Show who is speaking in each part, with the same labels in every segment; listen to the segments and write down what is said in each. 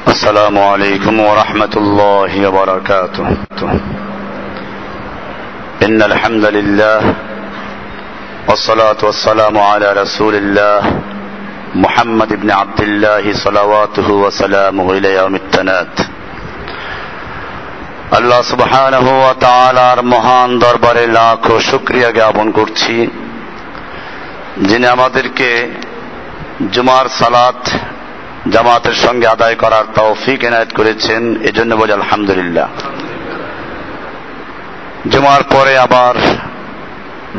Speaker 1: السلام عليكم ورحمة الله وبركاته إن الحمد لله والصلاة والسلام على رسول الله محمد بن عبد الله صلواته وسلامه إلى يوم التناد আল্লাহ সুবহানাহু ওয়া তাআলার মহান দরবারে লাখো শুকরিয়া জ্ঞাপন করছি যিনি আমাদেরকে জুমার সালাত জামাতের সঙ্গে আদায় করার তৌফিক এনায়েত করেছেন, এজন্য বলি আলহামদুলিল্লাহ। জুমার পরে আবার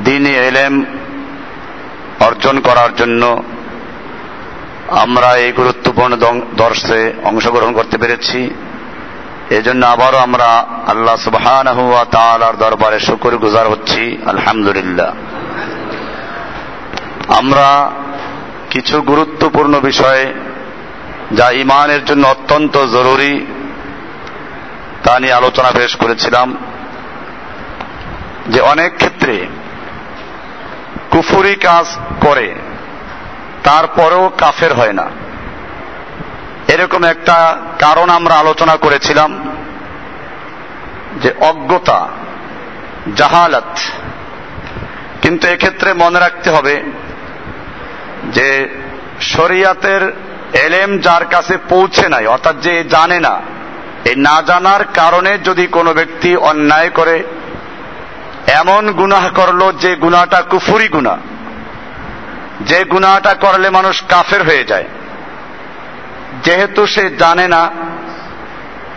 Speaker 1: দিনই এলেম অর্জন করার জন্য আমরা এই গুরুত্বপূর্ণ দর্শে অংশগ্রহণ করতে পেরেছি। এজন্য আবারও আমরা আল্লাহ সুবহান দরবারে শুকুর গুজার হচ্ছি, আলহামদুলিল্লাহ। আমরা কিছু গুরুত্বপূর্ণ বিষয়ে যা ইমানের জন্য অত্যন্ত জরুরি, তা নিয়ে আলোচনা পেশ করেছিলাম যে অনেক ক্ষেত্রে কুফুরি কাজ করে, তারপরেও কাফের হয় না। এরকম একটা কারণ আমরা আলোচনা করেছিলাম যে অজ্ঞতা, জাহালাত, কিন্তু এক্ষেত্রে মনে রাখতে হবে যে শরিয়াতের এলেম যার কাছে পৌঁছে নাই, অর্থাৎ যে জানে না, এই না জানার কারণে যদি কোনো ব্যক্তি অন্যায় করে, এমন গুনাহ করল যে গুনাহটা কুফুরি গুনাহ। যে গুনাহটা করলে মানুষ কাফের হয়ে যায়। যেহেতু সে জানে না,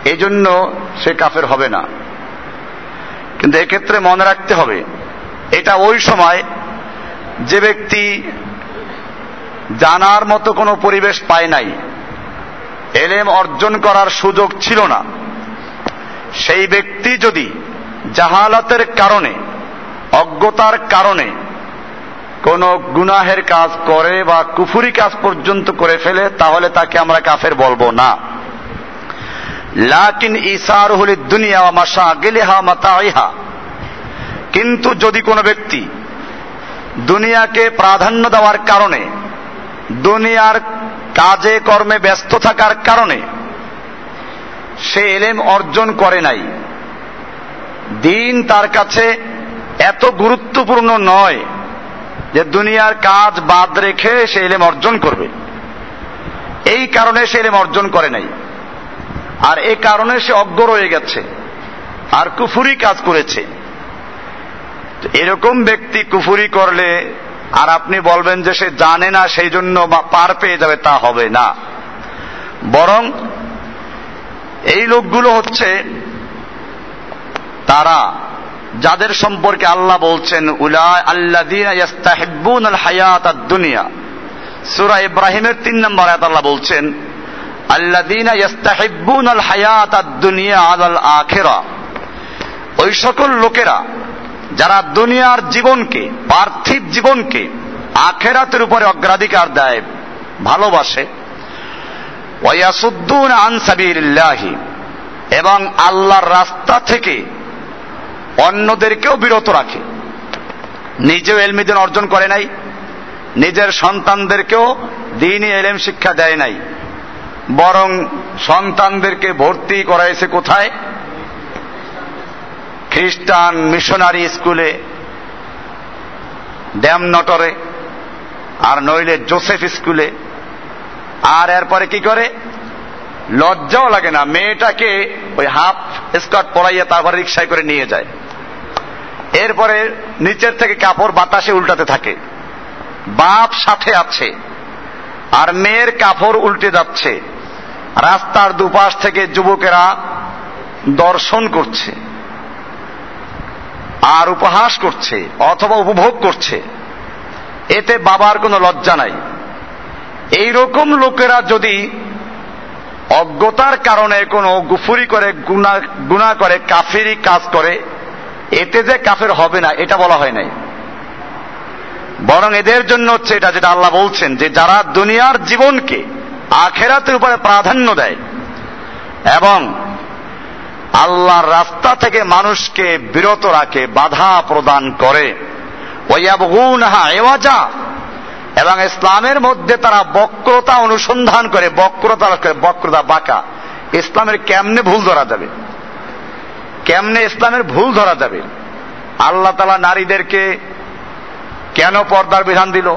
Speaker 1: এজন্য সে কাফের হবে না। কিন্তু এক্ষেত্রে মনে রাখতে হবে, এটা ওই সময় যে ব্যক্তি জানার মতো কোনো পরিবেশ পায় নাই। এলেম অর্জন করার সুযোগ ছিল না। সেই ব্যক্তি যদি জাহালাতের কারণে, অজ্ঞতার কারণে কোন গুনাহের কাজ করে বা কুফুরি কাজ পর্যন্ত করে ফেলে, তাহলে তাকে আমরা কাফের বলব না। লাকিন ইসার হলে দুনিয়া মাসা গেলেহা মাতা কিন্তু যদি কোনো ব্যক্তি দুনিয়াকে প্রাধান্য দেওয়ার কারণে দুনিয়ার কাজে কর্মে ব্যস্ত থাকার কারণে সে এলেম অর্জন করে নাই। দিন তার কাছে এত গুরুত্বপূর্ণ নয় যে দুনিয়ার কাজ বাদ রেখে সে এলেম অর্জন করবে। এই কারণে সে এলেম অর্জন করে নাই। আর এ কারণে সে অজ্ঞ রয়ে গেছে আর কুফুরি কাজ করেছে। এরকম ব্যক্তি কুফুরি করলে আর আপনি বলবেন যে সে জানে না, সেই জন্য পার পেয়ে যাবে, তা হবে না। বরং এই লোকগুলো হচ্ছে তারা, যাদের সম্পর্কে আল্লাহ বলছেন উলা আল্লাদিন হায়াত দুনিয়া সুরা ইব্রাহিমের তিন নম্বর আয়াত আল্লাহ বলছেন আল্লাদিন ইয়াস্তাহিব্বুন আল হায়াত দুনিয়া আল আখেরা ওই সকল লোকেরা যারা দুনিয়ার জীবনকে, পার্থিব জীবনকে আখেরাতের উপরে অগ্রাধিকার দেয়, ভালোবাসে। এবং আল্লাহর রাস্তা থেকে অন্যদেরকেও বিরত রাখে। নিজেও এলমিদিন অর্জন করে নাই, নিজের সন্তানদেরকেও দিনই এলেম শিক্ষা দেয় নাই। বরং সন্তানদেরকে ভর্তি করাইছে কোথায়? খ্রিস্টান মিশনারি স্কুলে, ড্যাম নটরে, আর নইলে জোসেফ স্কুলে। আর এরপরে কি করে? লজ্জাও লাগে না, মেয়েটাকে ওই হাফ স্কার্ট পরাইয়া তারপরে রিক্সায় করে নিয়ে যায়। এরপরে নিচের থেকে কাপড় বাতাসে উল্টাতে থাকে। বাপ সাথে আছে, আর মেয়ের কাপড় উল্টে যাচ্ছে। রাস্তার দুপাশ থেকে যুবকেরা দর্শন করছে। আর উপহাস করছে অথবা উপভোগ করছে। এতে বাবার কোনো লজ্জা নাই। এইরকম লোকেরা যদি অজ্ঞতার কারণে কোনো গুফুরি করে, গুণা করে, কাফিরি কাজ করে, এতে যে কাফের হবে না, এটা বলা হয় নাই। বরং এদের জন্য হচ্ছে এটা যেটা আল্লাহ বলছেন যে যারা দুনিয়ার জীবনকে আখেরাতের উপরে প্রাধান্য দেয় এবং আল্লাহর রাস্তা থেকে মানুষকে বিরত রাখে, বাধা প্রদান করে। এবং ইসলামের মধ্যে তারা বক্রতা অনুসন্ধান করে, বক্রতা বক্রতা বাঁকা। ইসলামের কেমনে ভুল ধরা যাবে? কেমনে ইসলামের ভুল ধরা যাবে? আল্লাহ তালা নারীদেরকে কেন পর্দার বিধান দিল?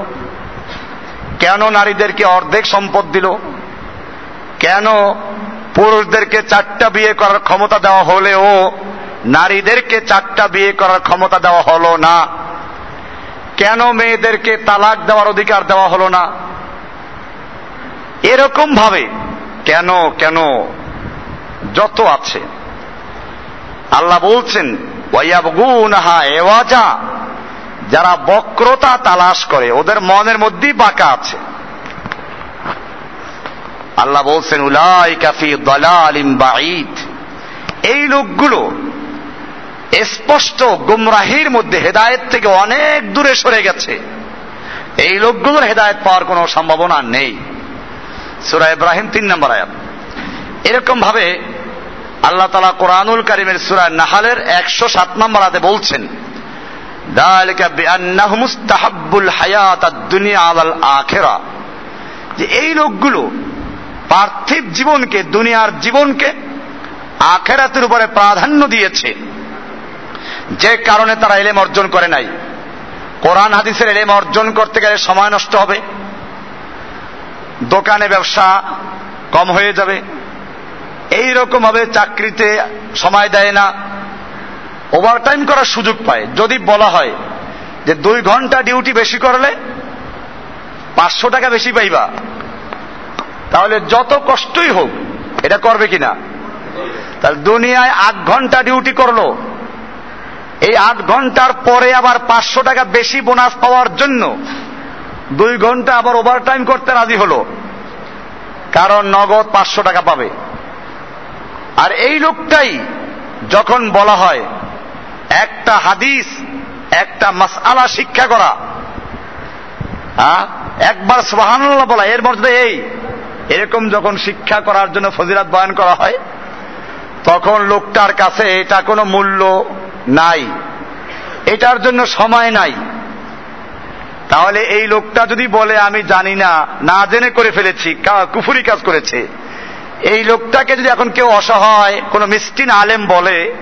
Speaker 1: কেন নারীদেরকে অর্ধেক সম্পদ দিল? কেন পুরুষদেরকে চারটা বিয়ে করার ক্ষমতা দেওয়া হলেও নারীদেরকে চারটা বিয়ে করার ক্ষমতা দেওয়া হলো না। কেন মেয়েদেরকে তালাক দেওয়ার অধিকার দেওয়া হলো না? এরকম ভাবে কেন কেন? যত আছে। আল্লাহ বলছেন এওয়াজা যারা বক্রতা তালাশ করে, ওদের মনের মধ্যেই বাঁকা আছে। আল্লাহ বলছেন উলাই কাফি দলালিম বাঈদ। এই লোকগুলো স্পষ্ট গুমরাহির মধ্যে হেদায়েত থেকে অনেক দূরে সরে গেছে। এই লোকগুলোর হেদায়েত পাওয়ার কোনো সম্ভাবনা নেই। সুরা ইব্রাহিম তিন নম্বর আয়াত। এরকম ভাবে আল্লাহ তালা কোরআনুল কারিমের সুরা নাহালের একশো সাত নম্বর আতে বলছেন যে এই লোকগুলো পার্থিব জীবনকে, দুনিয়ার জীবনকে আখেরাতের উপরে প্রাধান্য দিয়েছে। যে কারণে তারা এলেম অর্জন করে নাই। কোরআন হাদিসের এলেম অর্জন করতে গেলে সময় নষ্ট হবে। দোকানে ব্যবসা কম হয়ে যাবে। এই রকম ভাবে চাকরিতে সময় দেয় না। ওভারটাইম করার সুযোগ পায়। যদি বলা হয় যে দুই ঘণ্টা ডিউটি বেশি করলে পাঁচশো টাকা বেশি পাইবা। তাহলে যত কষ্টই হোক, এটা করবে কিনা? তাহলে দুনিয়ায় আট ঘণ্টা ডিউটি করল। এই আট ঘণ্টার পরে আবার পাঁচশো টাকা বেশি বোনাস পাওয়ার জন্য দুই ঘণ্টা আবার ওভারটাইম করতে রাজি হলো। কারণ নগদ পাঁচশো টাকা পাবে। আর এই লোকটাই যখন বলা হয়, একটা হাদিস, একটা মাসআলা শিক্ষা করা। একবার সোহানুল্লাহ বলা, এর মধ্যে এই এরকম যখন শিক্ষা করার জন্য ফজিরাত বয়ান করা হয়, তখন লোকটার কাছে এটা কোনো মূল্য নাই। এটার জন্য সময় নাই। তাহলে এই লোকটা যদি বলে, আমি জানি না না জেনে করে ফেলেছি কুফুরি কাজ করেছে। এই লোকটাকে যদি এখন কেউ অসহায়, কোনো মিষ্টিন আলেম বলে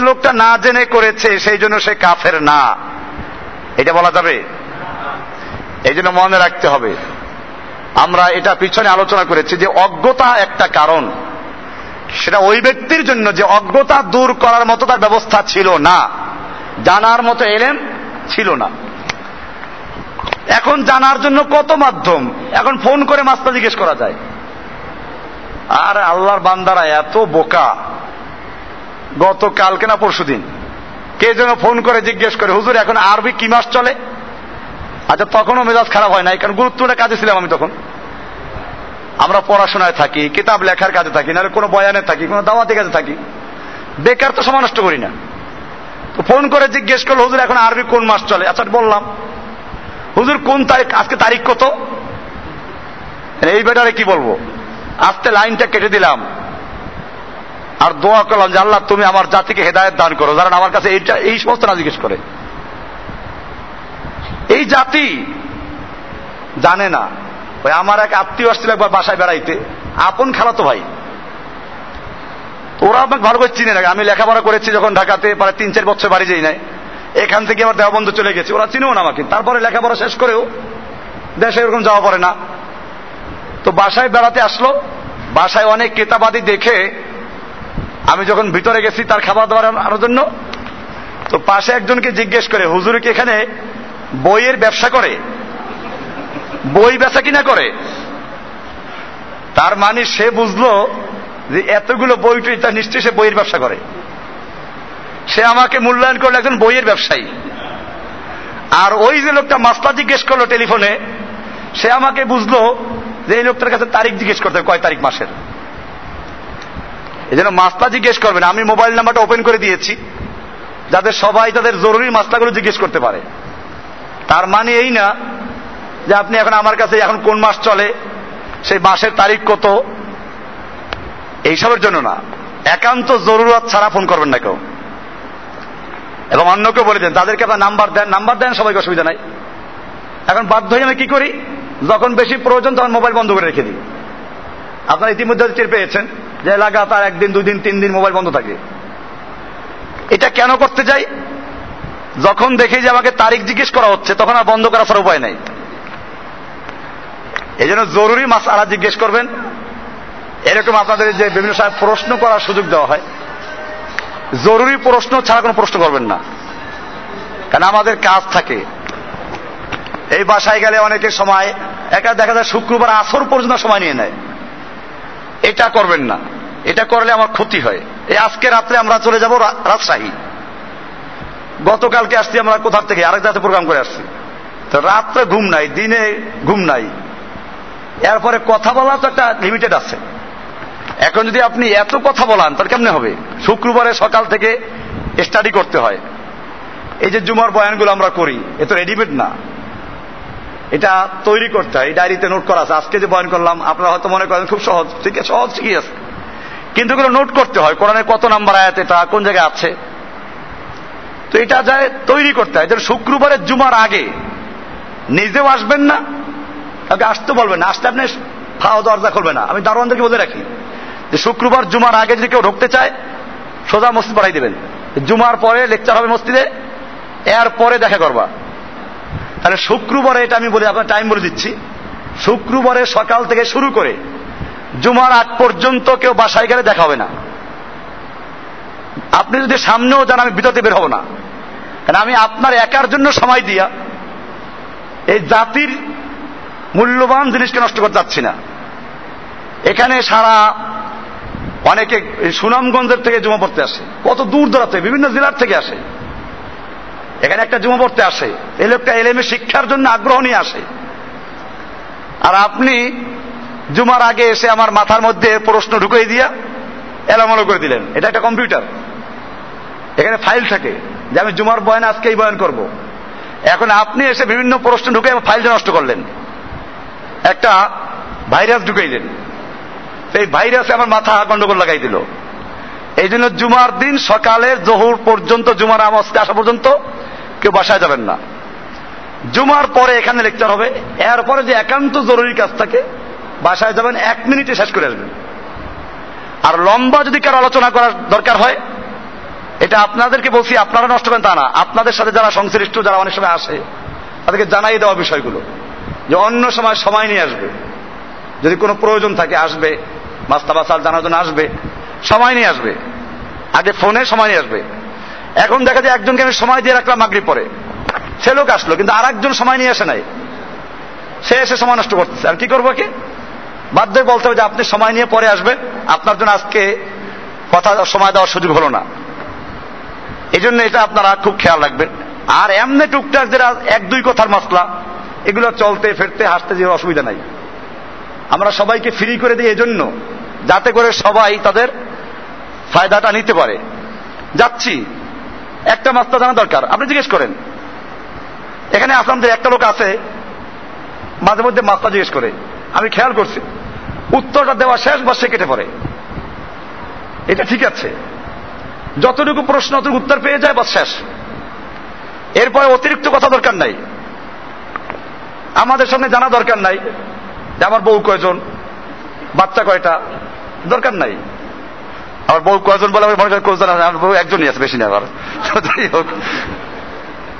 Speaker 1: লোকটা না জেনে করেছে, সেই জন্য সে কাফের না। এটা বলা যাবে? এই জন্য মনে রাখতে হবে। আমরা এটা পিছনে আলোচনা করেছি যে অজ্ঞতা একটা কারণ। সেটা ওই ব্যক্তির জন্য যে অজ্ঞতা দূর করার মতো তার ব্যবস্থা ছিল না। জানার মতো এলেম ছিল না। এখন জানার জন্য কত মাধ্যম? এখন ফোন করে মাস্তা জিজ্ঞেস করা যায়। আর আল্লাহর বান্দারা এত বোকা। গত কালকে না পরশু দিন কে যেন ফোন করে জিজ্ঞেস করে, হুজুর, এখন আরবি কি মাস চলে? আচ্ছা তখনও মেজাজ খারাপ হয় নাই, কারণ গুরুত্বপূর্ণ কাজে ছিলাম আমি তখন। আমরা পড়াশোনায় থাকি, কিতাব লেখার কাজে থাকি, নাহলে কোনো বয়ানে থাকি, কোনো দাওয়াতি কাজে থাকি। বেকার তো সময় নষ্ট করি না। তো ফোন করে জিজ্ঞেস করল, হুজুর, এখন আরবি কোন মাস চলে? আচ্ছা বললাম, হুজুর, কোন তারিখ, আজকে তারিখ কত? এই বেটারে কি বলব? আজকে লাইনটা কেটে দিলাম। আর দোয়া করলাম যে, আল্লাহ, তুমি আমার জাতিকে হেদায়ত দান করো। যারা আমার কাছে এইটা, এই সমস্ত না জিজ্ঞেস করে। এই জাতি জানে না। ওই আমার এক আত্মীয় আসছিল একবার বাসায় বেড়াইতে। আপন খালাতো ভাই। ওরা আমাকে ভালো করে চিনে রাখে আমি লেখাপড়া করেছি যখন ঢাকাতে, প্রায় তিন চার বছর বাড়ি যাই নাই। এখান থেকে আমার দেওয়া চলে গেছে। ওরা চিনেও না আমাকে। তারপরে লেখাপড়া শেষ করেও দেশে এরকম যাওয়া পড়ে না। তো বাসায় বেড়াতে আসলো। বাসায় অনেক কেতাবাদি দেখে আমি যখন ভিতরে গেছি তার খাবার দাবার আনার জন্য, তো পাশে একজনকে জিজ্ঞেস করে, হুজুর কি এখানে বইয়ের ব্যবসা করে। বই বেচা কিনা করে। তার মানে সে বুঝলো যে এতগুলো বই টই তার নিশ্চয়ই সে বইয়ের ব্যবসা করে। সে আমাকে মূল্যায়ন করল একজন বইয়ের ব্যবসায়ী। আর ওই যে লোকটা মাস্তা জিজ্ঞেস করল টেলিফোনে, সে আমাকে বুঝলো যে এই লোকটার কাছে তারিখ জিজ্ঞেস করতে কয় তারিখ মাসের। এই জন্য মাস্তা জিজ্ঞেস করবেন। আমি মোবাইল নাম্বারটা ওপেন করে দিয়েছি যাদের সবাই তাদের জরুরি মাস্তাগুলো জিজ্ঞেস করতে পারে। তার মানে এই না যে আপনি এখন আমার কাছে এখন কোন মাস চলে? সেই মাসের তারিখ কত? এইসবের জন্য না। একান্ত জরুরত ছাড়া ফোন করবেন না কেউ। এবং অন্যকে বলে দেন, তাদেরকে আপনার নাম্বার দেন নাম্বার দেন, সবাইকে অসুবিধা নাই। এখন বাধ্য হয়ে আমি কি করি? যখন বেশি প্রয়োজন তখন মোবাইল বন্ধ করে রেখে দিই। আপনারা ইতিমধ্যে টের পেয়েছেন যে লাগাতার একদিন দুই দিন তিন দিন মোবাইল বন্ধ থাকে। এটা কেন করতে যাই যখন দেখি যে আমাকে তারিখ জিজ্ঞেস করা হচ্ছে, তখন আর বন্ধ করা ছাড়া উপায় নাই। এই জন্য জরুরি মাস আলা জিজ্ঞেস করবেন। এরকম আপনাদের যে বিভিন্ন সময় প্রশ্ন করার সুযোগ দেওয়া হয়। জরুরি প্রশ্ন ছাড়া কোনো প্রশ্ন করবেন না। কারণ আমাদের কাজ থাকে। এই বাসায় গেলে অনেকের সময়, একা দেখা যায় শুক্রবার আসর পর্যন্ত সময় নিয়ে নেয়। এটা করবেন না। এটা করলে আমার ক্ষতি হয়। এই আজকে রাত্রে আমরা চলে যাব রাজশাহী। গতকালকে আসছি আমরা কোথার থেকে? আরেক জায়গাতে প্রোগ্রাম করে আসছি। তো রাত্রে ঘুম নাই, দিনে ঘুম নাই। এরপরে কথা বলা তো একটা লিমিটেড আছে। এখন যদি আপনি এত কথা বলান, তাহলে কেমনে হবে? শুক্রবারে সকাল থেকে স্টাডি করতে হয়। এই যে জুমার বয়ানগুলো আমরা করি, এ তো রেডিমেড না। এটা তৈরি করতে হয় ডায়েরিতে নোট করা আছে। আজকে যে বয়ান করলাম, আপনারা হয়তো মনে করেন খুব সহজ, ঠিক আছে, সহজ ঠিকই আছে কিন্তু নোট করতে হয়। কোরআনে কত নাম্বার আয়াত এটা, কোন জায়গায় আছে? তো এটা যায় তৈরি করতে হয়। শুক্রবারের জুমার আগে। নিজেও আসবেন না তাকে আসতে বলবেন না। আসতে আপনি খাওয়া দরজা করবে না। আমি দারোয়ানদেরকে বলে রাখি যে শুক্রবার জুমার আগে যদি কেউ ঢুকতে চায়, সোজা মসজিদ পাঠাই দেবেন। জুমার পরে লেকচার হবে মসজিদে এর পরে দেখা করবা। তাহলে শুক্রবারে এটা আমি বলি, আপনার টাইম বলে দিচ্ছি। শুক্রবারে সকাল থেকে শুরু করে জুমার আগ পর্যন্ত কেউ বাসায় গেলে দেখা হবে না। আপনি যদি সামনেও যান, আমি বিততে বের হব না। কারণ আমি আপনার একার জন্য সময় দিয়া এই জাতির মূল্যবান জিনিসকে নষ্ট করতে চাচ্ছি না। এখানে সারা অনেকে সুনামগঞ্জের থেকে জমা পড়তে আসে, কত দূর দূরাতে বিভিন্ন জেলার থেকে আসে। এখানে একটা জমা পড়তে আসে এই লোকটা এলেমে শিক্ষার জন্য আগ্রহ নিয়ে আসে। আর আপনি জুমার আগে এসে আমার মাথার মধ্যে প্রশ্ন ঢুকিয়ে দিয়া এলামলো করে দিলেন। এটা একটা কম্পিউটার। এখানে ফাইল থাকে। যে আমি জুমার বয়ান আজকে এই বয়ান করব। এখন আপনি এসে বিভিন্ন প্রশ্ন ঢুকে ফাইলটা নষ্ট করলেন। একটা ভাইরাস ঢুকাইলেন। এই ভাইরাসে আমার মাথা গন্ডগোল লাগাই দিল। এই জন্য জুমার দিন সকালের জহুর পর্যন্ত, জুমার আমস্তে আসা পর্যন্ত কেউ বাসায় যাবেন না। জুমার পরে এখানে লেকচার হবে। এরপরে যে একান্ত জরুরি কাজ থাকে, বাসায় যাবেন, এক মিনিটে শেষ করে আসবেন। আর লম্বা যদি কারও আলোচনা করার দরকার হয় এটা আপনাদেরকে বলছি, আপনারা নষ্ট করেন, তা না। আপনাদের সাথে যারা সংশ্লিষ্ট, যারা অনেক সময় আসে, তাদেরকে জানাই দেওয়া বিষয়গুলো। যে অন্য সময় সময় নিয়ে আসবে। যদি কোনো প্রয়োজন থাকে, আসবে। মাস্তা বাসাল জানার জন্য আসবে। সময় নিয়ে আসবে। আগে ফোনে সময় নিয়ে আসবে। এখন দেখা যায় একজনকে আমি সময় দিয়ে রাখলাম মাগরি পরে। সে লোক আসলো, কিন্তু আর একজন সময় নিয়ে আসে নাই। সে এসে সময় নষ্ট করতেছে। আর কি করব কি বাধ্য বলতে হবে যে, আপনি সময় নিয়ে পরে আসবেন। আপনার জন্য আজকে কথা, সময় দেওয়ার সুযোগ হলো না। এই জন্য এটা আপনারা খুব খেয়াল রাখবেন। আর এমনি টুকটাক যেটা এক দুই কথার মশলা, এগুলো চলতে, ফেরতে, হাসতে যে অসুবিধা নাই। আমরা সবাইকে ফ্রি করে দিই এজন্য, যাতে করে সবাই তাদের ফায়দাটা নিতে পারে। যাচ্ছি। একটা মাস্তা জানা দরকার। আপনি জিজ্ঞেস করেন। এখানে আসলাম যে একটা লোক আছে, মাঝে মধ্যে মাস্তা জিজ্ঞেস করে। আমি খেয়াল করছি। উত্তরটা দেওয়া শেষ বা সে কেটে পড়ে। এটা ঠিক আছে। যতটুকু প্রশ্ন অতটুকু উত্তর পেয়ে যায় বা শেষ। এরপরে অতিরিক্ত কথা দরকার নাই। আমাদের সামনে জানা দরকার নাই যে আমার বউ কয়জন, বাচ্চা কয়টা, দরকার নাই। আমার বউ কয়জন বলে আমি মনে করি কোজন আমার বউ একজনই আছে, বেশি না আবার যাই হোক।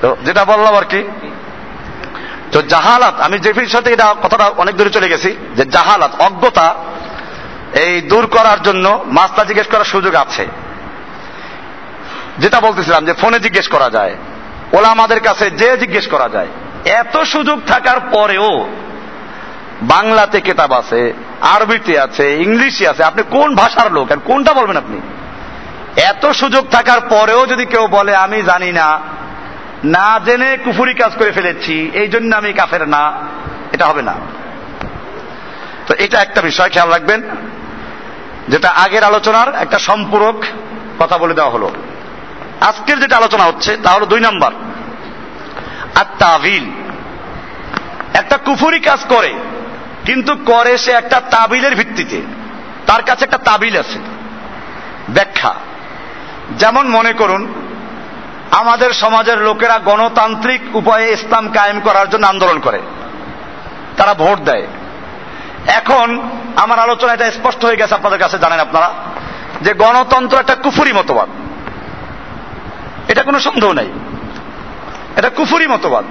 Speaker 1: তো যেটা বললাম আর কি, তো জাহালাত, আমি যে সাথে এটা কথাটা অনেক দূরে চলে গেছি, যে জাহালাত, অজ্ঞতা, এই দূর করার জন্য মাস্তা জিজ্ঞেস করার সুযোগ আছে। যেটা বলতেছিলাম যে ফোনে জিজ্ঞেস করা যায়। ওলা আমাদের কাছে যে জিজ্ঞেস করা যায়। এত সুযোগ থাকার পরেও বাংলাতে কেতাব আছে, আরবিতে আছে, ইংলিশে আছে। আপনি কোন ভাষার লোক? আর কোনটা বলবেন আপনি? এত সুযোগ থাকার পরেও যদি কেউ বলে, আমি জানি না না জেনে কুফুরি কাজ করে ফেলেছি, এই জন্য আমি কাফের না, এটা হবে না। তো এটা একটা বিষয়, খেয়াল রাখবেন, যেটা আগের আলোচনার একটা সম্পূরক কথা বলে দেওয়া হলো। আজকের যেটা আলোচনা হচ্ছে, তা হলো দুই নম্বর। আর তাবিল একটা কুফুরি কাজ করে, কিন্তু করে সে একটা তাবিলের ভিত্তিতে। তার কাছে একটা তাবিল আছে। ব্যাখ্যা। যেমন মনে করুন, আমাদের সমাজের লোকেরা গণতান্ত্রিক উপায়ে ইসলাম কায়েম করার জন্য আন্দোলন করে। তারা ভোট দেয়। এখন আমার আলোচনা এটা স্পষ্ট হয়ে গেছে, আপনাদের কাছে জানেন আপনারা, যে গণতন্ত্র একটা কুফুরি মতবাদ। এটা কোনো সন্দেহ নাই। এটা কুফুরি মতবাদ।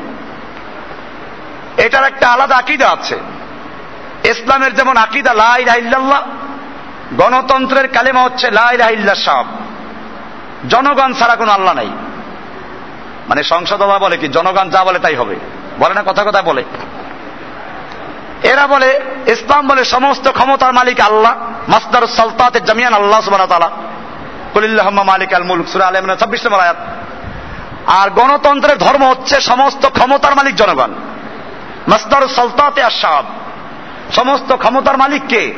Speaker 1: এটার একটা আলাদা আকিদা আছে। ইসলামের যেমন আকিদা লাই রাহিল্লাহ গণতন্ত্রের কালেমা হচ্ছে লাই রাহিল্লা সাহ। জনগণ ছাড়া কোনো আল্লাহ নাই। মানে সংসদ বলে কি, জনগণ যা বলে তাই হবে। বলে না কথা কথা বলে। এরা বলে, ইসলাম বলে সমস্ত ক্ষমতার মালিক আল্লাহ মাস্তার সালতাতের জামিয়ান আল্লাহ সুবাহ তালা আর গণতন্ত্রের ধর্ম হচ্ছে সমস্ত ক্ষমতার মালিক জনগণ। মাস্তার সালতাতে আশাব সমস্ত ক্ষমতার মালিক কে?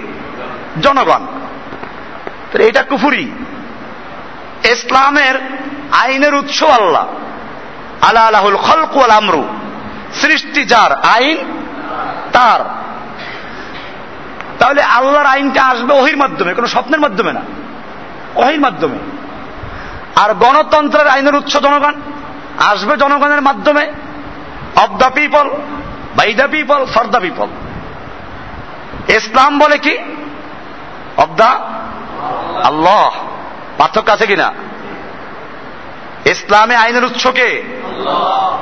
Speaker 1: জনগণ। এটা কুফুরি। ইসলামের আইনের উৎস আল্লাহ। আল্লাহ আলাহুল খলকুয়াল আমরু। সৃষ্টি যার আইন, তার। তাহলে আল্লাহর আইনটা আসবে ওহির মাধ্যমে, কোনো স্বপ্নের মাধ্যমে না। ওহির মাধ্যমে। আর গণতন্ত্রের আইনের উৎস জনগণ, আসবে জনগণের মাধ্যমে of the people by the people for the people ইসলাম বলে কি? অব দ্য আল্লাহ। পার্থক্য আছে কিনা? ইসলামে আইনের উৎস কে?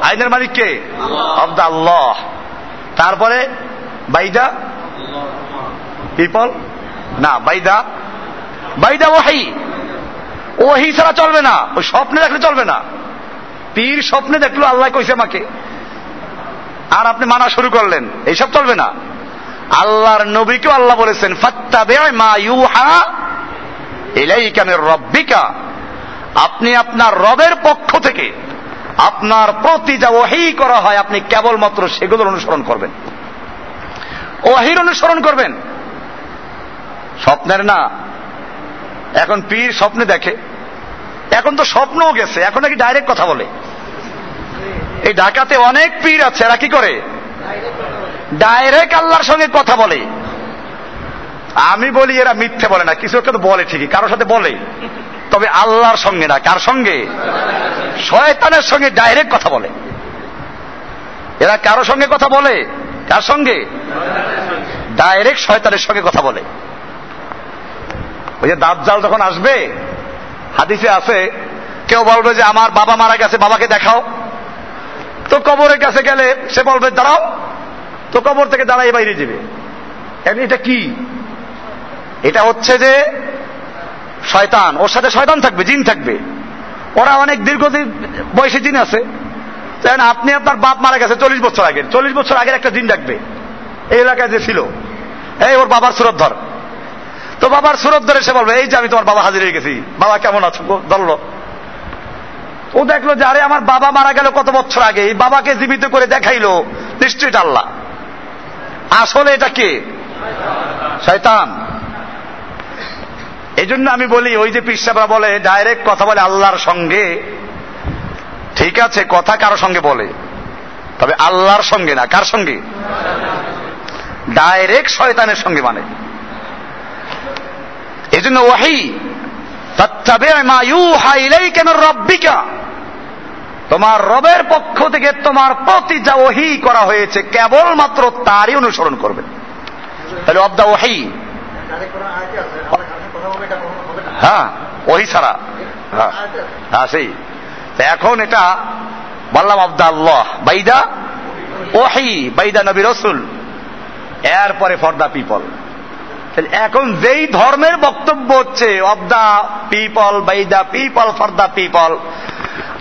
Speaker 1: আইনের মালিক কে? Of the Allah. তারপরে বাইদা পিপল না বাইদা বাইদা ওহাই ওহি ছাড়া চলবে না। ওই স্বপ্নে দেখলে চলবে না। পীর স্বপ্নে দেখল, আল্লাহ কইছে আমাকে। আর আপনি মানা শুরু করলেন। এইসব চলবে না। আল্লাহর নবীকেও আল্লাহ বলেছেন, ফাত্তাবে মা ইউহা ইলাইকা মির রব্বিকা। আপনি আপনার রবের পক্ষ থেকে আপনার প্রতি যা ওহি করা হয়, আপনি কেবলমাত্র সেগুলোর অনুসরণ করবেন। ওহির অনুসরণ করবেন। স্বপ্নের না এখন পীর স্বপ্নে দেখে। এখন তো স্বপ্নও গেছে, এখন নাকি ডাইরেক্ট কথা বলে। এই ঢাকাতে অনেক পীর আছে, এরা কি করে? ডাইরেক্ট আল্লাহর সঙ্গে কথা বলে। আমি বলি এরা মিথ্যে বলে না, কিছু একটা তো বলে ঠিকই, কারোর সাথে বলে। তবে আল্লাহর সঙ্গে না, কার সঙ্গে? শয়তানের সঙ্গে ডাইরেক্ট কথা বলে। এরা কারও সঙ্গে কথা বলে? কার সঙ্গে? ডাইরেক্ট শয়তানের সঙ্গে কথা বলে। ওই যে দাজ্জাল যখন আসবে, হাদিসে আছে, কেউ বলবে যে আমার বাবা মারা গেছে, বাবাকে দেখাও। তো কবরের কাছে গেলে সে বলবে, দাঁড়াও। তো কবর থেকে দাঁড়াই বাইরে যাবে। এটা কি? এটা হচ্ছে যে শয়তান। ওর সাথে শয়তান থাকবে, জিন থাকবে। ওরা অনেক দীর্ঘদিন বয়সী জিন আছে। তাই আপনি আপনার বাপ মারা গেছে চল্লিশ বছর আগের। চল্লিশ বছর আগের একটা জিন ডাকবে। এই এলাকায় যে ছিল। এই ওর বাবার সুরত ধর। তো বাবার সুরত ধরে সে বলবে, এই যে আমি তোমার বাবা হাজির হয়ে গেছি। বাবা কেমন আছো ধরলো। ও দেখল যে, আরে, আমার বাবা মারা গেল কত বছর আগে। এই বাবাকে জীবিত করে দেখাইলো। নিশ্চয়ই এটা আল্লাহ। আসলে এটা কে? শয়তান। এই জন্য আমি বলি, ওই যে পিসাবরা বলে, ডাইরেক্ট কথা বলে আল্লাহর সঙ্গে। ঠিক আছে, কথা কারও সঙ্গে বলে। তবে আল্লাহর সঙ্গে না, কার সঙ্গে? ডাইরেক্ট শয়তানের সঙ্গে মানে। এই জন্য ওয়াহি রব্বিকা। তোমার রবের পক্ষ থেকে তোমার প্রতি যা ওহি করা হয়েছে, কেবলমাত্র তারই অনুসরণ করবে। তাহলে অব দা ওহি হ্যাঁ ওহি ছাড়া। হ্যাঁ হ্যাঁ সেই। এখন এটা বললাম আব্দা আল্লাহ, বাইদা ওহি বাইদা নবী রসুল। এরপরে ফর দা পিপল। এখন যেই ধর্মের বক্তব্য হচ্ছে of the people by the people for the people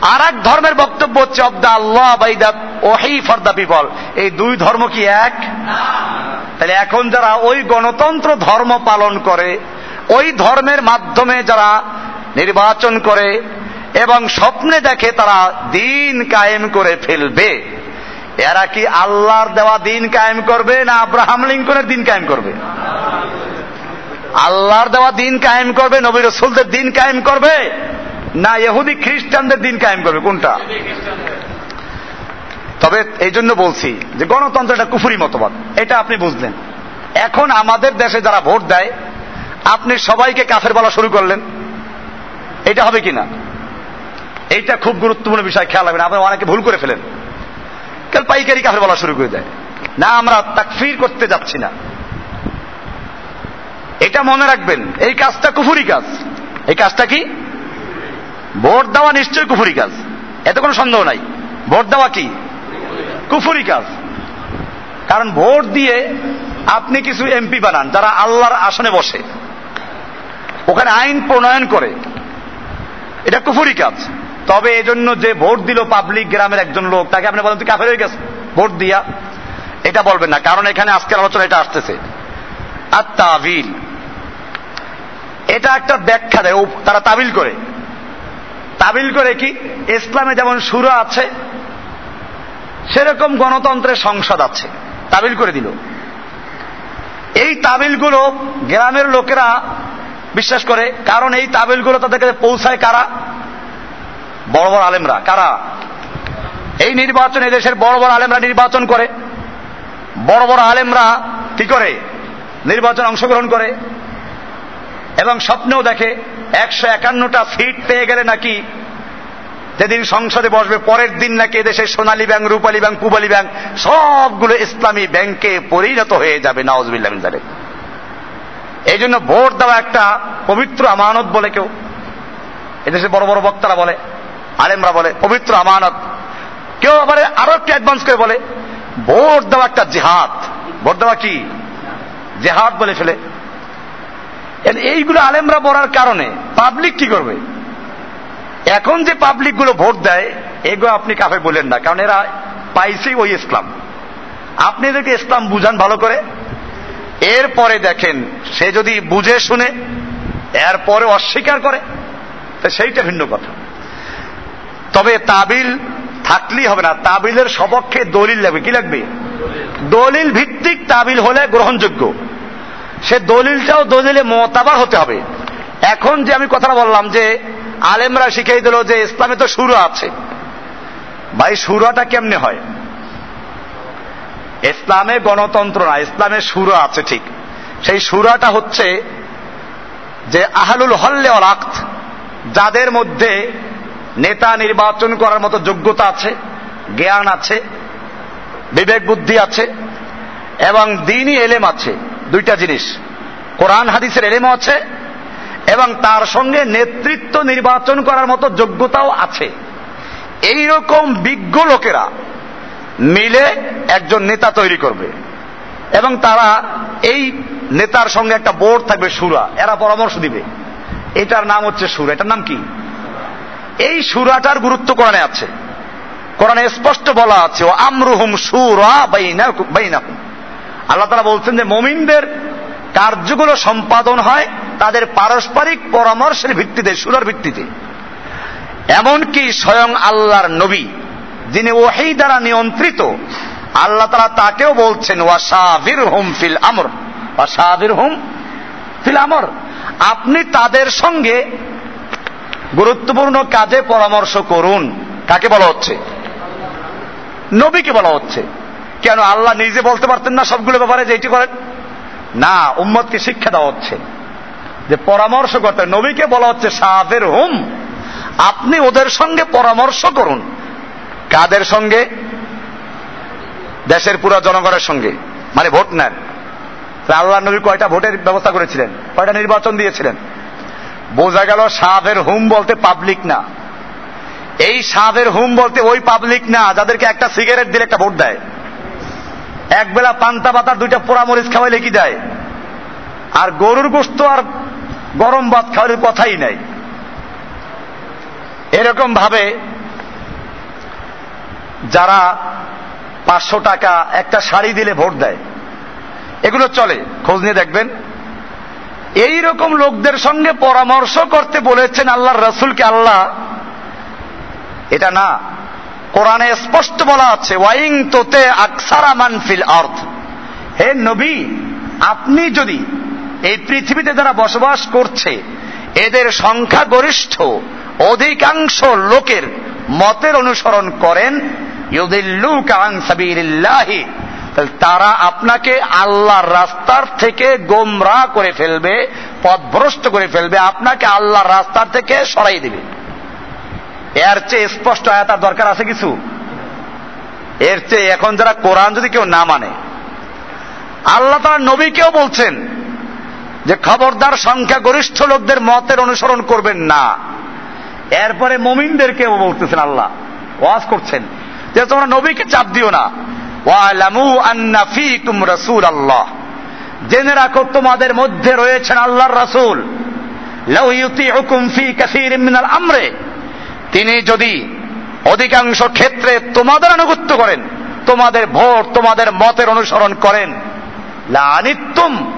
Speaker 1: আর এক ধর্মের বক্তব্য হচ্ছে of the Allah by the ওহি ফর দা পিপল এই দুই ধর্ম কি এক? তাহলে এখন যারা ওই গণতন্ত্র ধর্ম পালন করে, ওই ধর্মের মাধ্যমে যারা নির্বাচন করে, এবং স্বপ্নে দেখে তারা দিন কায়েম করে ফেলবে, এরা কি আল্লাহর দেওয়া দিন কায়েম করবে না আব্রাহাম লিঙ্কনের দিন কায়েম করবে? আল্লাহর দেওয়া দিন কায়েম করবে, নবী রসুলদের দিন কায়েম করবে, না ইহুদি খ্রিস্টানদের দিন কায়েম করবে, কোনটা? তবে এই জন্য বলছি যে গণতন্ত্র এটা কুফুরি মতবাদ, এটা আপনি বুঝলেন। এখন আমাদের দেশে যারা ভোট দেয়, আপনি সবাইকে কাফের বলা শুরু করলেন, এটা হবে কিনা? এইটা খুব গুরুত্বপূর্ণ বিষয়, খেয়াল রাখবেন আপনি অনেকে ভুল করে ফেলেন। কেন পাইকারি কাফের বলা শুরু করে দেয়। না, আমরা তাকফির করতে যাচ্ছি না। এটা মনে রাখবেন, এই কাজটা কুফুরি কাজ। এই কাজটা কি? ভোট দেওয়া নিশ্চয়ই কুফুরি কাজ। এতে কোনো সন্দেহ নাই। ভোট দেওয়া কি? কুফুরি কাজ। কারণ ভোট দিয়ে আপনি কিছু এমপি বানান, যারা আল্লাহর আসনে বসে। ওখানে আইন প্রণয়ন করে। এটা কুফুরি কাজ। তবে এজন্য যে ভোট দিল পাবলিক গ্রামের একজন লোক, তাকে আপনি বলেন, তুই কাফের হয়ে গেছে, ভোট দিয়া। এটা বলবেন না, কারণ এখানে আজকের আলোচনা এটা আসতেছে। তাবিল এটা একটা ব্যাখ্যা দেয়। তারা তাবিল করে। তাবিল করে কি? ইসলামে যেমন সুরা আছে, সেরকম গণতন্ত্রের সংসদ আছে। তাবিল করে দিল। এই তাবিলগুলো গ্রামের লোকেরা বিশ্বাস করে। কারণ এই তাবিলগুলো তাদের কাছে পৌঁছায় কারা? বড় বড় আলেমরা। কারা? এই নির্বাচন দেশের বড় বড় আলেমরা নির্বাচন করে। বড় বড় আলেমরা কি করে? নির্বাচন অংশগ্রহণ করে। এবং স্বপ্নেও দেখে, একশো একান্নটা সিট পেয়ে গেলে নাকি যেদিন সংসদে বসবে, পরের দিন নাকি দেশের Sonali bank, Rupali bank, Pubali bank, সবগুলো ইসলামী ব্যাংকে পরিণত হয়ে যাবে নওয়াজবিল্লাহ এই জন্য ভোট দেওয়া একটা পবিত্র আমানত বলে কেউ এদেশে বড় বড় বক্তারা বলে, আলেমরা বলে, পবিত্র আমানত। কেউ আবার আরও একটু অ্যাডভান্স করে বলে, ভোট দেওয়া একটা জেহাদ। ভোট দেওয়া কি? জেহাদ বলে ফেলে। এইগুলো আলেমরা বলার কারণে? পাবলিক কি করবে? এখন যে পাবলিকগুলো ভোট দেয়, এগুলো আপনি কাফে বলেন না, কারণ এরা পাইছে ওই ইসলাম। আপনি এদেরকে ইসলাম বুঝান ভালো করে। এরপরে দেখেন, সে যদি বুঝে শুনে, এরপরে অস্বীকার করে, তো সেইটা ভিন্ন কথা। তবে তাবিল থাকলেই হবে না, তাবিলের সপক্ষে দলিল লাগবে। কি লাগবে? দলিল ভিত্তিক তাবিল হলে গ্রহণযোগ্য। সে দলিলটাও দলিলে মতাবার হতে হবে। এখন যে আমি কথাটা বললাম যে আলেমরা শিখিয়ে দিল যে ইসলামে তো সুরা আছে। ভাই, সুরাটা কেমনে হয়? ইসলামে গণতন্ত্র না, ইসলামে সুরা আছে ঠিক। সেই সুরাটা হচ্ছে যে আহলুল হল্লে অলাক্ত যাদের মধ্যে নেতা নির্বাচন করার মতো যোগ্যতা আছে, জ্ঞান আছে, বিবেক বুদ্ধি আছে, এবং দিনই এলেম আছে। দুইটা জিনিস। কোরআন, হাদিসের এলেমও আছে এবং তার সঙ্গে নেতৃত্ব নির্বাচন করার মতো যোগ্যতাও আছে। এই রকম বিজ্ঞ লোকেরা মিলে একজন নেতা তৈরি করবে এবং তারা এই নেতার সঙ্গে একটা বোর্ড থাকবে, সুরা। এরা পরামর্শ দিবে। এটার নাম হচ্ছে সুরা। এটার নাম কি? এই সুরাটার গুরুত্ব কোরআনে আছে। কোরআনে স্পষ্ট বলা আছে আমরুহুম সুরা বাইনাহুম আল্লাহ তারা বলছেন যে মমিনদের কার্যগুলো সম্পাদন হয় তাদের পারস্পরিক পরামর্শের ভিত্তিতে, সুরার ভিত্তিতে। এমনকি স্বয়ং আল্লাহর নবী, যিনি ওহেই দ্বারা নিয়ন্ত্রিত, আল্লাহ তারা তাকেও বলছেন ওয়াশাবির হুম ফিল আমর। ওয়াশাবির হুম ফিল আমর। আপনি তাদের সঙ্গে গুরুত্বপূর্ণ কাজে পরামর্শ করুন। কাকে বলা হচ্ছে? নবীকে বলা হচ্ছে। কেন আল্লাহ নিজে বলতে পারতেন না সবগুলো ব্যাপারে যে এটি করেন? না, উম্মতকে শিক্ষা দেওয়া হচ্ছে। যে পরামর্শ করতে নবীকে বলা হচ্ছে সাহাবের হুম। আপনি ওদের সঙ্গে পরামর্শ করুন। কাদের সঙ্গে? দেশের পুরো জনগণের সঙ্গে। মানে ভোট নেন। আল্লাহ নবী কয়টা ভোটের ব্যবস্থা করেছিলেন? কয়টা নির্বাচন দিয়েছিলেন? বোঝা গেল সাহের হুম বলতে পাবলিক না। এই সাহের হুম বলতে ওই পাবলিক না, যাদেরকে একটা সিগারেট দিলে একটা ভোট দেয়। এক বেলা পান্তা পাতার দুইটা পোড়ামরিচ খাওয়াইলে কি দেয়? আর গরুর গোস্ত আর গরম ভাত খাওয়ার কথাই নাই। এরকম ভাবে যারা পাঁচশো টাকা একটা শাড়ি দিলে ভোট দেয়, এগুলো চলে, খোঁজ নিয়ে দেখবেন। এই রকম লোকদের সঙ্গে পরামর্শ করতে বলেছেন আল্লাহর রসুলকে আল্লাহ। এটা না কোরআনে স্পষ্ট বলা আছে, ওয়াইং তোতে আকসারা মানফিল অর্থ হে নবী, আপনি যদি এই পৃথিবীতে যারা বসবাস করছে, এদের সংখ্যাগরিষ্ঠ অধিকাংশ লোকের মতের অনুসরণ করেন তারা আপনাকে আল্লাহর রাস্তার থেকে গোমরা করে ফেলবে, পথভ্রষ্ট করে ফেলবে, আপনাকে আল্লাহর রাস্তার থেকে সরাই দিবে। এর চেয়ে স্পষ্ট আয়াতার দরকার আছে কিছু? এর চেয়ে এখন যারা কোরআন যদি কেউ না মানে আল্লাহ তারা নবীকেও বলছেন যে খবরদার সংখ্যা গরিষ্ঠ লোকদের মতের অনুসরণ করবেন না। এরপরে মমিনদেরকেও বলতেছেন আল্লাহ, ওয়াজ করছেন যে তোমরা নবীকে চাপ দিও না। রাসূল আল্লাহ জেনে রাখো তোমাদের মধ্যে রয়েছেন আল্লাহর রাসূল। লাউ ইউতিউকুম ফি কাসীরিম মিনাল আমরে। তিনি যদি অধিকাংশ ক্ষেত্রে তোমাদের আনুগত্য করেন, তোমাদের ভোট, তোমাদের মতের অনুসরণ করেন লানিতুম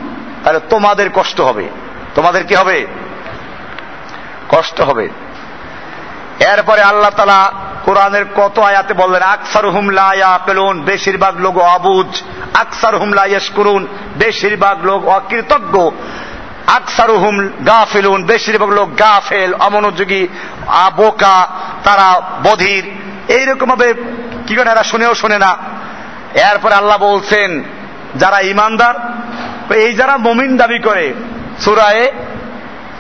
Speaker 1: তাহলে তোমাদের কষ্ট হবে। তোমাদের কি হবে? কষ্ট হবে। এরপরে আল্লাহ তালা কোরআনের কত আয়াতে বললেন আকসার হুমলা পেলুন বেশিরভাগ লোক অবুজ আকসার হুমলা করুন বেশিরভাগ লোক অকৃতজ্ঞ। আকসার হুম গাফেলুন, বেশিরভাগ লোক গাফেল, অমনোযোগী বোকা, তারা বধির। এইরকম ভাবে কি করে এরা শুনেও শোনে না। এরপরে আল্লাহ বলছেন, যারা ইমানদার এই যারা মমিন দাবি করে, সুরায়ে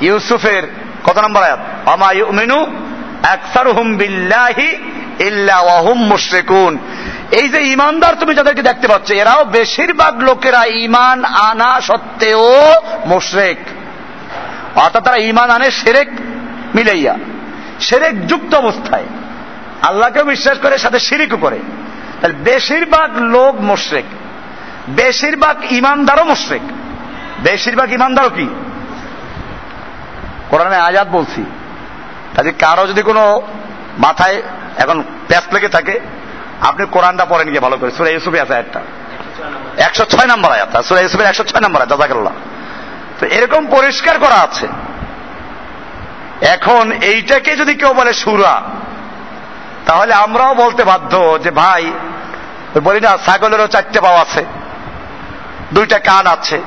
Speaker 1: ইউসুফের কত নম্বর আয়াত? আমা ইউমিনু আকসারুহুম বিল্লাহি ইল্লা ওয়াহুম মুশরিকুন। এই যে ইমানদার তুমি যাদেরকে দেখতে পাচ্ছ, এরাও বেশিরভাগ লোকেরা ইমান আনা সত্ত্বেও মোশরেক। অর্থাৎ তারা ইমান আনে সেরেক মিলাইয়া, সেরেক যুক্ত অবস্থায়। আল্লাহকেও বিশ্বাস করে, সাথে শিরিকও করে। তাহলে বেশিরভাগ লোক মোশরেক। বেশিরভাগ ইমানদারও মুশরেক। বেশিরভাগ ইমানদারও কি? কোরআনে আজাদ বলছি। কাজে কারও যদি কোনো মাথায় এখন প্যাস লেগে থাকে আপনি কোরআনটা পড়েন গিয়ে ভালো করে। সুরা ইউসুফে আছে একটা একশো ছয় নম্বর আয়াত সুরা ইউসুফের একশো ছয় নম্বর আয়াত, জাজাকাল্লাহ। তো এরকম পরিষ্কার করা আছে। এখন এইটাকে যদি কেউ বলে সুরা, তাহলে আমরাও বলতে বাধ্য যে, ভাই বলি না, ছাগলেরও চারটে পাও আছে। দুইটা কান আছে,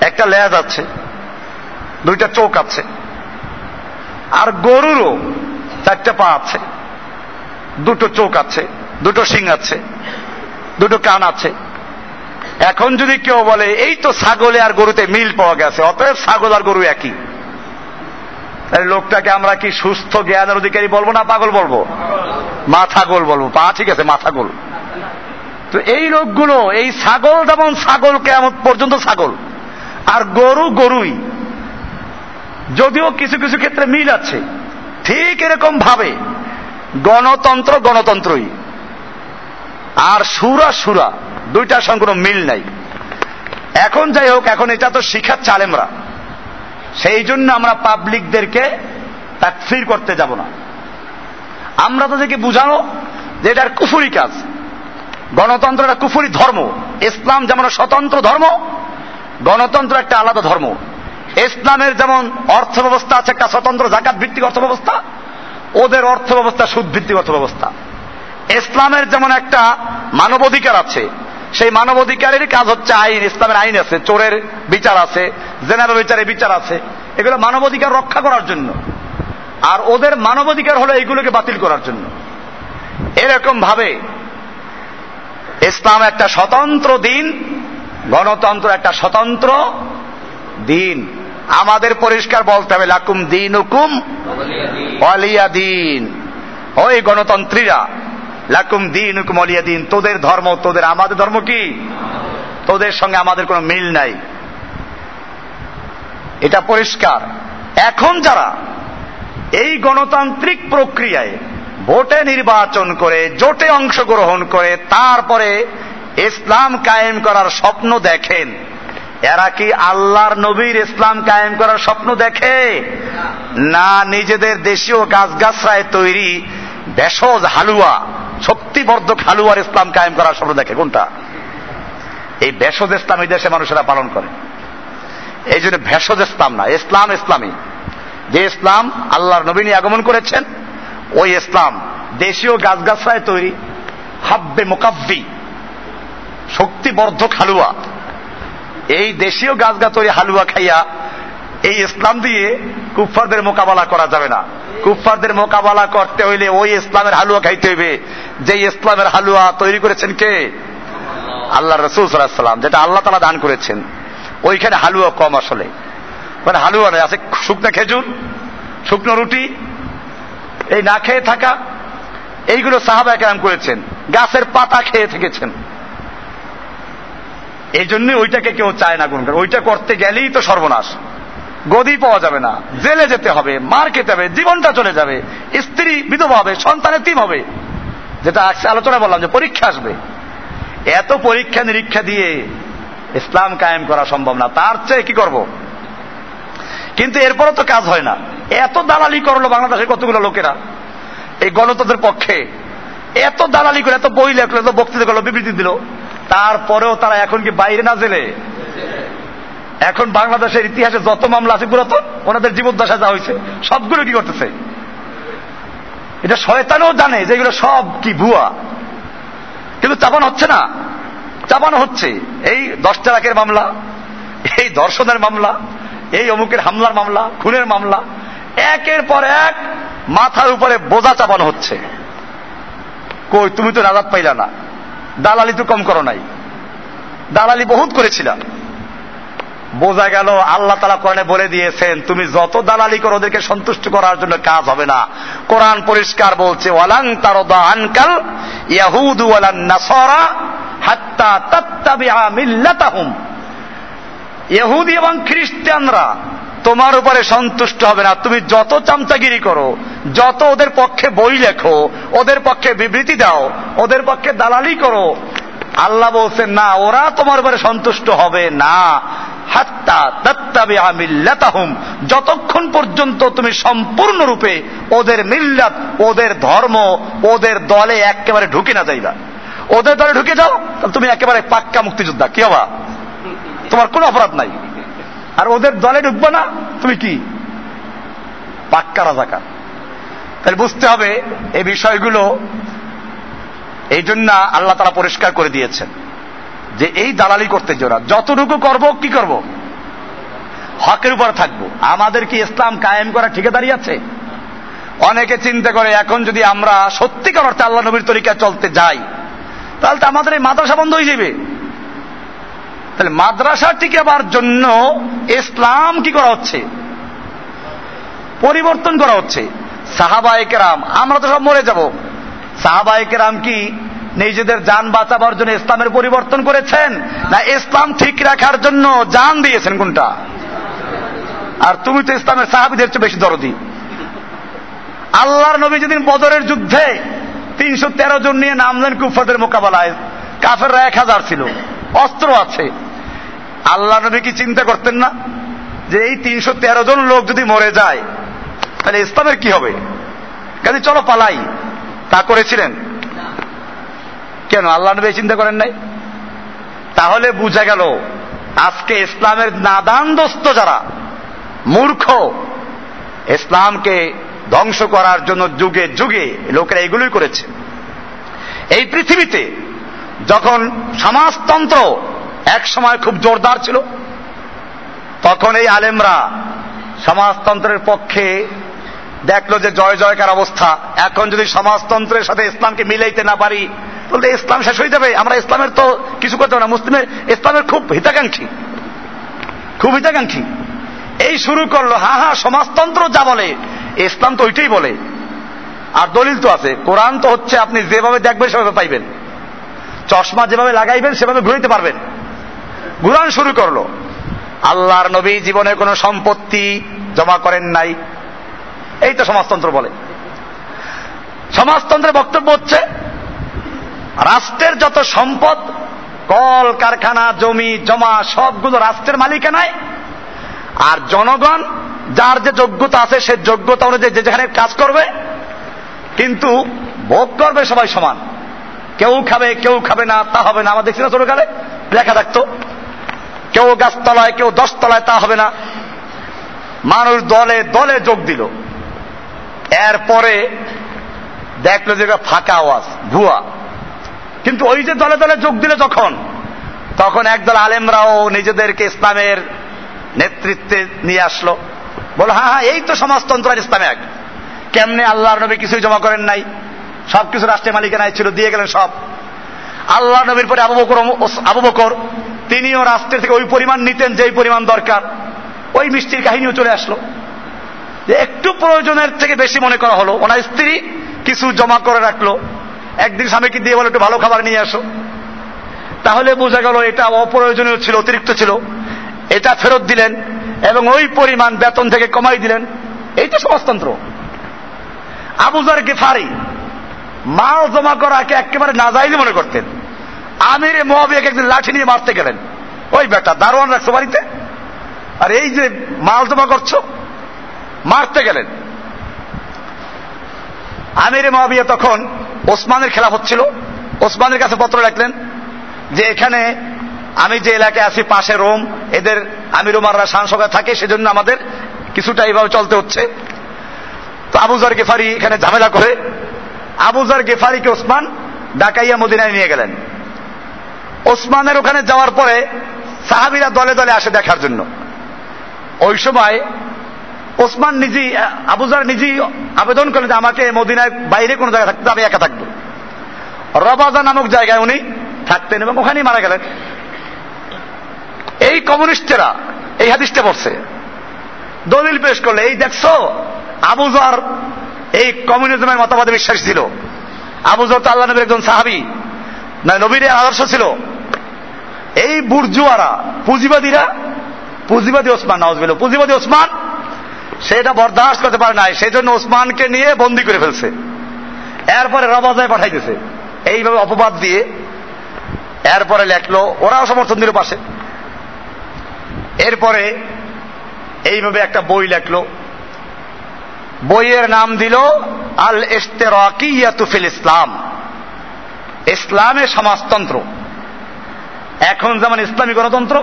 Speaker 1: একটা লেজ আছে, দুইটা চোখ আছে। আর গরুরও চারটে পা আছে, দুটো চোখ আছে। দুটো শিং আছে, দুটো কান আছে। এখন যদি কেউ বলে, এই তো ছাগলে আর গরুতে মিল পাওয়া গেছে, অতএব ছাগল আর গরু একই। লোকটাকে আমরা কি সুস্থ জ্ঞানের অধিকারী বলব না পাগল বলব? মাথা গোল বলব। পা ঠিক আছে মাথা গোল তো এই লোকগুলো, এই ছাগল যেমন ছাগল কেমন পর্যন্ত ছাগল, আর গরু গরুই। যদিও কিছু কিছু ক্ষেত্রে মিল আছে, ঠিক এরকম ভাবে গণতন্ত্র গণতন্ত্রই। আর সুরা সুরা দুইটার সঙ্গে কোনো মিল নাই। এখন যাই হোক, এখন এটা তো শিখাচ্ছে আলেমরা সেই জন্য আমরা পাবলিকদেরকে তাকফির করতে যাব না। আমরা তাদেরকে বুঝানো যে এটার কুফুরি কাজ। গণতন্ত্র একটা কুফুরি ধর্ম। ইসলাম যেমন স্বতন্ত্র ধর্ম, গণতন্ত্র একটা আলাদা ধর্ম। ইসলামের যেমন অর্থ ব্যবস্থা আছে একটা স্বতন্ত্র জাকাত ভিত্তিক অর্থ ব্যবস্থা ওদের অর্থ ব্যবস্থা সুদ ভিত্তিক অর্থ ব্যবস্থা ইসলামের যেমন একটা মানবাধিকার আছে, সেই মানবাধিকারের কাজ হচ্ছে আইন, ইসলামের আইন আছে, চোরের বিচার আছে, জেনারেল বিচারে বিচার আছে, এগুলো মানবাধিকার রক্ষা করার জন্য। আর ওদের মানবাধিকার হলো এইগুলোকে বাতিল করার জন্য। এরকম ভাবে ইসলাম একটা স্বতন্ত্র দিন, গণতন্ত্র একটা স্বতন্ত্র দিন। আমাদের পরিষ্কার বলতে হবে, লাকুম দিন হুকুম অলিয়া দিন। ওই গণতন্ত্রীরা লাকুম দিন হুকুম অলিয়া দিন। তোদের ধর্ম, তোদের আমাদের ধর্ম কি? তোদের সঙ্গে আমাদের কোনো মিল নাই। এটা পরিষ্কার। এখন যারা এই গণতান্ত্রিক প্রক্রিয়ায় ভোটে নির্বাচন করে, জোটে অংশগ্রহণ করে, তারপরে ইসলাম কায়েম করার স্বপ্ন দেখেন, এরা কি আল্লাহর নবীর ইসলাম কায়েম করার স্বপ্ন দেখে? না, নিজেদের দেশীয় গাছগাছরায় তৈরি ভেষজ হালুয়া, শক্তিবর্ধক হালুয়ার ইসলাম কায়েম করার স্বপ্ন দেখে, কোনটা? এই ভেষজ ইসলাম এই দেশে মানুষেরা পালন করে। এই জন্য ভেষজ ইসলাম না, ইসলাম ইসলামী। যে ইসলাম আল্লাহর নবীনী আগমন করেছেন, ওই ইসলাম দেশীয় গাছগাছরায় তৈরি, হাব্বে মোকাব্বি, শক্তিবর্ধক হালুয়া। এই দেশীয় গাছগা তৈরি হালুয়া খাইয়া এই ইসলাম দিয়ে কুফফারদের মোকাবেলা করা যাবে না। কুফফারদের মোকাবেলা করতে হইলে ওই ইসলামের হালুয়া খাইতে হইবে। যে ইসলামের হালুয়া তৈরি করেছেন কে? আল্লাহ রসুল সাল্লাম যেটা আল্লাহ তালা দান করেছেন। ওইখানে হালুয়া কম আসলে। মানে হালুয়া নয়, আছে শুকনো খেজুর, শুকনো রুটি, এই না খেয়ে থাকা, এইগুলো সাহাবা একরাম করেছেন। গাছের পাতা খেয়ে থেকেছেন। এই জন্য ওইটাকে কেউ চায় না গুণ ওইটা করতে গেলেই তো সর্বনাশ। গদি পাওয়া যাবে না। জেলে যেতে হবে, মার খেতে হবে, জীবনটা চলে যাবে। স্ত্রী, বিধবা হবে, সন্তানের তিম হবে। যেটা আলোচনা বললাম যে পরীক্ষা আসবে। এত পরীক্ষা নিরীক্ষা দিয়ে ইসলাম কায়েম করা সম্ভব না। তার চেয়ে কি করব? কিন্তু এরপরও তো কাজ হয় না। এত দালালি করল বাংলাদেশের কতগুলো লোকেরা? এই গণতন্ত্রের পক্ষে। এত দালালি করে, এত বই লেখলো, এত বক্তৃতা করল, বিবৃতি দিল। তারপরেও তারা এখন কি বাইরে না জেলে? এখন বাংলাদেশের ইতিহাসে যত মামলা আছে পুরাতন, ওনাদের জীবদ্দশা যা হয়েছে, সবগুলো কি করতেছে? এটা শয়তানও জানে যে এগুলো সব কি ভুয়া। কিন্তু চাপানো হচ্ছে না। চাপানো হচ্ছে। এই দশ টাকার মামলা, এই ধর্ষণের মামলা, এই অমুকের হামলার মামলা, খুনের মামলা, একের পর এক মাথার উপরে বোঝা চাপানো হচ্ছে। কই, তুমি তো রাজাত পাইলা না। দালালি তো কম করো নাই। দালালি বহুত করেছিলাম। বোঝা গেল, আল্লাহ তালা কোরআনে বলে দিয়েছেন, তুমি যত দালালি করো ওদেরকে সন্তুষ্ট করার জন্য কাজ হবে না। কোরআন পরিষ্কার বলছে, ওয়ালাং তারদা আনকাল ইয়াহুদু ওয়ালান নাসারা হাত্তা তাত্তাবিআ মিল্লাতাহুম। ইহুদি এবং খ্রিস্টানরা তোমার উপরে সন্তুষ্ট হবে না। তুমি যত চামচাগিরি করো, যত ওদের পক্ষে বই লেখো, ওদের পক্ষে বিবৃতি দাও, ওদের পক্ষে দালালি করো, আল্লাহ বলছেন, না, ওরা তোমার উপরে সন্তুষ্ট হবে না। যতক্ষণ পর্যন্ত তুমি সম্পূর্ণরূপে ওদের মিল্লাত, ওদের ধর্ম, ওদের দলে একেবারে ঢুকে না যাইবা। ওদের দলে ঢুকে যাও তুমি একেবারে পাক্কা মুক্তিযোদ্ধা। কি হবা তোমার কোনো অপরাধ নাই। আর ওদের দলে ঢুকবে না, তুমি কি? পাক্কা রাজাকার। তাহলে বুঝতে হবে, এই বিষয়গুলো এই জন্য আল্লাহ তারা পরিষ্কার করে দিয়েছেন। যে এই দালালি করতে জোরা যতটুকু করব, কি করব? হকের উপর থাকব। আমাদের কি ইসলাম কায়েম করা ঠিকাদারি আছে? অনেকে চিন্তা করে, এখন যদি আমরা সত্যিকার অর্থে আল্লাহ নবীর তরিকায় চলতে যাই, তাহলে তো আমাদের এই মাদ্রাসা বন্ধ হয়ে যাবে। তাহলে মাদ্রাসা টিকাবার জন্য ইসলাম কি করা হচ্ছে? পরিবর্তন করা হচ্ছে। সাহাবায়কেরাম আমরা তো সব মরে যাব। সাহাবায়কেরাম কি নিজেদের যান বাঁচাবার জন্য ইসলামের পরিবর্তন করেছেন? না ইসলাম ঠিক রাখার জন্য যান দিয়েছেন কোনটা? আর তুমি তো ইসলামের সাহাবিদের চেয়ে বেশি দরদি। আল্লাহর নবী যেদিন বদরের যুদ্ধে তিনশো তেরো জন নিয়ে নামলেন কুফাদের মোকাবেলায়, কাফেররা এক হাজার ছিল, অস্ত্র আছে। আল্লাহ নবী কি চিন্তা করতেন না যে এই তিনশো তেরো জন লোক যদি মরে যায়, তাহলে ইসলামের কি হবে? কাজে চলো পালাই। তা করেছিলেন। কেন? আল্লাহ নবী চিন্তা করেন নাই? তাহলে বুঝা গেল, আজকে ইসলামের নাদান দোস্ত যারা, মূর্খ, ইসলামকে ধ্বংস করার জন্য যুগে যুগে লোকেরা এগুলোই করেছে। এই পৃথিবীতে যখন সমাজতন্ত্র এক সময় খুব জোরদার ছিল, তখন এই আলেমরা সমাজতন্ত্রের পক্ষে দেখল যে জয় জয়কার অবস্থা। এখন যদি সমাজতন্ত্রের সাথে ইসলামকে মিলাইতে না পারি বলতে ইসলাম শেষ হয়ে যাবে, আমরা ইসলামের তো কিছু করতে না। মুসলিমের, ইসলামের খুব হিতাকাঙ্ক্ষী। খুব হিতাকাঙ্ক্ষী। এই শুরু করল, হা হা, সমাজতন্ত্র যা বলে, ইসলাম তো ওইটাই বলে। আর দলিল তো আছে, কোরআন তো হচ্ছে আপনি যেভাবে দেখবেন, সেভাবে পাইবেন। চশমা যেভাবে লাগাইবেন, সেভাবে ঘুরাইতে পারবেন। ঘুরান শুরু করল। আল্লাহর নবী জীবনে কোনো সম্পত্তি জমা করেন নাই। এই তো সমাজতন্ত্র বলে। সমাজতন্ত্রের বক্তব্য হচ্ছে রাষ্ট্রের যত সম্পদ, কল, কারখানা, জমি, জমা, সবগুলো রাষ্ট্রের মালিকানায় আর জনগণ, যার যে যোগ্যতা আছে, সে যোগ্যতা অনুযায়ী যে যেখানে কাজ করবে, কিন্তু ভোগ করবে সবাই সমান। কেউ খাবে কেউ খাবে না, তা হবে না। আমার দেখছি না ছোটকালে লেখা থাকতো, কেউ গাছতলায়, কেউ দশতলায়, তা হবে না। মানুষ দলে দলে যোগ দিল। এরপরে দেখল যে ফাঁকা আওয়াজ, ভুয়া। কিন্তু ওই যে দলে দলে যোগ দিল যখন, তখন একদল আলেমরাও নিজেদেরকে ইসলামের নেতৃত্বে নিয়ে আসলো। বলো হ্যাঁ হ্যাঁ এই তো সমাজতন্ত্র আর ইসলামে এক। কেমনে আল্লাহর নবী কিছুই জমা করেন নাই? সব কিছু রাষ্ট্রের মালিকানায় ছিল, দিয়ে গেলেন সব। আল্লাহ নবীর পরে আবু বকর আবু বকর, তিনিও রাষ্ট্রের থেকে ওই পরিমাণ নিতেন যেই পরিমাণ দরকার। ওই মিষ্টির কাহিনীও চলে আসলো। একটু প্রয়োজনের থেকে বেশি মনে করা হলো। ওনার স্ত্রী কিছু জমা করে রাখল। একদিন স্বামীকে দিয়ে বলো, একটু ভালো খাবার নিয়ে আসো। তাহলে বোঝা গেল এটা অপ্রয়োজনীয় ছিল, অতিরিক্ত ছিল। এটা ফেরত দিলেন এবং ওই পরিমাণ বেতন থেকে কমাই দিলেন। এই তো সমাজতন্ত্র আবুজার গেফারি মাল জমা করাকে একেবারে নাজাইজ মনে করতেন। আমির মহাবিয়াকে একদিন লাঠি নিয়ে মারতে গেলেন। ওই বেটা, দারোয়ান রাখছো বাড়িতে? আর এই যে মাল জমা করছ, মারতে গেলেন। আমির মহাবিয়া তখন ওসমানের খেলা হচ্ছিল। ওসমানের কাছে পত্র রাখলেন যে এখানে আমি যে এলাকায় আছি, পাশে রোম, এদের আমির উমাররা সাংসদে থাকে, সেজন্য আমাদের কিছুটা এইভাবে চলতে হচ্ছে। তো আবুজার গেফারি এখানে ঝামেলা করে। আবুজার গেফারিকে ওসমান ডাকাইয়া মদিনায় নিয়ে গেলেন। ওসমানের ওখানে যাওয়ার পরে সাহাবিরা দলে দলে আসে দেখার জন্য। ওই সময় ওসমান নিজেই আবুজার নিজেই আবেদন করলেন যে আমাকে মদিনায় বাইরে কোনো জায়গায় থাকতে আমি একা থাকব। রবাজা নামক জায়গায় উনি থাকতেন এবং ওখানেই মারা গেলেন। এই কমিউনিস্টেরা এই হাদিসটা পড়ছে দলিল পেশ করলে, এই দেখছ আবুজার এই কমিউনিজমের মতবাদে বিশ্বাস ছিল। আবুজার তো আল্লাহ নবীর একজন সাহাবি, না, নবীর আদর্শ ছিল। এই বুর্জুয়ারা, পুঁজিবাদীরা, পুঁজিবাদী ওসমান নওয়াজ পুঁজিবাদী ওসমান সেটা বরদাস্ত করতে পারে নাই, সেই জন্য ওসমানকে নিয়ে বন্দি করে ফেলছে। এরপরে রবাজায় পাঠাইতেছে এইভাবে অপবাদ দিয়ে এরপরে লেখলো, ওরাও সমর্থন দিল পাশে। এরপরে এইভাবে একটা বই লেখলো। বইয়ের নাম দিল আল ইস্তেরাকিয়াতুফিল ইসলাম। ইসলামে সমাজতন্ত্র। এখন যেমন ইসলামী গণতন্ত্র,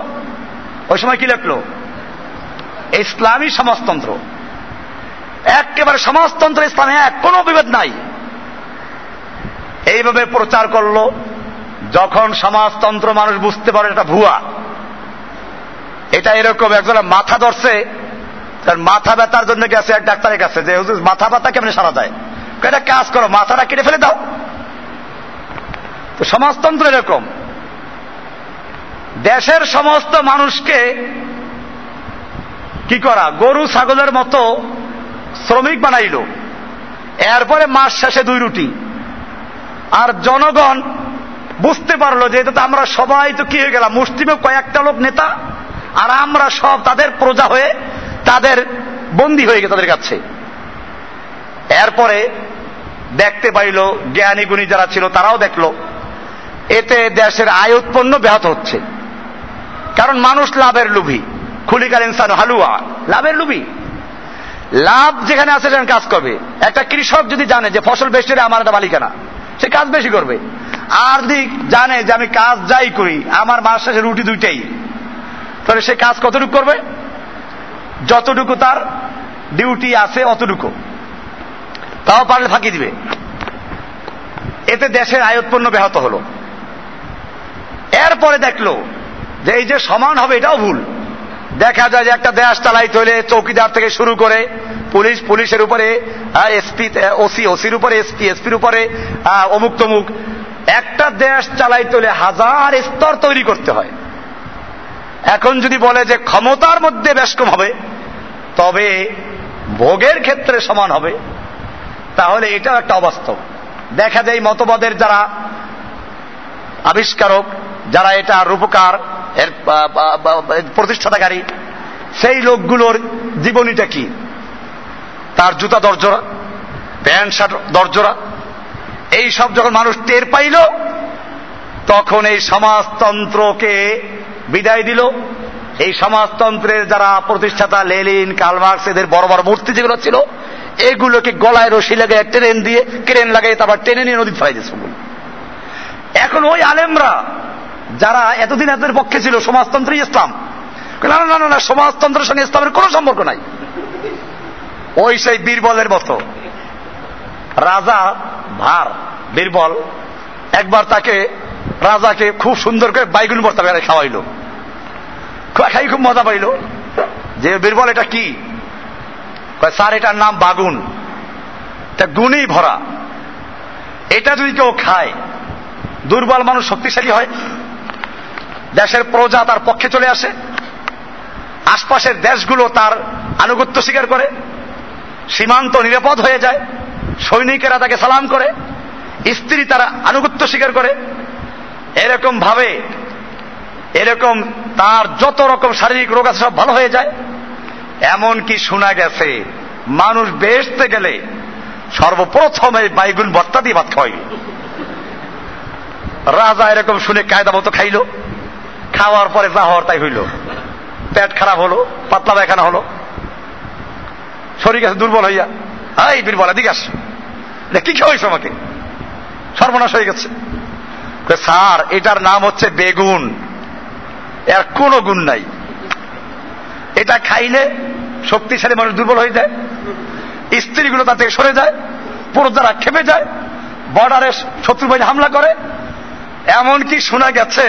Speaker 1: ওই সময় কি লেখলো? ইসলামী সমাজতন্ত্র। একেবারে সমাজতন্ত্র ইসলামে এক, কোনো বিভেদ নাই। এইভাবে প্রচার করল, যখন সমাজতন্ত্র মানুষ বুঝতে পারে এটা ভুয়া। এটা এরকম একজন মাথা ধরছে, তার মাথা ব্যথার জন্য গেছে, এক ডাক্তারের কাছে, যে মাথা ব্যথা কেমন সারা যায়? এটা কাজ করো, মাথাটা কেটে ফেলে দাও। তো সমাজতন্ত্র এরকম। দেশের সমস্ত মানুষকে কি করা? গরু, ছাগলের মতো শ্রমিক বানাইল। এরপরে মাস শেষে দুই রুটি। আর জনগণ বুঝতে পারল যে এটা তো আমরা সবাই তো কি হয়ে গেলাম, মুসলিমে কয়েকটা লোক নেতা, আর আমরা সব তাদের প্রজা হয়ে তাদের বন্দী হয়ে গেছে তাদের কাছে। এরপরে দেখতে পাইল, জ্ঞানী গুণী যারা ছিল তারাও দেখল, এতে দেশের আয় উৎপন্ন ব্যাহত হচ্ছে। কারণ মানুষ লাভের লুভি। খুলিকার ইনসান হালুয়া, লাভের লুবি। লাভ যেখানে আছে সেখানে কাজ করবে। একটা কৃষক যদি জানে যে ফসল বেশি আমার একটা মালিকানা, সে কাজ বেশি করবে। আর দিক জানে যে আমি কাজ যাই করি, আমার মাস শেষে রুটি দুইটাই। তাহলে সে কাজ কতটুকু করবে? যতটুকু তার ডিউটি আছে অতটুকু। তাও পারলে ফাঁকি দিবে। এতে দেশের আয় উৎপন্ন ব্যাহত হলো। এরপরে দেখল যে এই যে সমান হবে এটাও ভুল। দেখা যায় যে একটা দেশ চালাইতে হলে চৌকিদার থেকে শুরু করে পুলিশ, পুলিশের উপরে এসপি ওসি, ওসির উপরে, এসপি, এসপির উপরে অমুক তমুক। একটা দেশ চালাইতে হলে হাজার স্তর তৈরি করতে হয়। এখন যদি বলে যে ক্ষমতার মধ্যে বেশ কম হবে, তবে ভোগের ক্ষেত্রে সমান হবে। তাহলে এটাও একটা অবাস্তব। দেখা যায় মতবাদের যারা আবিষ্কারক, যারা এটা রূপকার এর প্রতিষ্ঠাতাকারী। সেই লোকগুলোর জীবনীটা কি? তার জুতা দরজরা প্যান্ট শার্ট দরজরা এই সব যখন মানুষ টের পাইল, তখন এই সমাজতন্ত্রকে বিদায় দিল। এই সমাজতন্ত্রের যারা প্রতিষ্ঠাতা লেলিন কালমার্কস এদের বড় বড় মূর্তি যেগুলো ছিল, এগুলোকে গলায় রশি লাগে ট্রেন দিয়ে, ক্রেন লাগাই তারপর টেনে নিয়ে নদী ফেলাই দিয়েছে এখন ওই আলেমরা যারা এতদিন এদের পক্ষে ছিল সমাজতন্ত্র ইসলাম। না না না না সমাজতন্ত্রের সঙ্গে ইসলামের কোনো সম্পর্ক নাই। ওই সেই বীরবলের মতো। রাজা ভার, বীরবল, একবার তাকে রাজাকে খুব সুন্দর করে বাইগুন ভর্তা করে খাওয়াইল। খাই খুব মজা পাইল। যে বীরবল, এটা কি? স্যার, এটার নাম বাগুন। এটা গুণেই ভরা। এটা যদি কেউ খায়, দুর্বল মানুষ শক্তিশালী হয় দেশের প্রজা তার পক্ষে চলে আসে। আশপাশের দেশগুলো তার আনুগত্য স্বীকার করে। সীমান্ত নিরাপদ হয়ে যায়। সৈনিকেরা তাকে সালাম করে। স্ত্রী তারা আনুগত্য স্বীকার করে। এরকম ভাবে, এরকম তার যত রকম শারীরিক রোগ আছে সব ভালো হয়ে যায়। এমন কি শোনা গেছে, মানুষ বেসতে গেলে সর্বপ্রথম এই বাইগুন ভর্তা দিয়ে ভাত খাওয়াইল রাজা এরকম শুনে কায়দা মতো খাইল। খাওয়ার পরে যা হওয়ার তাই হইল। পেট খারাপ হলো, পাতলা পায়খানা হলো। শরীর গেছে দুর্বল হইয়া, এই বীরবল, এদিকে আস। কি খাওয়াইছ আমাকে? সর্বনাশ হয়ে গেছে। স্যার, এটার নাম হচ্ছে বেগুন। এর কোনো গুণ নাই। এটা খাইলে শক্তিশালী মানুষ দুর্বল হয়ে যায়, স্ত্রীগুলো তা থেকে সরে যায় পুরোদারা খেপে যায়, বর্ডারে শত্রু বাহিনী হামলা করে। এমনকি শোনা গেছে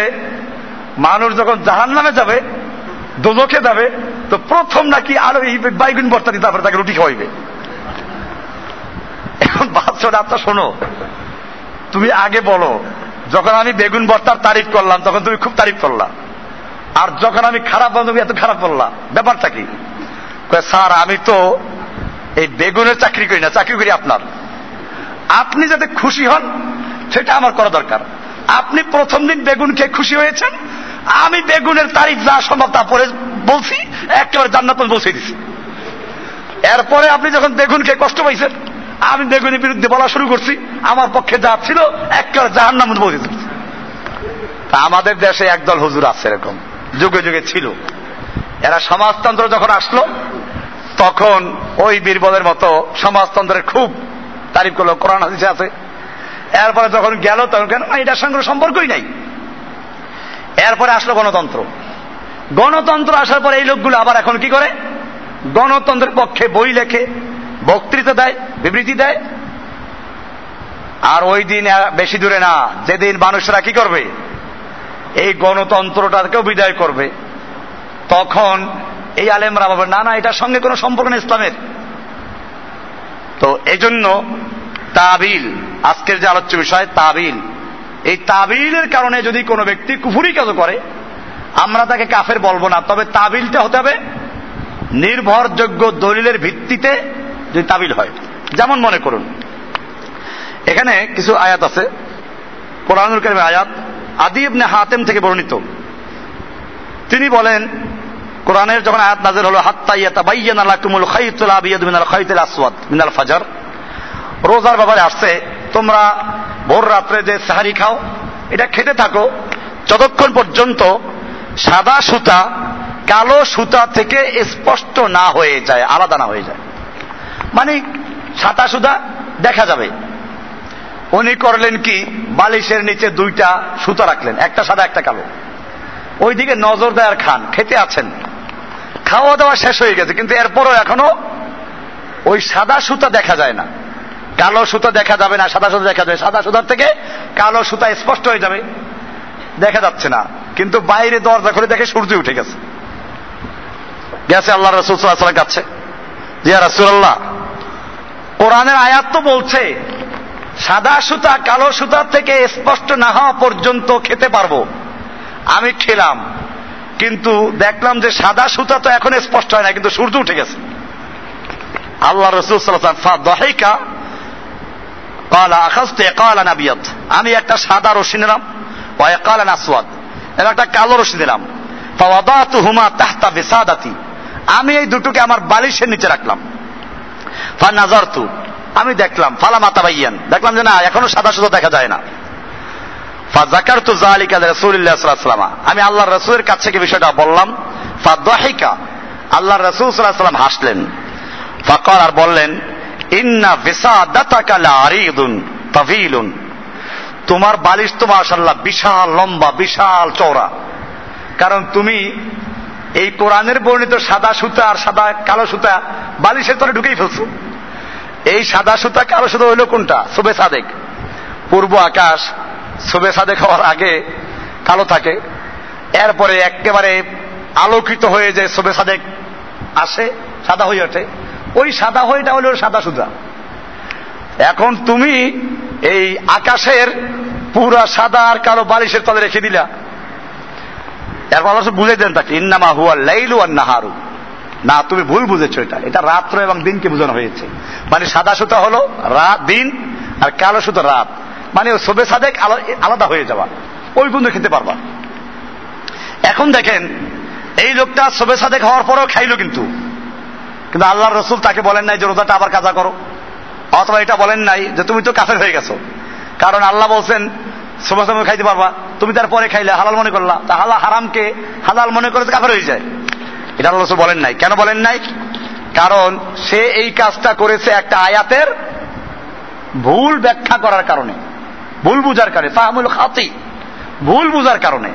Speaker 1: মানুষ যখন জাহান নামে যাবে দোজখে যাবে, তো প্রথম নাকি আরও এই বাইগুন বর্তা দিয়ে তারপরে তাকে রুটি খাওয়াইবে। এখন বাচ্চাটা শোনো, তুমি আগে বলো, যখন আমি বেগুন ভর্তার তারিফ করলাম, তখন তুমি খুব তারিফ করলাম আর যখন আমি খারাপ বললাম, তুমি এত খারাপ বললাম ব্যাপারটা কি? স্যার, আমি তো এই বেগুনের চাকরি করি না, চাকরি করি আপনার। আপনি যাতে খুশি হন, সেটা আমার করা দরকার। আপনি প্রথম দিন বেগুন খেয়ে খুশি হয়েছেন আমি বেগুনের তারিখ যা সম্ভব তা পরে বলছি, একেবারে জান্নাত বলছে দিছি। এরপরে আপনি যখন বেগুন খেয়ে কষ্ট পাইছেন, আমি বেগুনের বিরুদ্ধে বলা শুরু করছি, আমার পক্ষে যা ছিল, একেবারে জাহান্নাম বলছে দিচ্ছি তা আমাদের দেশে একদল হুজুর আছে এরকম, যুগে যুগে ছিল। এরা সমাজতন্ত্র যখন আসলো, তখন ওই বীরবলের মতো সমাজতন্ত্রের খুব তারিফ করল হাদিসে আছে। এরপরে যখন গেল, তখন কেন? এটার সঙ্গে সম্পর্কই নাই। এরপরে আসলো গণতন্ত্র। গণতন্ত্র আসার পর এই লোকগুলো আবার এখন কি করে? গণতন্ত্রের পক্ষে বই লেখে, বক্তৃতা দেয়, বিবৃতি দেয়। আর ওই দিন বেশি দূরে না, যেদিন মানুষরা কি করবে? এই গণতন্ত্রটাকেও বিদায় করবে। তখন এই আলেমরা বলবে না না, এটার সঙ্গে কোনো সম্পর্ক নেই ইসলামের। তো এজন্য তাবিল, আজকের যে আলোচ্য বিষয়, তাবিল। এই তাবিলের কারণে যদি কোনো ব্যক্তি কুফুরি কাজ করে, আমরা তাকে কাফের বলব না, তবে তাবিলটা হতে হবে নির্ভরযোগ্য দলিলের ভিত্তিতে যদি তাবিল হয়। যেমন মনে করুন, এখানে কিছু আয়াত আছে, কোরআনুল কারিমের আয়াত, আদি ইবনে হাতেম থেকে বর্ণিত। তিনি বলেন, কোরআনের যখন আয়াত নাজের হলো, হাত্তা ইয়াতা বাইয়ান আলাকুমুল খাইতুল আবিয়াদ মিনাল খাইতুল আসওয়াদ, মিনাল ফাজার, রোজার ব্যাপারে আসছে, তোমরা ভোর রাত্রে যে সাহারি খাও, এটা খেতে থাকো। যতক্ষণ পর্যন্ত সাদা সুতা কালো সুতা থেকে স্পষ্ট না হয়ে যায়, আলাদা না হয়ে যায়। মানে সাদা সুতা দেখা যাবে। উনি করলেন কি? বালিশের নিচে দুইটা সুতা রাখলেন, একটা সাদা, একটা কালো। ওইদিকে নজর দেয়ার খান, খেতে আছেন। খাওয়া দাওয়া শেষ হয়ে গেছে, কিন্তু এরপরও এখনও ওই সাদা সুতা দেখা যায় না। কালো সুতা দেখা যাবে না, সাদা সুতা দেখা যাবে সাদা সুতার থেকে কালো সুতা স্পষ্ট হয়ে যাবে। দেখা যাচ্ছে না। কিন্তু বাইরে দরজা খুলে দেখে সূর্য উঠে গেছে। গেছে আল্লাহ রসুল কাছে। জিয়া রাসুল্লাহ কোরআনের আয়াত তো বলছে, সাদা সুতা কালো সুতা থেকে স্পষ্ট না হওয়া পর্যন্ত খেতে পারব। আমি খেলাম। কিন্তু দেখলাম যে সাদা সুতা তো এখন স্পষ্ট হয় না, কিন্তু সূর্য উঠে গেছে। আল্লাহ রসুল দহিকা কালা আখাস্তে কালা নাবিয়াত। আমি একটা সাদা রশি নিলাম কালা নাসওয়াদ। এবং একটা কালো রশি দিলাম হুমা তাহতা বেসাদাতি। আমি এই দুটোকে আমার বালিশের নিচে রাখলাম। ফা নাজারতু আমি দেখলাম ফালা মাতা বাইয়ান দেখলাম যে না, এখনও সাদা সুতো দেখা যায় না। ফাজাকার তু জালিকা রসুল্লাহামা আমি আল্লাহ রসুলের কাছ থেকে বিষয়টা বললাম। ফাদহিকা আল্লাহ রসুল সাল্লাম হাসলেন। ফাকর আর বললেন ইন্না লারিদুন তাভিলুন তোমার বালিশ তো মাশাল্লাহ বিশাল লম্বা, বিশাল চওড়া। কারণ তুমি এই কোরআনের বর্ণিত সাদা সুতা আর সাদা কালো সুতা বালিশের তলে ঢুকেই ফেলছো। এই সাদা সুতা, কালো সুতা হইল কোনটা? সুবে সাদেক। পূর্ব আকাশ সুবে সাদেক হওয়ার আগে কালো থাকে। এরপরে একেবারে আলোকিত হয়ে যে সুবে সাদেক আসে, সাদা হয়ে ওঠে। ওই সাদা হয়েটা হলো সাদা সুদা এখন তুমি এই আকাশের পুরা সাদা আর কালো বালিশের তলে রেখে দিলা। এরপর অবশ্য বুঝে দেন তাকে, ইন্নামা হুয়া লাইলু আর নাহারু। না, তুমি ভুল বুঝেছ এটা। এটা রাত্র এবং দিনকে বোঝানো হয়েছে। মানে সাদা সুতা হলো রাত, দিন, আর কালো সুতো রাত। মানে সবে সাদেক আলাদা হয়ে যাওয়া। ওই বন্ধু খেতে পারবা। এখন দেখেন, এই লোকটা সবে সাদেক হওয়ার পরেও খাইলো কিন্তু। কিন্তু আল্লাহ রসুল তাকে বলেন নাই যে রোজাটা আবার কাজা করো। অথবা এটা বলেন নাই যে তুমি তো কাফের হয়ে গেছো। কারণ আল্লাহ বলছেন সবে সময় খাইতে পারবা। তুমি তারপরে খাইলে হালাল মনে করলা। তা হালা হারামকে হালাল মনে করে কাফের হয়ে যায়। এটা আল্লাহ রসুল বলেন নাই। কেন বলেন নাই? কারণ সে এই কাজটা করেছে একটা আয়াতের ভুল ব্যাখ্যা করার কারণে। ভুল বুঝার কারণে। ফাহমুল খাতি। ভুল বুঝার কারণে।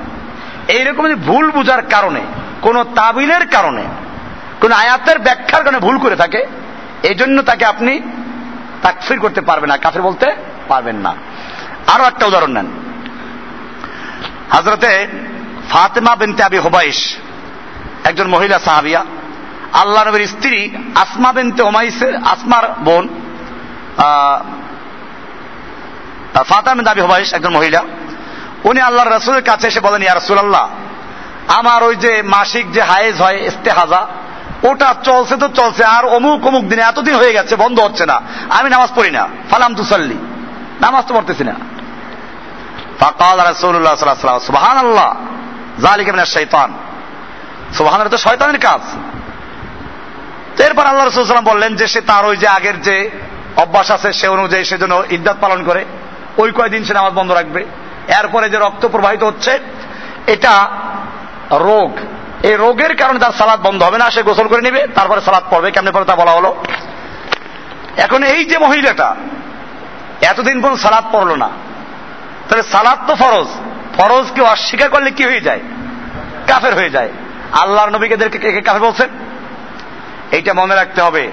Speaker 1: এইরকম ভুল বুঝার কারণে, কোন তাবিলের কারণে কোন আয়াতের ব্যাখ্যার কারণে ভুল করে থাকে এই জন্য তাকে আপনি তাকফির করতে পারবেন না, কাফির বলতে পারবেন না। আরও একটা উদাহরণ নেন। হাজরতে ফাতেমা বিনতে আবি হোবাইশ, একজন মহিলা সাহাবিয়া, আল্লাহ নবীর স্ত্রী আসমা বিনতে ওমাইসের আসমার বোন ফাতেমা দাবি হোবাইশ, একজন মহিলা। উনি আল্লাহ রসুলের কাছে এসে বলেন, ইয়া রসুল্লাহ আমার ওই যে মাসিক যে হায়েজ হয়, ইস্তেহাজা ওটা চলছে তো চলছে, আর অমুক অমুক দিনে এতদিন হয়ে গেছে, বন্ধ হচ্ছে না। আমি নামাজ পড়ি না। ফালাম তুসাল্লি। নামাজ তো পড়তেছি না। ফাকাল রাসূলুল্লাহ সাল্লাল্লাহু আলাইহি সুবহানাল্লাহ। যালিকা মিনাশ শাইতান। সুবহানাল্লাহ তো শয়তানের কাজ। এরপর আল্লাহ রাসূল সাল্লাম বললেন যে সে তার ওই যে আগের যে অভ্যাস আছে, সে অনুযায়ী সে যেন ইদ্দাত পালন করে, ওই কয়দিন সে নামাজ বন্ধ রাখবে। এরপরে যে রক্ত প্রবাহিত হচ্ছে, এটা রোগ। এই রোগের কারণে তার সালাদ বন্ধ হবে না, সে গোসল করে নেবে, তারপরে সালাদ পড়বে, কেমনে পরে তা বলা হলো? এখন এই যে মহিলাটা, এতদিন পর্যন্ত সালাদ পড়ল না। তাহলে সালাদ তো ফরজ। ফরজ কেউ অস্বীকার করলে কি হয়ে যায়? কাফের হয়ে যায়। আল্লাহর নবীকে কে কাফের বলছেন এইটা মনে রাখতে হবে।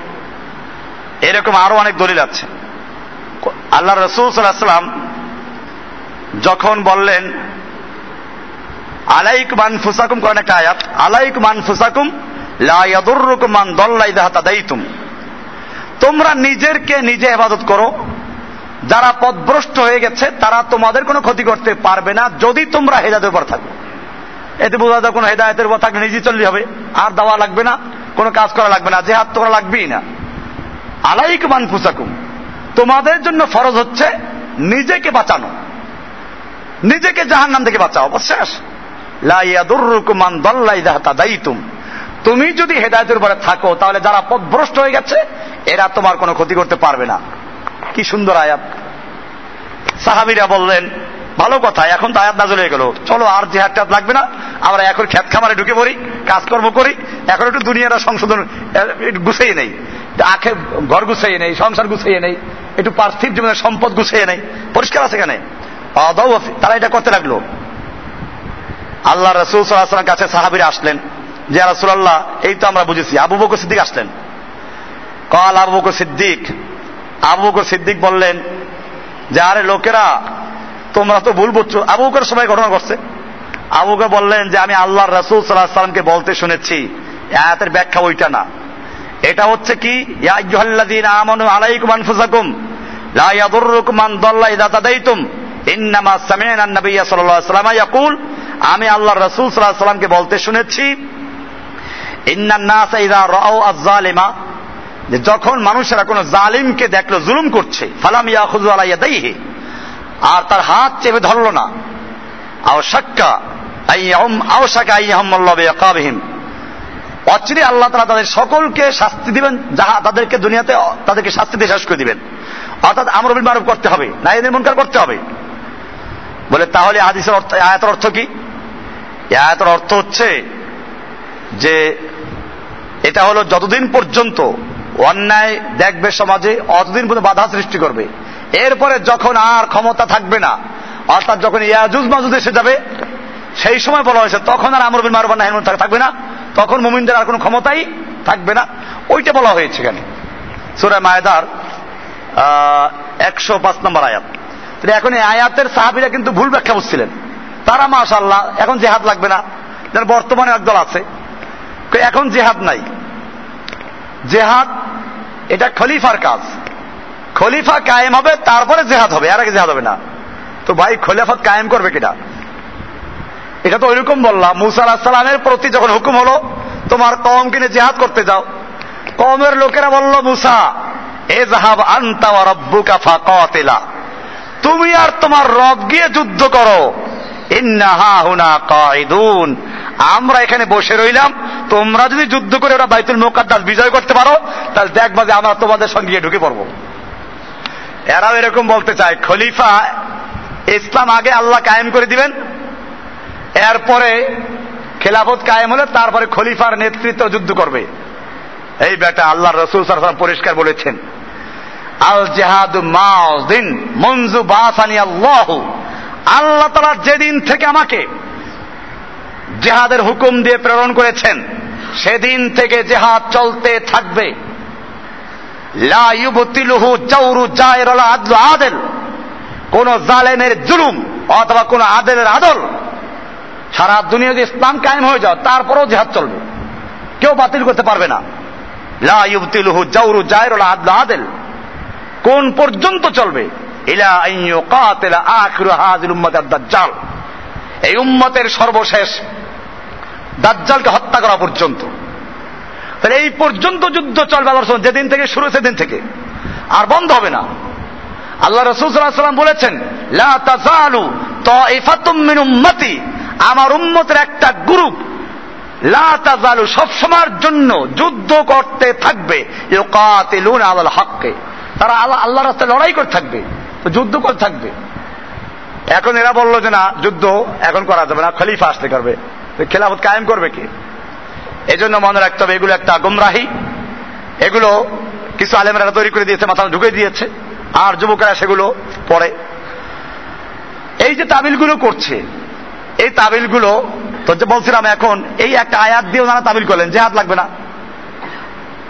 Speaker 1: এরকম আরও অনেক দলিল আছে। আল্লাহ রসুল সাল্লাম যখন বললেন আলাইক মান ফুসাকুম করেন একটা আয়াত, আলাইক মান ফুসাকুম লাইয়াদুররুকুম মান দল্লাই দাহাতা দাইতুম তোমরা নিজেরকে নিজে হেফাজত করো। যারা পদভ্রষ্ট হয়ে গেছে, তারা তোমাদের কোনো ক্ষতি করতে পারবে না, যদি তোমরা হেদায়তের উপর থাকো। এতে বোঝা যায় কোনো হেদায়তের উপর থাকলে নিজে চললে হবে। আর দেওয়া লাগবে না, কোনো কাজ করা লাগবে না যে হাত তোমরা লাগবেই না। আলাইক মান ফুসাকুম, তোমাদের জন্য ফরজ হচ্ছে নিজেকে বাঁচানো। নিজেকে জাহান নাম থেকে বাঁচাও শেষ। তুমি যদি হেদায়তের উপরে থাকো, তাহলে যারা পথভ্রষ্ট হয়ে গেছে, এরা তোমার কোনো ক্ষতি করতে পারবে না। কি সুন্দর আয়াত। সাহাবিরা বললেন, ভালো কথা, এখন তো আয়াত নাজল হয়ে গেল। চলো, আর জেহাদ টেহাদ লাগবে না। আমরা এখন খেত খামারে ঢুকে পড়ি, কাজকর্ম করি, এখন একটু দুনিয়াটা সংশোধন গুছিয়ে নেই। আখে ঘর গুছিয়ে নেই, সংসার গুছিয়ে নেই, একটু পার্থিব জীবনের সম্পদ গুছিয়ে নেই। পরিষ্কার আছে এখানে? তারা এটা করতে লাগল। আল্লাহ রসুল সাল্লাহাম কাছে সাহাবিরা আসলেন। যে রাসুল্লাহ এই তো আমরা বুঝেছি। আবু বকর সিদ্দিক আসলেন। Call, Abu Bakr Siddiq. Abu Bakr Siddiq বললেন, যে, আরে লোকেরা, তোমরা তো ভুল বুঝছ। আবু বকর সবাই ঘটনা করছে আবুকে বললেন, যে, আমি আল্লাহ রসুল সাল্লাহ সাল্লামকে বলতে শুনেছি। আয়াতের ব্যাখ্যা ওইটা না। এটা হচ্ছে কি আমানু আলাইকুম আনফুসাকুম, লা ইয়াদুররুকুম মান দাল্লা ইযা তাদাইতুম, ইন্নামা সামি'না আন-নাবিয়্য সাল্লাল্লাহু আলাইহি ওয়াসাল্লাম ইয়াকুল আমি আল্লাহ রাসূল আলাইহি সাল্লামকে বলতে শুনেছি যে যখন মানুষেরা কোনো জালিমকে দেখল, জুলুম করছে, ফালাম ইয়াদাইহি আর তার হাত চেপে ধরলো না। অচিরে আল্লাহ তারা তাদের সকলকে শাস্তি দিবেন, যাহা তাদেরকে দুনিয়াতে, তাদেরকে শাস্তি দিয়ে শেষ করে দিবেন। অর্থাৎ আমর বিল মারুফ করতে হবে, না এদের মনকার করতে হবে। বলে তাহলে আদিসের অর্থ, আয়াতের অর্থ কি? আয়াতের অর্থ হচ্ছে যে এটা হলো যতদিন পর্যন্ত অন্যায় দেখবে সমাজে, অতদিন পর্যন্ত বাধা সৃষ্টি করবে। এরপরে যখন আর ক্ষমতা থাকবে না, অর্থাৎ যখন ইয়াজুজ মাজুজ এসে যাবে, সেই সময় বলা হয়েছে, তখন আর আমর বিন মারুফ থাকবে না, তখন মুমিনদের আর কোনো ক্ষমতাই থাকবে না। ওইটা বলা হয়েছে এখানে। সুরা মায়দার একশো পাঁচ নম্বর আয়াত। এখন এই আয়াতের সাহাবিরা কিন্তু ভুল ব্যাখ্যা বুঝছিলেন। তারা মাশাল্লাহ এখন জেহাদ লাগবে না। যেন বর্তমানে একদল আছে। এখন জেহাদ নাই। জেহাদ, এটা খলিফার কাজ। খলিফা কায়েম হবে, তারপরে জেহাদ হবে আর আগে জেহাদ হবে না। তো ভাই, খলিফাত কায়েম করবে কিনা? এটা তো ওইরকম বললাম, মুসা আলাহিসাল্লামের প্রতি যখন হুকুম হলো, তোমার কম কিনে জেহাদ করতে যাও। কমের লোকেরা বলল, মুসা এ জাহাব আন্তা রব্বুকা ফাকাতিলা। তুমি আর তোমার রব গিয়ে যুদ্ধ করো। আমরা এখানে বসে রইলাম। তোমরা যদি যুদ্ধ করে ওরা বাইতুল মোকাদ্দাস বিজয় করতে পারো, তাহলে দেখবা যে আমরা তোমাদের সঙ্গে ঢুকে পড়ব। এরাও এরকম বলতে চায়, খলিফা, ইসলাম আগে আল্লাহ কায়েম করে দিবেন। এরপরে খেলাফত কায়েম হলে তারপরে খলিফার নেতৃত্ব যুদ্ধ করবে। এই বেটা আল্লাহ রসুল সাল্লাম পরিষ্কার বলেছেন আল জেহাদ মাউদ্দিন মঞ্জু বাসানি আল্লাহ। আল্লাহ তালা যেদিন থেকে আমাকে জেহাদের হুকুম দিয়ে প্রেরণ করেছেন, সেদিন থেকে জেহাদ চলতে থাকবে। আদলু কোন জালেমের জুলুম অথবা কোন আদেলের আদল সারা দুনিয়া যদি ইসলাম কায়েম হয়ে যাও তারপরেও জেহাদ চলবে। কেউ বাতিল করতে পারবে না। লা ইউবতিলুহু জাউরু জায়রুল আদলু আদেল। কোন পর্যন্ত চলবে? ইলা আইয়ু কাতিলা আখিরু হাযিল উম্মাত দাজ্জাল। এই উম্মতের সর্বশেষ দাজ্জালকে হত্যা করা পর্যন্ত। তাহলে এই পর্যন্ত যুদ্ধ চলবে আল্লাহ যেদিন থেকে শুরু, সেদিন থেকে। আর বন্ধ হবে না। আল্লাহ রসুল সাল্লাম বলেছেন, লা তাজালু তাইফাতুম মিন উম্মতি। আমার উম্মতের একটা গ্রুপ লা তাজালু সবসময়ের জন্য যুদ্ধ করতে থাকবে। ইউকাতিলুনা আলাল হককে। তারা আল্লাহ আল্লাহ রাস্তায় লড়াই করে থাকবে। তো যুদ্ধ করে থাকবে। এখন এরা বলল যে না, যুদ্ধ এখন করা যাবে না, খলিফা আসতে করবে খেলাফত কায়েম করবে কে? এই জন্য মনে রাখতে হবে, এগুলো একটা গুমরাহি। এগুলো কিছু আলেমরা তৈরি করে দিয়েছে মাথা ঢুকে দিয়েছে। আর যুবকেরা সেগুলো পড়ে। এই যে তাবিলগুলো করছে, এই তাবিলগুলো, তো যে বলছিলাম এখন, এই একটা আয়াত দিয়ে ওনারা তাবিল করলেন, জেহাদ লাগবে না।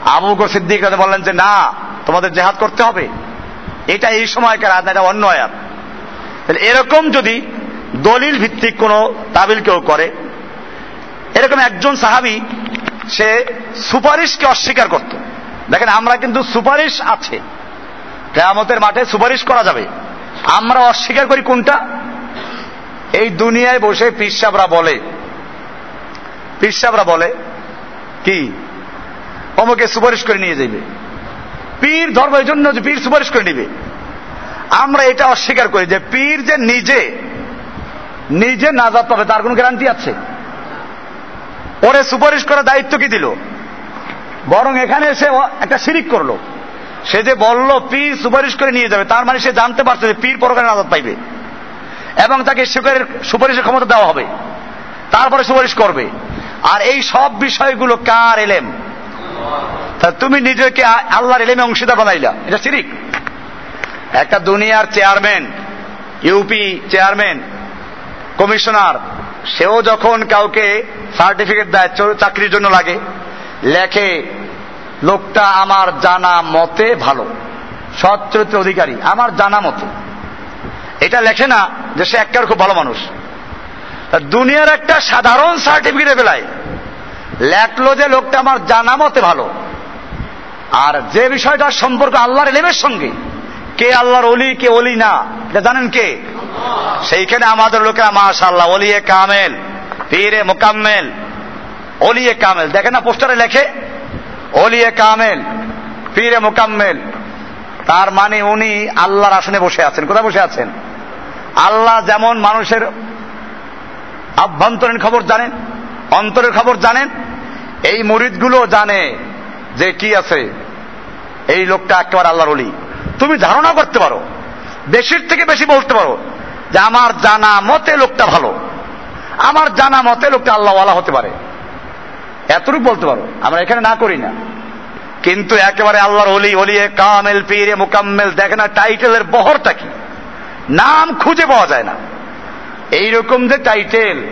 Speaker 1: আবু বকর সিদ্দিক বললেন যে না, তোমাদের জেহাদ করতে হবে। এটা এই সময়কার আয়াত এটা অন্য আয়াত তাহলে এরকম যদি দলিল ভিত্তিক কোন তাবিল কেউ করে, এরকম একজন সাহাবি, সে সুপারিশকে অস্বীকার করত। দেখেন, আমরা কিন্তু সুপারিশ আছে। কেয়ামতের মাঠে সুপারিশ করা যাবে। আমরা অস্বীকার করি কোনটা? এই দুনিয়ায় বসে পিসাবরা বলে পিসাবরা বলে, কি? অমুকে সুপারিশ করে নিয়ে যাইবে। পীর ধর্ম এই জন্য যে পীর সুপারিশ করে নিবে। আমরা এটা অস্বীকার করি যে পীর যে নিজে নিজে নাজাত পাবে, তার কোন গ্যারান্টি আছে? ওরে সুপারিশ করার দায়িত্ব কি দিল? বরং এখানে এসে একটা সিরিক করল। সে যে বলল, পীর সুপারিশ করে নিয়ে যাবে, তার মানে সে জানতে পারছে যে পীর পরকালে নাজাত পাইবে। এবং তাকে সুপারিশের ক্ষমতা দেওয়া হবে। তারপরে সুপারিশ করবে। আর এই সব বিষয়গুলো কার এলেম? তা তুমি নিজেকে আল্লাহর এলেমে অংশীদার বানাইলা। এটা সিরিক একটা দুনিয়ার চেয়ারম্যান, ইউপি চেয়ারম্যান, কমিশনার, সেও যখন কাউকে সার্টিফিকেট দেয় চাকরির জন্য লাগে, লেখে, লোকটা আমার জানা মতে ভালো, সৎ চরিত্র অধিকারী, আমার জানা মতে। এটা লেখে না যে সে একটার খুব ভালো মানুষ। দুনিয়ার একটা সাধারণ সার্টিফিকেট বেলায় লেখলো যে লোকটা আমার জানা মতে ভালো। আর যে বিষয়টার সম্পর্ক আল্লাহর এলেমের সঙ্গে, কে আল্লাহর অলি কে অলি না, এটা জানেন কে? সেইখানে আমাদের লোকেরা মাশাল্লাহ অলিয়ে কামেল, পীরে মোকাম্মেল অলিয়ে কামেল। দেখেন না পোস্টারে লেখে অলিয়ে কামেল, পীরে মোকাম্মেল। তার মানে উনি আল্লাহর আসনে বসে আছেন। কোথায় বসে আছেন? আল্লাহ যেমন মানুষের আভ্যন্তরীণ খবর জানেন, অন্তরের খবর জানেন, এই মরিদগুলো জানে যে কি আছে। এই লোকটা একেবারে আল্লাহর অলি তুমি ধারণা করতে পারো, বেশির থেকে বেশি বলতে পারো যে আমার জানা মতে লোকটা ভালো। আমার জানা মতে লোকটা আল্লাহওয়ালা হতে পারে। এতটুকু বলতে পারো, আমরা এখানে না করি না। কিন্তু একেবারে আল্লাহর অলি অলিয়ে কামেল, পীরে মোকাম্মেল, দেখে না টাইটেলের বহরটা কি? নাম খুঁজে পাওয়া যায় না। এইরকম যে টাইটেল,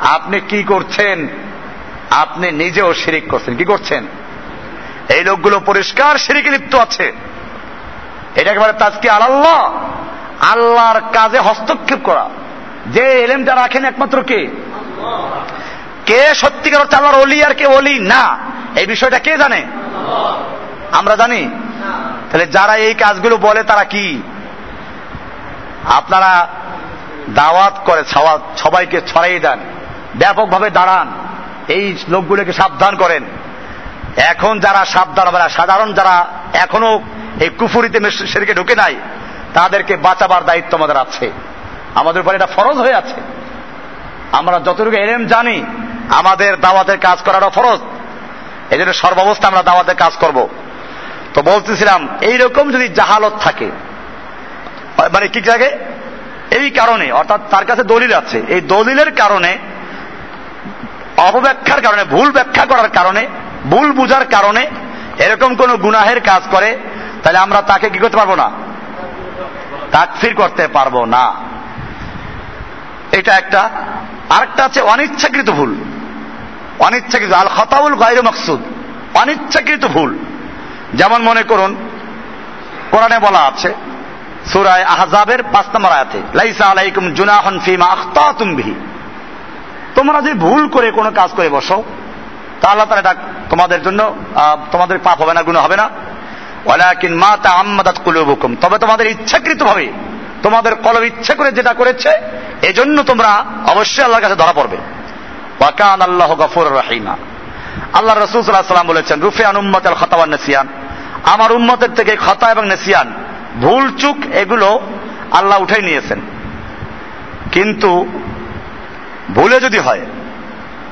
Speaker 1: আপনি কি করছেন? আপনি নিজেও শিরিক করছেন, কি করছেন? এই লোকগুলো পরিষ্কার শিরিকে লিপ্ত আছে। এটা একেবারে তাজকে আল্লাহ। আল্লাহর কাজে হস্তক্ষেপ করা। যে এলেমটা রাখেন একমাত্র কে? কে সত্যিকার হচ্ছে আল্লাহর অলি আর কে অলি না। এই বিষয়টা কে জানে? আমরা জানি। তাহলে যারা এই কাজগুলো বলে তারা কি? আপনারা দাওয়াত করে সবাইকে ছড়াই দেন। ব্যাপকভাবে দাঁড়ান। এই লোকগুলোকে সাবধান করেন। এখন যারা সাবধান হবে সাধারণ যারা এখনও এই কুফুরিতে সেদিকে ঢুকে নাই, তাদেরকে বাঁচাবার দায়িত্ব আমাদের আছে। আমাদের উপরে এটা ফরজ হয়ে আছে। আমরা যতটুকু এলেম জানি, আমাদের দাওয়াতের কাজ করারও ফরজ। এই জন্য সর্বাবস্থা আমরা দাওয়াতের কাজ করব। তো বলতেছিলাম, এইরকম যদি জাহালত থাকে মানে কি থাকে এই কারণে, অর্থাৎ তার কাছে দলিল আছে। এই দলিলের কারণে, অপব্যাখ্যার কারণে, ভুল ব্যাখ্যা করার কারণে ভুল বুঝার কারণে এরকম কোন গুনাহের কাজ করে, তাহলে আমরা তাকে কি করতে পারব না? তাকফির করতে পারব না। এটা একটা। আরেকটা আছে, অনিচ্ছাকৃত ভুল। অনিচ্ছাকৃত আল খতাউল গাইর মকসুদ। অনিচ্ছাকৃত ভুল। যেমন মনে করুন, কোরআনে বলা আছে, সুরায় আহজাবের পাঁচ নম্বর আয়াতে, লাইসা আলাইকুম জুনাহন ফিমা আখতাতুম বিহি। তোমরা যদি ভুল করে কোনো কাজ করে বসো তাহলে তার এটা তোমাদের জন্য তোমাদের পাপ হবে না গুণ হবে না। ওয়ালাকিন মা তা আম্মাদাত কুলুবুকুম। তবে তোমাদের ইচ্ছাকৃত ভাবে তোমাদের কলব ইচ্ছে করে যেটা করেছে, এজন্য তোমরা অবশ্যই আল্লাহর কাছে ধরা পড়বে। ওয়াকান আল্লাহ গফুর রাহিমা। আল্লাহ রসুল সাল্লাম বলেছেন, রুফে আনুম্মত আল খতাবান নেসিয়ান। আমার উম্মতের থেকে খতা এবং নেসিয়ান, ভুল চুক এগুলো আল্লাহ উঠাই নিয়েছেন। কিন্তু ভুলে যদি হয়,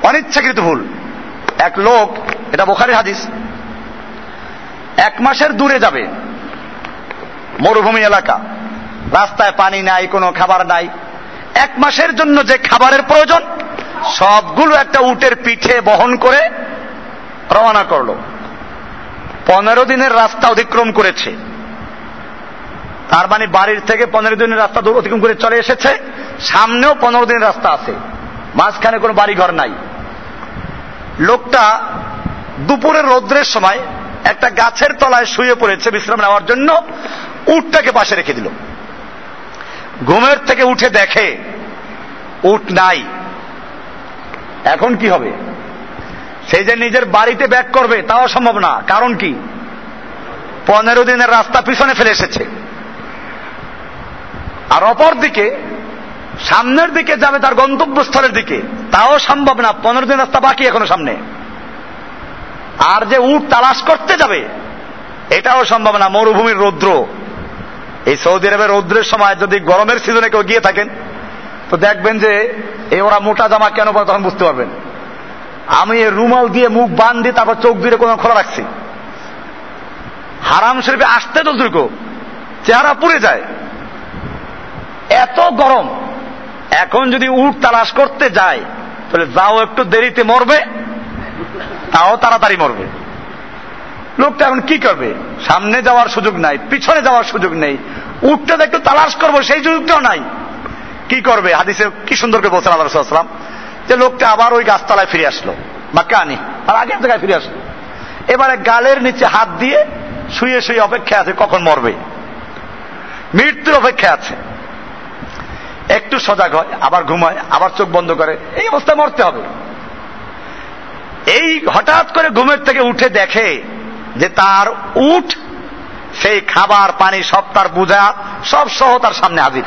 Speaker 1: অনিচ্ছাকৃত ভুল, এক লোক এটা বোখারি হাদিস। এক মাসের দূরে যাবে মরুভূমি এলাকা। রাস্তায় পানি নাই, কোনো খাবার নাই। এক মাসের জন্য যে খাবারের প্রয়োজন, সবগুলো একটা উটের পিঠে বহন করে রওনা করল। পনেরো দিনের রাস্তা অতিক্রম করেছে। তার মানে বাড়ির থেকে পনেরো দিনের রাস্তা দূর অতিক্রম করে চলে এসেছে। সামনেও পনেরো দিনের রাস্তা আছে। মাঝখানে কোনো বাড়ি ঘর নাই। লোকটা দুপুরের রৌদ্রের সময় একটা গাছের তলায় শুয়ে পড়েছে বিশ্রাম নেওয়ার জন্য, উটটাকে পাশে রেখে দিল। ঘুমের থেকে উঠে দেখে, উট নাই। এখন কি হবে? সেই যে নিজের বাড়িতে ব্যাক করবে, তাও সম্ভব না। কারণ কি? পনেরো দিনের রাস্তা পিছনে ফেলে এসেছে। আর অপর দিকে, সামনের দিকে যাবে তার গন্তব্যস্থলের দিকে। তাও সম্ভব না। পনেরো দিন রাস্তা বাকি এখনও সামনে। আর যে উট তালাশ করতে যাবে, এটাও সম্ভব না, মরুভূমির রৌদ্র। এই সৌদি আরবের রৌদ্রের সময় যদি গরমের সিজনে কেউ গিয়ে থাকেন, তো দেখবেন যে এই ওরা মোটা জামা কেন পরে তখন বুঝতে পারবেন। আমি রুমাল দিয়ে মুখ বান দিয়ে তারপর চোখ দিয়ে কোনো খোলা রাখছি। হারাম শরীফে আসতে তো দুর্গ, চেহারা পুড়ে যায়। এত গরম, এখন যদি উট তালাশ করতে যায়, তাহলে যাও একটু দেরিতে মরবে। তাও তাড়াতাড়ি মরবে। লোকটা এখন কি করবে? সামনে যাওয়ার সুযোগ নাই, পিছনে যাওয়ার সুযোগ নেই। উঠতে একটু তালাশ করব, সেই সুযোগটাও নাই। কি করবে? হাদিসে কি সুন্দর করে বলছেন আল্লাহ যে লোকটা আবার ওই গাছতলায় ফিরে আসলো বা কানি আর আগের জায়গায় ফিরে আসলো। এবারে গালের নিচে হাত দিয়ে শুয়ে শুয়ে অপেক্ষা আছে, কখন মরবে? মৃত্যুর অপেক্ষা আছে। একটু সজাগ হয়, আবার ঘুমায়, আবার চোখ বন্ধ করে, এই অবস্থায় মরতে হবে। এই হঠাৎ করে ঘুমের থেকে উঠে দেখে যে তার উঠ, সেই খাবার, পানি সব তার বোঝা, সব সহ তার সামনে হাজির।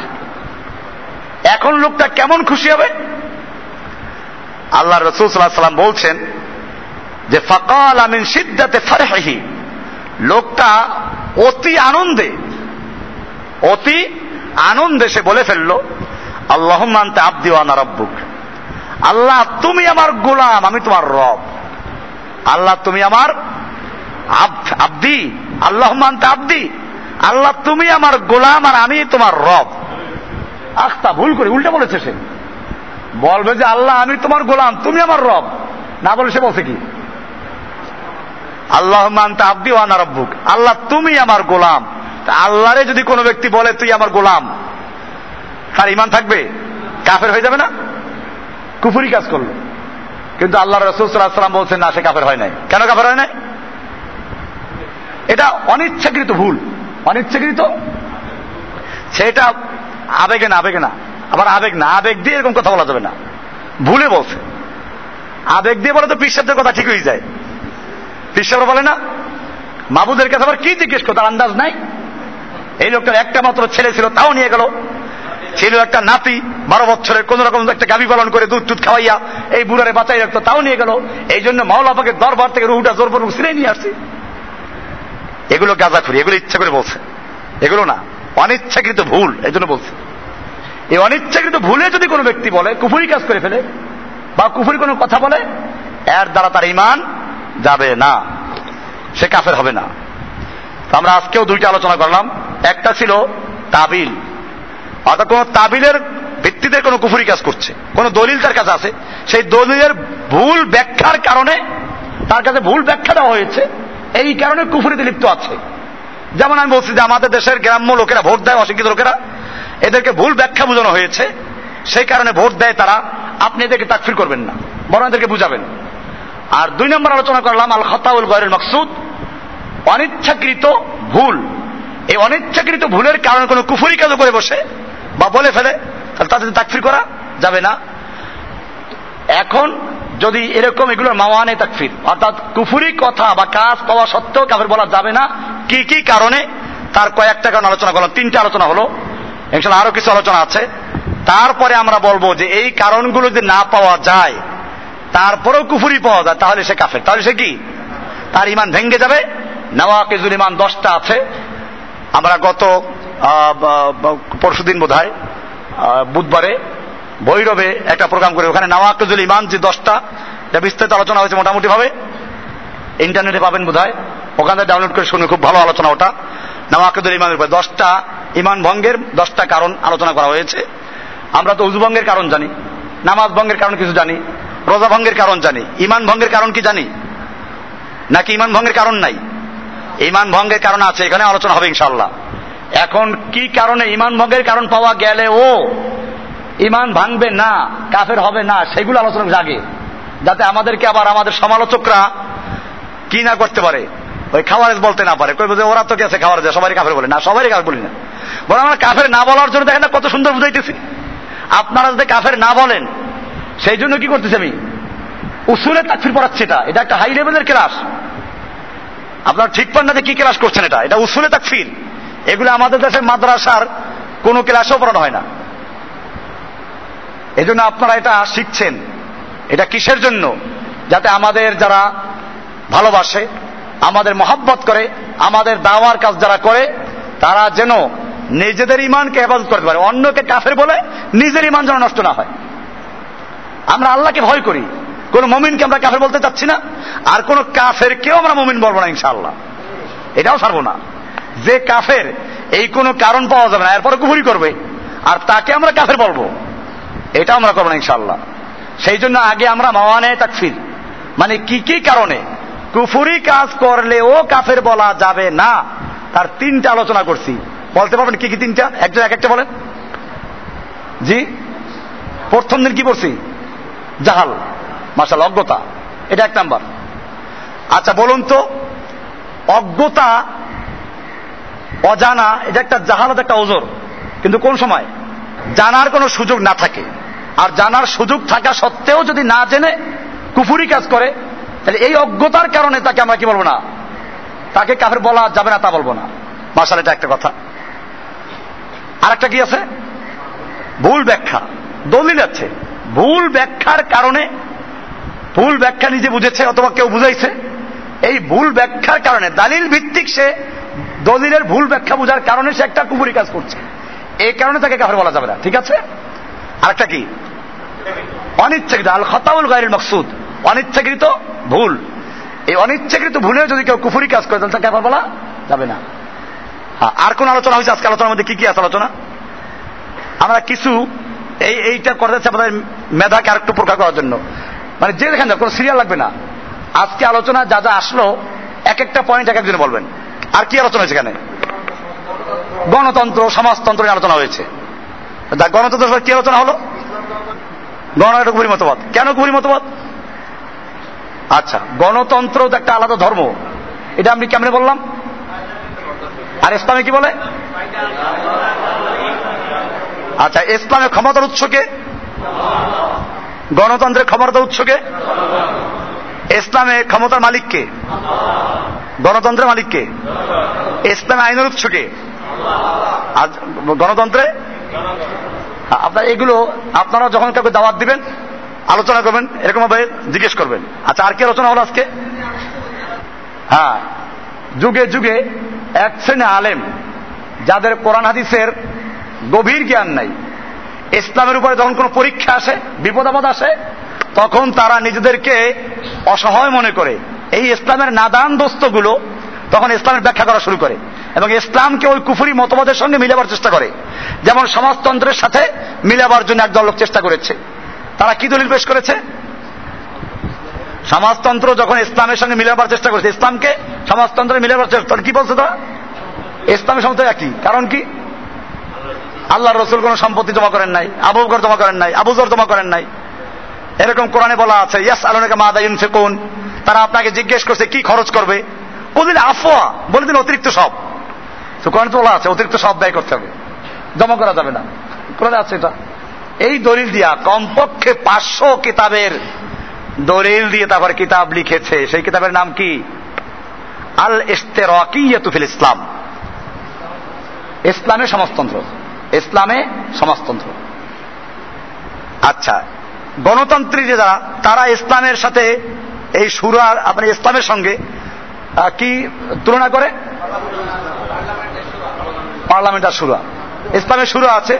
Speaker 1: এখন লোকটা কেমন খুশি হবে? আল্লাহ রসুল বলছেন যে, ফকাল আমিন সিদ্ধাতে ফারেহি লোকটা অতি আনন্দে অতি আনন্দে সে বলে ফেলল আল্লাহ মানতে আব্দি ওয়ানা রব্বুক। আল্লাহ, তুমি আমার গোলাম, আমি তোমার রব। আল্লাহ, তুমি আমার আব্দি। আল্লাহ মানতে আব্দি। আল্লাহ, তুমি আমার গোলাম আর আমি তোমার রব। আস্তা ভুল করে উল্টা বলেছে সে। বলবে যে, আল্লাহ, আমি তোমার গোলাম, তুমি আমার রব। না বলে সে বলছে কি? আল্লাহ মানতে আব্দি ওয়ানা রব্বুক। আল্লাহ, তুমি আমার গোলাম। আল্লাহরে যদি কোনো ব্যক্তি বলে, তুই আমার গোলাম, তার ইমান থাকবে? কাফের হয়ে যাবে না? কুফুরি কাজ করল। কিন্তু আল্লাহ রসুলাম বলছেন, না, সে কাফের হয় নাই। কেন কাফের হয় নাই? এটা অনিচ্ছাকৃত ভুল। অনিচ্ছাকৃত? সেটা আবেগে না আবেগে না। আবার আবেগ না, আবেগ দিয়ে এরকম কথা বলা যাবে না। ভুলে বলছে। আবেগ দিয়ে বলে তো পিসাবদের কথা ঠিক হয়ে যায়। পিসাবরা বলে না, মাবুদের কাছে আবার কি জিজ্ঞেস করো, তার আন্দাজ নাই? এই লোকটার একটা মাত্র ছেলে ছিল, তাও নিয়ে গেল। ছিল একটা নাতি, বারো বছরের, কোন রকম একটা গাবি পালন করে দুধ টুধ খাওয়াইয়া এই বুড়ারে বাঁচাই রাখতো, তাও নিয়ে গেল। এই জন্য মাওলা পাকে দরবার থেকে রুহুটা জোর পর ছিঁড়ে নিয়ে আসছি। এগুলো গাঁজাখুরি এগুলো ইচ্ছা করে বলছে। এগুলো না, অনিচ্ছাকৃত ভুল, এই জন্য বলছে। এই অনিচ্ছাকৃত ভুলে যদি কোনো ব্যক্তি বলে, কুফুরি কাজ করে ফেলে, বা কুফুরি কোনো কথা বলে, এর দ্বারা তার ইমান যাবে না। সে কাফের হবে না। আমরা আজকেও দুইটা আলোচনা করলাম। একটা ছিল তাবিল। অর্থাৎ কোন তাবিলের ভিত্তিতে কোনো কুফুরি কাজ করছে। কোন দলিল তার কাছে আছে। সেই দলিলের ভুল ব্যাখ্যার কারণে তার কাছে ভুল ব্যাখ্যা দেওয়া হয়েছে। এই কারণে কুফুরিতে লিপ্ত আছে। যেমন আমি বলছি যে আমাদের দেশের গ্রাম্য লোকেরা ভোট দেয়, অশিক্ষিত লোকেরা। এদেরকে ভুল ব্যাখ্যা বোঝানো হয়েছে। সেই কারণে ভোট দেয় তারা। আপনি এদেরকে তাকফির করবেন না। বরং এদেরকে বুঝাবেন। আর দুই নম্বর আলোচনা করলাম আল খতাউল গয়ের মকসুদ। অনিচ্ছাকৃত ভুল। এই অনিচ্ছাকৃত ভুলের কারণে কোনো কুফুরি কাজ করে বসে। বা বলে ফেলে, তাহলে তাদের তাকফির করা যাবে না। এখন যদি এরকম এগুলোর মাওয়ানে তাকফির, অর্থাৎ কুফুরি কথা বা কাজ পাওয়া সত্ত্বেও কাফের বলা যাবে না, কি কি কারণে, তার কয়েকটা কারণ আলোচনা করলাম, তিনটা আলোচনা হলো ইনশাল্লাহ আরও কিছু আলোচনা আছে। তারপরে আমরা বলব যে এই কারণগুলো যদি না পাওয়া যায়, তারপরেও কুফুরি পাওয়া যায়, তাহলে সে কাফের। তাহলে সে কি? তার ইমান ভেঙ্গে যাবে। নওয়াকিজুল ইমান দশটা আছে। আমরা গত পরশুদিন বোধ হয় বুধবারে, ভৈরবে একটা প্রোগ্রাম করে। ওখানে নওয়াকিজুল ইমান যে দশটা যা বিস্তারিত আলোচনা হয়েছে মোটামুটি ভাবে ইন্টারনেটে পাবেন বোধ হয় ওখান ডাউনলোড করে শুনে খুব ভালো আলোচনা ওটা। নওয়াকিদুল ইমানের উপরে দশটা ইমান ভঙ্গের দশটা কারণ আলোচনা করা হয়েছে। আমরা তো উজুভঙ্গের কারণ জানি, নামাজ ভঙ্গের কারণ কিছু জানি, রোজা ভঙ্গের কারণ জানি, ইমান ভঙ্গের কারণ কি জানি? নাকি ইমান ভঙ্গের কারণ নাই? ইমান ভঙ্গের কারণ আছে, এখানে আলোচনা হবে ইনশাল্লাহ এখন কি কারণে ইমান ভঙ্গের কারণ পাওয়া গেলে ও ইমান ভাঙবে না, কাফের হবে না, সেগুলো আলোচনা জাগে যাতে আমাদেরকে আবার আমাদের সমালোচকরা কি না করতে পারে? ওই খাওয়ারেজ বলতে না পারে। কই ওরা তো গেছে খাওয়ার যায় সবাই কাফের বলে। না সবাই কাফের বলি না। বরং আমরা কাফের না বলার জন্য দেখেন না কত সুন্দর বুঝাইতেছি। আপনারা যদি কাফের না বলেন, সেই জন্য কি করতেছি আমি? উসুলে তাকফির পড়াচ্ছি এটা। এটা একটা হাই লেভেলের ক্লাস আপনার ঠিক পান না যে কি ক্লাস করছেন এটা? এটা উসুলে তাকফির। এগুলো আমাদের দেশের মাদ্রাসার কোনো ক্লাসেও পড়ানো হয় না। এই জন্য আপনারা এটা শিখছেন। এটা কিসের জন্য? যাতে আমাদের যারা ভালোবাসে, আমাদের মহাব্বত করে, আমাদের দাওয়ার কাজ যারা করে, তারা যেন নিজেদের ইমানকে হেফাজত করতে পারে। অন্যকে কাফের বলে নিজের ইমান যেন নষ্ট না হয়। আমরা আল্লাহকে ভয় করি। কোন মমিনকে আমরা কাফের বলতে চাচ্ছি না। আর কোন কাফের কেউ আমরা মমিন বলব না, ইনশাআল্লাহ। এটাও ছাড়বো না। যে কাফের, এই কোনো কারণ পাওয়া যাবে না, এরপরে কুহুরি করবে। আর তাকে আমরা কাফের বলব। এটা আমরা করব না ইনশাল্লাহ সেই জন্য আগে আমরা মাওয়ানে তাকফির। মানে কি কি কারণে? কুফুরি কাজ করলে ও কাফের বলা যাবে না। তার তিনটা আলোচনা করছি। বলতে পারবেন কি কি তিনটা? একজন এক একটা বলেন। জি? প্রথম দিন কি করছি জাহাল। মার্শাল অজ্ঞতা। এটা এক নাম্বার। আচ্ছা বলুন তো, অজ্ঞতা অজানা, এটা একটা জাহালত একটা ওজোর। কিন্তু কোন সময়? জানার কোনো সুযোগ না থাকে। আর জানার সুযোগ থাকা সত্ত্বেও যদি না জেনে কুফুরি কাজ করে, তাহলে এই অজ্ঞতার কারণে তাকে আমরা কি বলব না? তাকে কাফের বলা যাবে না, তা বলব না। মার্শাল এটা একটা কথা। আর একটা কি আছে? ভুল ব্যাখ্যা। দলিল আছে। ভুল ব্যাখ্যার কারণে, ভুল ব্যাখ্যা নিজে বুঝেছে অথবা কেউ বুঝাইছে। এই ভুল ব্যাখ্যার কারণে, দালিল ভিত্তিক সে দলিলের ভুল ব্যাখ্যা বোঝার কারণে সে একটা কুপুরি কাজ করছে। এই কারণে তাকে কাফের বলা যাবে না, ঠিক আছে? আরেকটা কি? অনিচ্ছাকৃত আল খতাউল গায়ের মকসুদ। অনিচ্ছাকৃত ভুল। এই অনিচ্ছাকৃত ভুলে যদি কেউ কুফুরি কাজ করে, তাহলে তাকে কাফের বলা যাবে না। হ্যাঁ আর কোন আলোচনা হয়েছে আজকে? আলোচনার মধ্যে কি কি আছে আলোচনা? আমরা কিছু এই এইটা করতে চাচ্ছি আমাদের মেধাকে আরেকটু প্রকাশ করার জন্য। মানে যে দেখেন কোনো সিরিয়াল লাগবে না। আজকে আলোচনা যা যা আসলো, এক একটা পয়েন্ট এক একজনে বলবেন। আর কি আলোচনা হয়েছে এখানে? গণতন্ত্র, সমাজতন্ত্র নিয়ে আলোচনা হয়েছে। গণতন্ত্র কি আলোচনা হলো? কুপুরি মতবাদ। কেন কুপুরি মতবাদ? আচ্ছা গণতন্ত্র তো একটা আলাদা ধর্ম। এটা আমি কেমনে বললাম? আর ইসলামে কি বলে? আচ্ছা ইসলামের ক্ষমতার উৎসকে গণতন্ত্রের ক্ষমতার উৎসকে ইসলামে ক্ষমতার মালিককে? গণতন্ত্রের মালিককে? ইসলামে আইনের উৎসকে? আর গণতন্ত্রে? আপনার এগুলো, আপনারা যখন কাউকে দাওয়াত দিবেন, আলোচনা করবেন এরকম ভাবে জিজ্ঞেস করবেন। আচ্ছা আর কি আলোচনা হলো আজকে? হ্যাঁ যুগে যুগে এক শ্রেণি আলেম, যাদের কোরআন হাদিসের গভীর জ্ঞান নাই, ইসলামের উপরে যখন কোনো পরীক্ষা আসে, বিপদ আপদ আসে তখন তারা নিজেদেরকে অসহায় মনে করে। এই ইসলামের নাদান দোস্তগুলো তখন ইসলামের ব্যাখ্যা করা শুরু করে এবং ইসলামকে ওই কুফুরি মতবাদের সঙ্গে মিলাবার চেষ্টা করে। যেমন সমাজতন্ত্রের সাথে মিলাবার জন্য একদল লোক চেষ্টা করেছে। তারা কি দলিল পেশ করেছে? সমাজতন্ত্র যখন ইসলামের সঙ্গে মিলাবার চেষ্টা করেছে, ইসলামকে সমাজতন্ত্রে মিলাবার চেষ্টা কি বলছে তারা? ইসলামের সম্মত একই। কারণ কি? আল্লাহ রসুল কোন সম্পত্তি জমা করেন নাই, আবু জমা করেন নাই আবুজর জমা করেন নাই। এরকম কোরআনে বলা আছে, ইয়াস আলোনাকে মা দায়ুন ফেকুন তারা আপনাকে জিজ্ঞেস করছে, কি খরচ করবে? বললেন আফোয়া বলে দিন অতিরিক্ত সব। তো কোরআনে তো বলা আছে, অতিরিক্ত সব ব্যয় করতে হবে। জমা করা যাবে না। কোরআনে আছে এটা। এই দলিল দিয়া কমপক্ষে পাঁচশো কিতাবের দলিল দিয়ে তারপর কিতাব লিখেছে। সেই কিতাবের নাম কি? আল ইস্তেরাকিয়াতুফিল ইসলাম। ইসলামে সমাজতন্ত্র। ইসলামে সমাজতন্ত্র। আচ্ছা গণতন্ত্রী যে যারা, তারা ইসলামের সাথে এই সুরার আপনার ইসলামের সঙ্গে কি তুলনা করে? পার্লামেন্টার সুরা। ইসলামের সুরা আছে।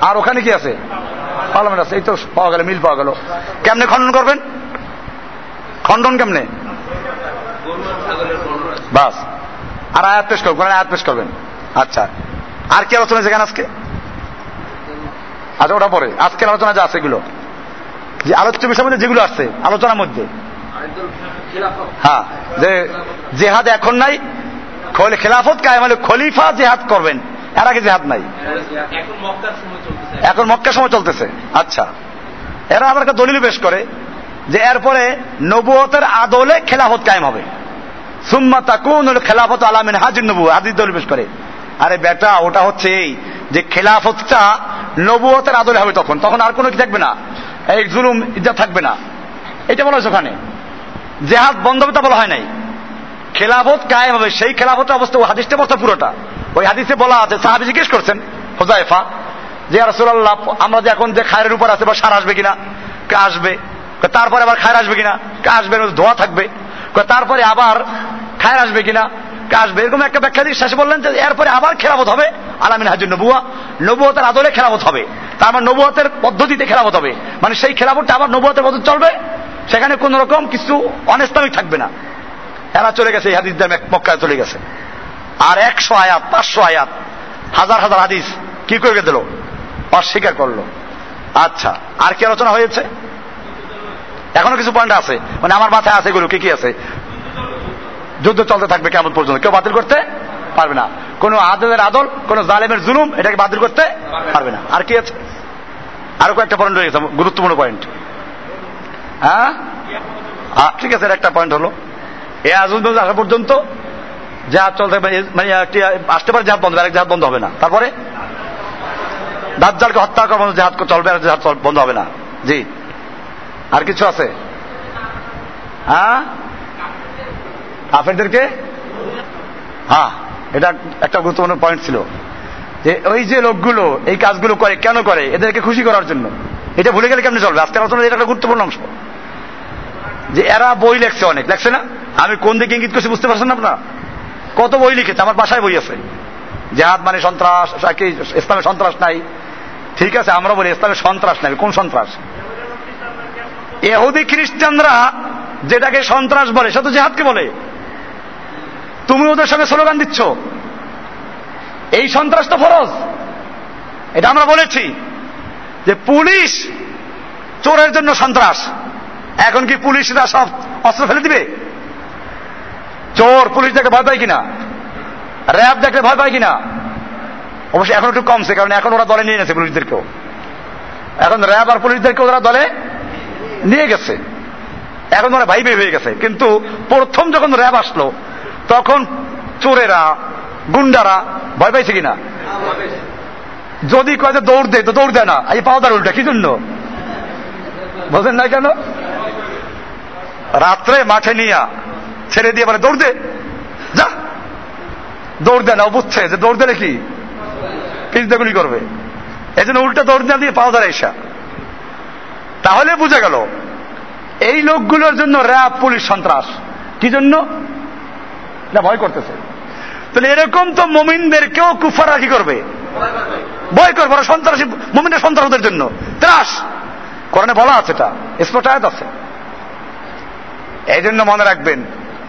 Speaker 1: আর ওখানে কি আছে? পার্লামেন্ট আছে। এই তো পাওয়া গেল, মিল পাওয়া গেল। কেমনে খণ্ডন করবেন? খণ্ডন কেমনে? বাস। আর আয়াত পেশ করবেন আয়াত পেশ করবেন। আচ্ছা। আর কি আলোচনা যেখানে আজকে? আচ্ছা ওটা পরে। আজকের আলোচনা যা আছে এগুলো। যে আলোচ্য বিষয়ের মধ্যে যেগুলো আসছে আলোচনার মধ্যে। হ্যাঁ যে জেহাদ এখন নাই খেলাফত কায়েম হলে খলিফা জেহাদ করবেন। এর আগে জেহাদ নাই। এখন মক্কার সময় চলতেছে। আচ্ছা। এরা আবার একটা দলিল পেশ করে, যে এরপরে নবুয়তের আদলে খেলাফত কায়েম হবে। সুম্মা তাকুন খেলাফত আলামিন হাজির নবু হাজির দলিল পেশ করে। আরে বেটা, ওটা হচ্ছে এই যে খেলাফতটা নবুয়তের আদলে হবে তখন তখন আর কোনো কি থাকবে না। এই জুলুম, ইজ্জত থাকবে না। এটা বলা হয়েছে ওখানে। জেহাদ বন্ধ হবে তা বলা হয় নাই। খেলাফত কায়ে হবে। সেই খেলাফতের অবস্থা, ওই হাদিসটা বলতে পুরোটা। ওই হাদিসে বলা আছে, সাহাবি জিজ্ঞেস করছেন হোজাইফা যে রাসুল্লাহ আমরা যে এখন যে খায়ের উপর আছে বা সার আসবে কিনা? কে আসবে? তারপরে আবার খায়ের আসবে কিনা? কে আসবে? ধোয়া থাকবে। তারপরে আবার খায়ের আসবে কিনা? কে আসবে? এরকম একটা ব্যাখ্যা দিয়ে শেষে বললেন যে, এরপরে আবার খেলাফত হবে। আলামিন হাজুর নবুয়া, নবুয়তের আদলে খেলাফত হবে। তার মানে নবুয়তের পদ্ধতিতে খেলাফত হবে। মানে সেই খেলাফতটা আবার নবুয়তের পদ্ধতি চলবে? সেখানে কোন রকম কিছু অনেস্তামিক থাকবে না। এরা চলে গেছে, এই হাদিসদের মক্কায় চলে গেছে। আর একশো আয়াত, পাঁচশো আয়াত, হাজার হাজার হাদিস কি করে দিল? অস্বীকার করল। আচ্ছা আর কি আলোচনা হয়েছে? এখনও কিছু পয়েন্ট আছে? মানে আমার মাথায় আছে এগুলো, কি কি আছে? যুদ্ধ চলতে থাকবে কেমন পর্যন্ত? কেউ বাতিল করতে পারবে না। কোন আদলের আদল, কোন জালেমের জুলুম, এটাকে বাতিল করতে পারবে না। আর কি আছে? আরও কয়েকটা পয়েন্ট রয়েছে গুরুত্বপূর্ণ পয়েন্ট হ্যাঁ? ঠিক আছে একটা পয়েন্ট হলো। এ আজুল আসা পর্যন্ত জাহাজ চলতে মানে আসতে পারে জাহাজ বন্ধ, আরেক জাহাজ বন্ধ হবে না। তারপরে? দাজ্জালকে হত্যা করা বন্ধ জাহাজ চলবে আর জাহাজ বন্ধ হবে না। জি। আর কিছু আছে? হ্যাঁ? কাফেরদেরকে? হ্যাঁ। এটা একটা গুরুত্বপূর্ণ পয়েন্ট ছিল। যে ওই যে লোকগুলো এই কাজগুলো করে, কেন করে? এদেরকে খুশি করার জন্য। এটা ভুলে গেলে কেমনি চলবে? আজকে আলোচনা এটা একটা গুরুত্বপূর্ণ অংশ। যে এরা বই লেখছে অনেক। লেখছে না? আমি কোন দিকে ইঙ্গিত করছি বুঝতে পারছেন আপনারা? কত বই লিখেছে? আমার বাসায় বই আছে। জেহাদ মানে সন্ত্রাস ইসলামের সন্ত্রাস নাই। ঠিক আছে আমরা বলি ইসলামের সন্ত্রাস নাই। কোন সন্ত্রাস? এহুদি খ্রিস্টানরা যেটাকে সন্ত্রাস বলে সে তো জেহাদকে বলে। তুমি ওদের সঙ্গে স্লোগান দিচ্ছ। এই সন্ত্রাস তো ফরজ। এটা আমরা বলেছি যে পুলিশ চোরের জন্য সন্ত্রাস। এখন কি পুলিশরা সব অস্ত্র ফেলে দিবে? চোর, পুলিশ দেখে ভয় পায় কিনা? র্যাব দেখলে ভয় পায় কিনা? অবশ্যই এখন একটু কমছে, কারণ এখন ওরা দলে নিয়ে গেছে পুলিশদেরকেও। এখন র্যাব আর পুলিশদেরকে ওরা দলে নিয়ে গেছে। এখন ওরা ভাই হয়ে গেছে। কিন্তু প্রথম যখন র্যাব আসলো তখন চোরেরা, গুন্ডারা ভয় পাইছে কিনা? যদি কয় যে দৌড় দেয় তো দৌড় দেয় না। এই পাওদার উল্টা, কি জন্য? বোঝেন না কেন? রাত্রে মাঠে নিয়া ছেড়ে দিয়ে বলে, দৌড় দে। যা। দৌড় দেয় না বুঝছে যে দৌড় দিলে কি? পিছতে করবে। এই জন্য উল্টা দৌড় না দিয়ে যায় এসা তাহলে বুঝে গেল, এই লোকগুলোর জন্য র্যাব, পুলিশ সন্ত্রাস। কি জন্য? না, ভয় করতেছে। তাহলে এরকম তো মমিনদেরকেও কুফাররা কি করবে? ভয় করবে, ওরা সন্ত্রাসী, মমিনের সন্ত্রাসদের জন্য। ত্রাস! কোরআনে বলা আছে এটা, স্পষ্ট আয়াত আছে। এই জন্য মনে রাখবেন,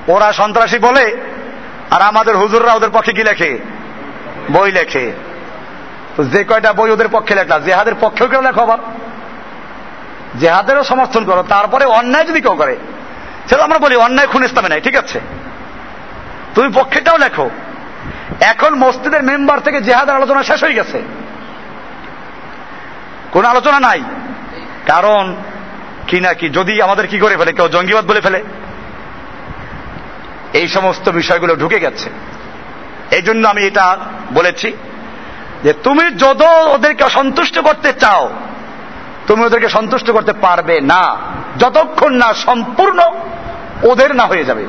Speaker 1: ওরা সন্ত্রাসী বলে, আর আমাদের হুজুররা ওদের পক্ষে কি লেখে? বই লেখে। তো যে কয়টা বই ওদের পক্ষে লেখলা? জেহাদের পক্ষেও কেউ লেখো আবার। জেহাদেরও সমর্থন করো, তারপরে অন্যায় যদি কেউ করে। সেটা আমরা বলি, অন্যায় খুন ইসলামে নাই, ঠিক আছে? তুমি পক্ষেটাও লেখো। এখন মসজিদের মেম্বার থেকে জেহাদের আলোচনা শেষ হয়ে গেছে। কোন আলোচনা নাই। কারণ, কি না কি, যদি আমাদের কি করে ফেলে, কেউ জঙ্গিবাদ বলে ফেলে। এই সমস্ত বিষয়গুলো ঢুকে গেছে। এই জন্য আমি এটা বলেছি যে তুমি যত ওদেরকে সন্তুষ্ট করতে চাও, তুমি ওদেরকে সন্তুষ্ট করতে পারবে না। যতক্ষণ না সম্পূর্ণ ওদের না হয়ে যাবে।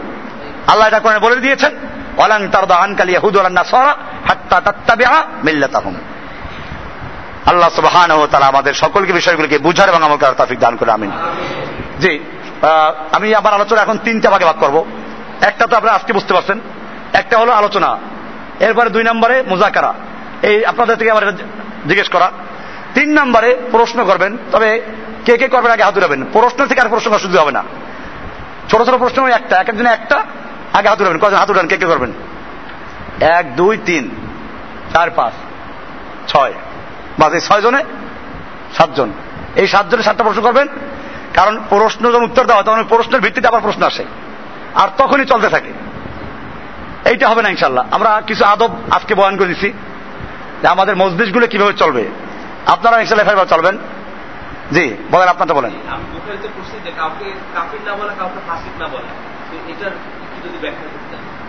Speaker 1: আল্লাহ এটা কোরআনে বলে দিয়েছেন ওয়ালাং তারদা আনকাল ইয়াহুদ ওয়ালান নাসারা হাত্তা তাত্তাবিআ মিল্লাতাহুম। আল্লাহ সুবহানাহু ওয়া তাআলা আমাদের সকলকে বিষয়গুলোকে বুঝার এবং আমল করার তৌফিক দান করে আমিন। জি আমি আবার আলোচনা এখন তিনটা ভাগে ভাগ করব। একটা তো আপনারা আজকে বুঝতে পারছেন, একটা হলো আলোচনা, এরপরে দুই নম্বরে মুজাকারা। এই আপনাদের থেকে আমার জিজ্ঞেস করা। তিন নম্বরে প্রশ্ন করবেন, তবে কে কে করবেন আগে হাত প্রশ্ন থেকে আর প্রশ্ন করার হবে না। ছোট ছোট প্রশ্ন একটা, এক একজনে একটা। আগে হাত উঠাবেন কজন হাত উঠান, কে কে করবেন? এক, দুই, তিন, চার, পাঁচ, ছয়। বাস এই ছয় জনে সাতজন। এই সাতজনে সাতটা প্রশ্ন করবেন, কারণ প্রশ্ন যখন উত্তর দেওয়া হয়, তখন প্রশ্নের ভিত্তিতে আবার প্রশ্ন আসে। আর তখনই চলতে থাকে। এইটা হবে না ইনশাল্লাহ আমরা কিছু আদব আজকে বয়ান করে দিচ্ছি যে আমাদের মসজিদগুলো কীভাবে চলবে। আপনারা ইনশাল্লাহ এভাবে চলবেন। জি, বলেন, আপনারটা বলেন।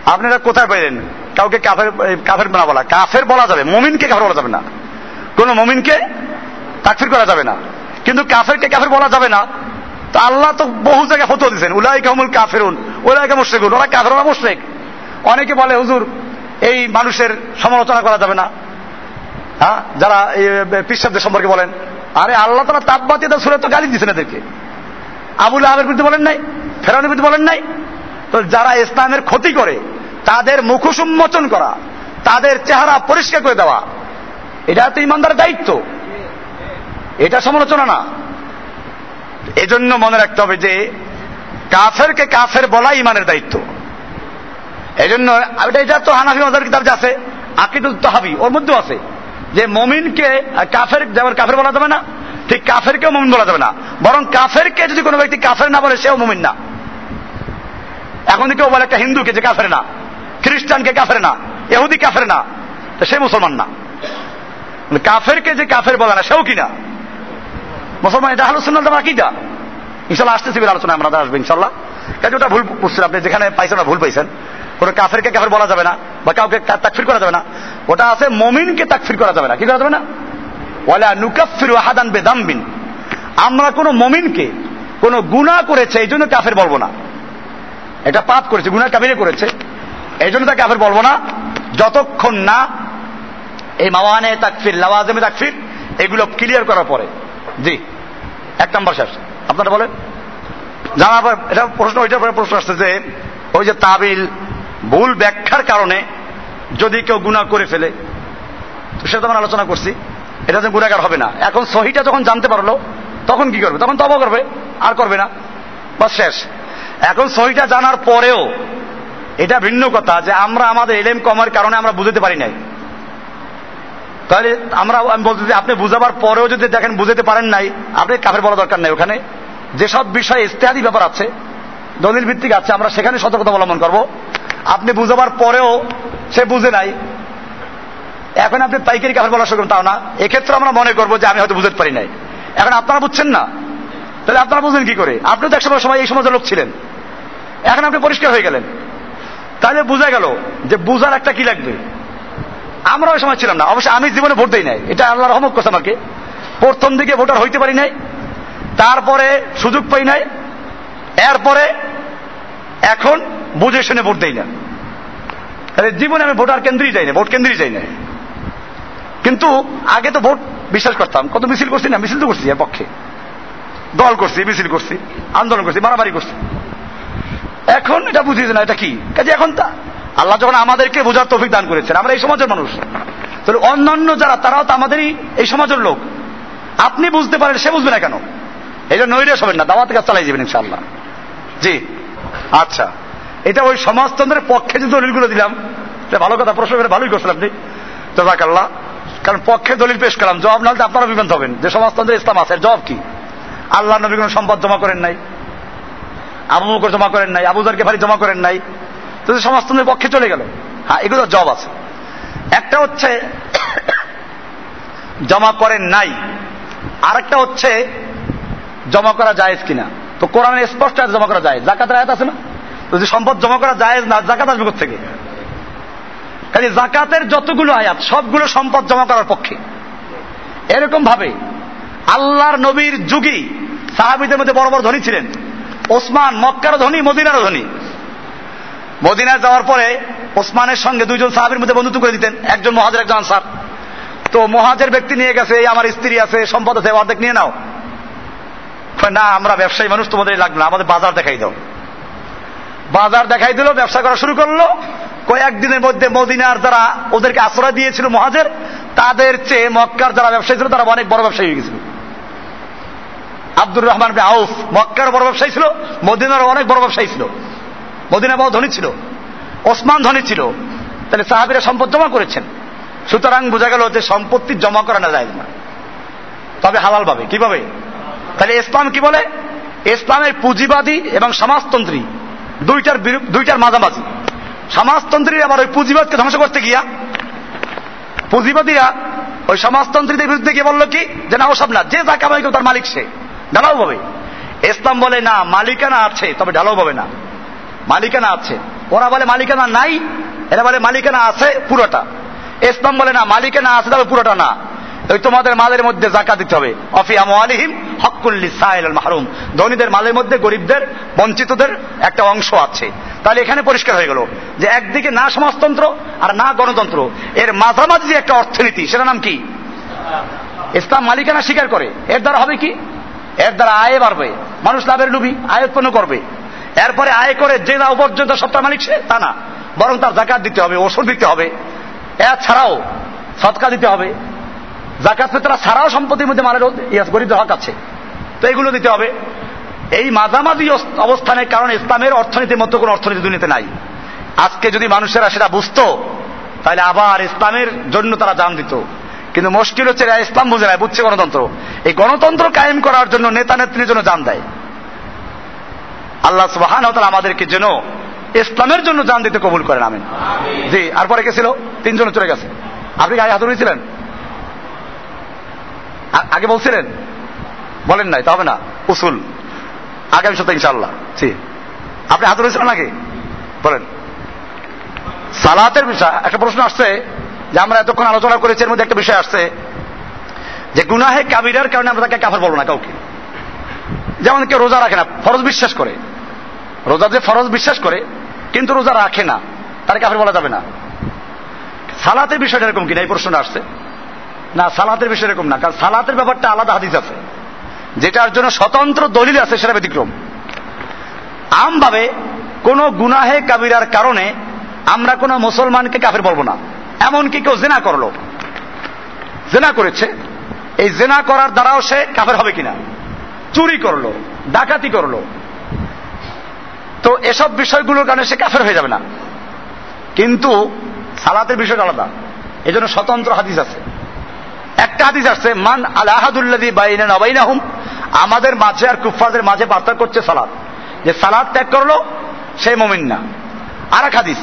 Speaker 1: আপনারা কোথায় পেলেন কাউকে কাফের কাফের না বলা। কাফের বলা যাবে, মমিনকে কাফের বলা যাবে না। কোন মমিনকে তাকফির করা যাবে না। কিন্তু কাফেরকে কাফের বলা যাবে না। তো আল্লাহ তো বহু জায়গায় ফতো দিচ্ছেন উলাই কামুল কাফেরুন। উলাই কামুল শেখুন ওরা কাফের, ওরা মুশরেক। অনেকে বলে, হুজুর, এই মানুষের সমালোচনা করা যাবে না। হ্যাঁ? যারা পিসাবদের সম্পর্কে বলেন। আরে আল্লাহ তারা তাপবাতি সুরে তো গালি দিচ্ছেন এদেরকে। আবুল আহের বিরুদ্ধে বলেন নাই? ফেরানের বিরুদ্ধে বলেন নাই? যারা ইসলামের ক্ষতি করে, তাদের মুখোশ উন্মোচন করা, তাদের চেহারা পরিষ্কার করে দেওয়া, এটা তো ইমানদারের দায়িত্ব। এটা সমালোচনা না। এজন্য মনে রাখতে হবে যে, কাফেরকে কাফের বলা ইমানের দায়িত্ব। এই জন্য এটা তো হানাফি মজার কিতাব আছে, আকিদুল তহাবি, ওর মধ্যেও আছে। যে মমিনকে কাফের যেমন কাফের বলা যাবে না, ঠিক কাফেরকেও মমিন বলা যাবে না। বরং কাফেরকে যদি কোনো ব্যক্তি কাফের না বলে, সেও মমিন না। এখন কেউ বলে একটা হিন্দুকে যে কাফের না, খ্রিস্টানকে কাফের না এহুদি কাফের না সে মুসলমান না। কাফেরকে যে কাফের বলে না, সেও কিনা মুসলমান এটা আলোচনা দেওয়া কিটা ইনশাল্লাহ আসতেছি আলোচনা আমরা আসবে ইনশাল্লাহ কাজে ওটা ভুল বুঝছেন আপনি, যেখানে পাইছেন ভুল পাইছেন। কোনো কাফেরকে কাফের বলা যাবে না, বা কাউকে তাকফির করা যাবে না। ওটা আছে মমিনকে তাকফির করা যাবে না। কি করা যাবে না? ওয়ালা নুকাফির ওয়াহাদান বেদাম্বিন। আমরা কোনো মমিনকে কোনো গুণা করেছে, এই জন্য কাফের বলব না। এটা পাপ করেছে গুনার কাবিরে করেছে। এই জন্য তাকে কাফের বলব না, যতক্ষণ না এই মাওয়ানে তাকফির, লাওয়াজেমে তাকফির, এগুলো ক্লিয়ার করার পরে। জি, এক নম্বর শেষ। আপনারা বলেন? পর এটা প্রশ্ন, ওইটার পরে প্রশ্ন আসছে যে, ওই যে তাবিল, ভুল ব্যাখ্যার কারণে যদি কেউ গুণা করে ফেলে, তো সেটা আমরা আলোচনা করছি। এটা যে গুণাগার হবে না। এখন সহিটা যখন জানতে পারল, তখন কি করবে? তখন তবা করবে, আর করবে না। বাস শেষ। এখন সহিটা জানার পরেও এটা ভিন্ন কথা যে আমরা আমাদের এলেম কমার কারণে আমরা বুঝতে পারি নাই। তাহলে আমরা আমি বলতে আপনি বুঝাবার পরেও যদি দেখেন বুঝতে পারেন নাই, আপনি কাফের বলা দরকার নাই ওখানে। যেসব বিষয়ে ইস্তেহাদি ব্যাপার আছে, দলিল ভিত্তিক আছে, আমরা সেখানে সতর্কতা অবলম্বন করব। আপনি বুঝাবার পরেও সে বুঝে নাই। এখন আপনি পাইকারি কাফের বলা শুরু তাও না। এক্ষেত্রে আমরা মনে করব যে আমি হয়তো বুঝতে পারি নাই। এখন আপনারা বুঝছেন না? তাহলে আপনারা বুঝলেন কি করে? আপনি তো একসময় সময় এই সমাজের লোক ছিলেন। এখন আপনি পরিষ্কার হয়ে গেলেন। তাহলে বোঝা গেল যে বুঝার একটা কি লাগবে? আমরা ওই সময় ছিলাম না। অবশ্যই আমি জীবনে ভোট দিই নাই। এটা আল্লাহ রহমত করছে আমাকে। প্রথম দিকে ভোটার হইতে পারি নাই। তারপরে সুযোগ পাই নাই। এরপরে এখন বুঝে শুনে ভোট দেই না। তাহলে জীবনে আমি ভোটার কেন্দ্রেই যাই না, ভোট কেন্দ্রেই যাই না। কিন্তু আগে তো ভোট বিশ্বাস করতাম। কত মিছিল করছি না? মিছিল তো করছি এর পক্ষে। দল করছি, মিছিল করছি, আন্দোলন করছি, মারামারি করছি। এখন এটা বুঝিয়েছে না, এটা কি? কাজে এখন তা আল্লাহ যখন আমাদেরকে বোঝার তৌফিক দান করেছেন, আমরা এই সমাজের মানুষ। তাহলে অন্যান্য যারা, তারাও তো আমাদেরই এই সমাজের লোক। আপনি বুঝতে পারেন, সে বুঝবে না কেন? এই জন্য হবেন না, দাওয়াত কাজ চালাই যাবেন ইনশাল্লাহ জি। আচ্ছা। এটা ওই সমাজতন্ত্রের পক্ষে যে দলিলগুলো দিলাম, এটা ভালো কথা, প্রশ্ন করে ভালোই করছিলাম আপনি। আল্লাহ কারণ পক্ষে দলিল পেশ করলাম, জবাব না হলে আপনারা বিভ্রান্ত হবেন। যে সমাজতন্ত্রে ইসলাম আছে জবাব কি? আল্লাহ নবী কোনো সম্পদ জমা করেন নাই। আবু জমা করেন নাই আবুদারকে ভারী জমা করেন নাই। তো সমাজতন্ত্রের পক্ষে চলে গেল। হ্যাঁ এগুলো জব আছে। একটা হচ্ছে, জমা করেন নাই। আরেকটা হচ্ছে, জমা করা জায়েজ কিনা। তো কোরআনে স্পষ্ট আছে জমা করা যায় জাকাতের আয়াত আছে না? যদি সম্পদ জমা করা জায়েজ না জাকাত আসবে থেকে কাজে জাকাতের যতগুলো আয়াত, সবগুলো সম্পদ জমা করার পক্ষে। এরকম ভাবে আল্লাহর নবীর যুগী। সাহাবিদের মধ্যে বড় বড় ধনী ছিলেন। ওসমান মক্কার ধনী, মদিনারও ধনী। মদিনায় যাওয়ার পরে ওসমানের সঙ্গে দুইজন সাহাবির মধ্যে বন্ধুত্ব করে দিতেন। একজন মহাজের, একজন আনসার। তো মহাজের ব্যক্তি নিয়ে গেছে, এই আমার স্ত্রী আছে, সম্পদ আছে, অর্ধেক নিয়ে নাও। না, আমরা ব্যবসায়ী মানুষ, তোমাদের লাগবে না, আমাদের বাজার দেখাই দাও। বাজার দেখাই দিল, ব্যবসা করা শুরু করল। কয়েকদিনের মধ্যে মদিনার যারা ওদেরকে আশ্রয় দিয়েছিল মহাজের, তাদের চেয়ে মক্কার যারা ব্যবসায়ী ছিল, তারা অনেক বড় ব্যবসায়ী হয়ে গেছিল। আব্দুর রহমান আউফ মক্কার বড় ব্যবসায়ী ছিল, মদিনার অনেক বড় ব্যবসায়ী ছিল। মদিনা বড় ধনী ছিল, ওসমান ধনী ছিল। তাহলে সাহাবিরা সম্পদ জমা করেছেন। সুতরাং বোঝা গেল যে সম্পত্তি জমা করা না যায় না। তবে হালাল পাবে। কীভাবে? তাহলে ইসলাম কি বলে? ইসলামের পুঁজিবাদী এবং সমাজতন্ত্রী দুইটার দুইটার মাঝামাঝি। সমাজতন্ত্রী আবার ওই পুঁজিবাদকে ধ্বংস করতে গিয়া, পুঁজিবাদীরা ওই সমাজতন্ত্রীদের বিরুদ্ধে গিয়ে বলল কি? যে না, ওসব না, যে যা কামাই তার মালিক সে। ঢালাও পাবে। ইসলাম বলে, না, মালিকানা আছে। তবে ঢালাও পাবে না। মালিকানা আছে। ওরা বলে, মালিকানা নাই। এরা বলে, মালিকানা আছে পুরোটা। ইসলাম বলে, না, মালিকানা আছে, তবে পুরোটা না। ওই তোমাদের মালের মধ্যে জাকা দিতে হবে। অফি আমিম হকুল্লি সাইল মাহরুম। ধনীদের মালের মধ্যে গরিবদের, বঞ্চিতদের একটা অংশ আছে। তাহলে এখানে পরিষ্কার হয়ে গেল যে একদিকে না সমাজতন্ত্র আর না গণতন্ত্র। এর মাঝামাঝি একটা অর্থনীতি সেটা নাম কি? ইসলাম মালিকানা স্বীকার করে। এর দ্বারা হবে কি? এর দ্বারা আয় বাড়বে। মানুষ লাভের লুবি আয় উৎপন্ন করবে। এরপরে আয় করে যে না পর্যন্ত সত্তা মালিক সে, তা না। বরং তার জাকাত দিতে হবে, ওষুধ দিতে হবে। এছাড়াও সৎকা দিতে হবে। জাকাত ফেতরা ছাড়াও সম্পত্তির মধ্যে মালের গরিবদের হক আছে। তো এগুলো দিতে হবে। এই মাঝামাঝি অবস্থানের কারণে ইসলামের অর্থনীতির মতো কোন অর্থনীতি দুনিয়াতে নাই। আজকে যদি মানুষেরা সেটা বুঝত, তাহলে আবার ইসলামের জন্য তারা জান দিত। কিন্তু মুশকিল হচ্ছে ইসলাম বুঝে নেয় বুঝছে গণতন্ত্র। এই গণতন্ত্র কায়েম করার জন্য নেতা নেত্রীর জন্য জান দেয়। আল্লাহ সুবাহান আমাদেরকে যেন ইসলামের জন্য জান দিতে কবুল করেন আমিন। জি আর পরে গেছিল তিনজন চলে গেছে। আপনি আগে হাত উঠেছিলেন আগে বলছিলেন? বলেন নাই তবে না। উসুল। আগামী সপ্তাহে ইনশাল্লাহ জি। আপনি হাত উঠেছিলেন নাকি? বলেন। সালাতের বিষয় একটা প্রশ্ন আসছে যে আমরা এতক্ষণ আলোচনা করেছি এর মধ্যে একটা বিষয় আসছে। যে গুনাহে কাবিরার কারণে আমরা তাকে কাফার বলব না কাউকে। যেমন কেউ রোজা রাখে না, ফরজ বিশ্বাস করে। রোজা যে ফরজ বিশ্বাস করে, কিন্তু রোজা রাখে না, তার কাফের বলা যাবে না। সালাতের বিষয়টা এরকম কিনা, এই প্রশ্নটা আসছে। না, সালাতের বিষয় এরকম না, কারণ সালাতের ব্যাপারটা আলাদা হাদিস আছে। যেটার জন্য স্বতন্ত্র দলিল আছে, সেটা ব্যতিক্রম। আমভাবে কোন গুনাহে কাবিরার কারণে আমরা কোন মুসলমানকে কাফের বলব না। এমনকি কেউ জেনা করল। জেনা করেছে এই জেনা করার দ্বারাও সে কাফের হবে কিনা? চুরি করল, ডাকাতি করল। তো এসব বিষয়গুলোর কারণে সে কাফের হয়ে যাবে না। কিন্তু সালাতের বিষয়টা আলাদা। এই জন্য স্বতন্ত্র হাদিস আছে। একটা হাদিস আসছে মান আলাহাদুল্লাদি বাইনা নবাইনাহুম আমাদের মাঝে আর কুফারদের মাঝে পার্থক্য করছে সালাদ যে সালাদ ত্যাগ করল, সে মমিন না। আর এক হাদিস,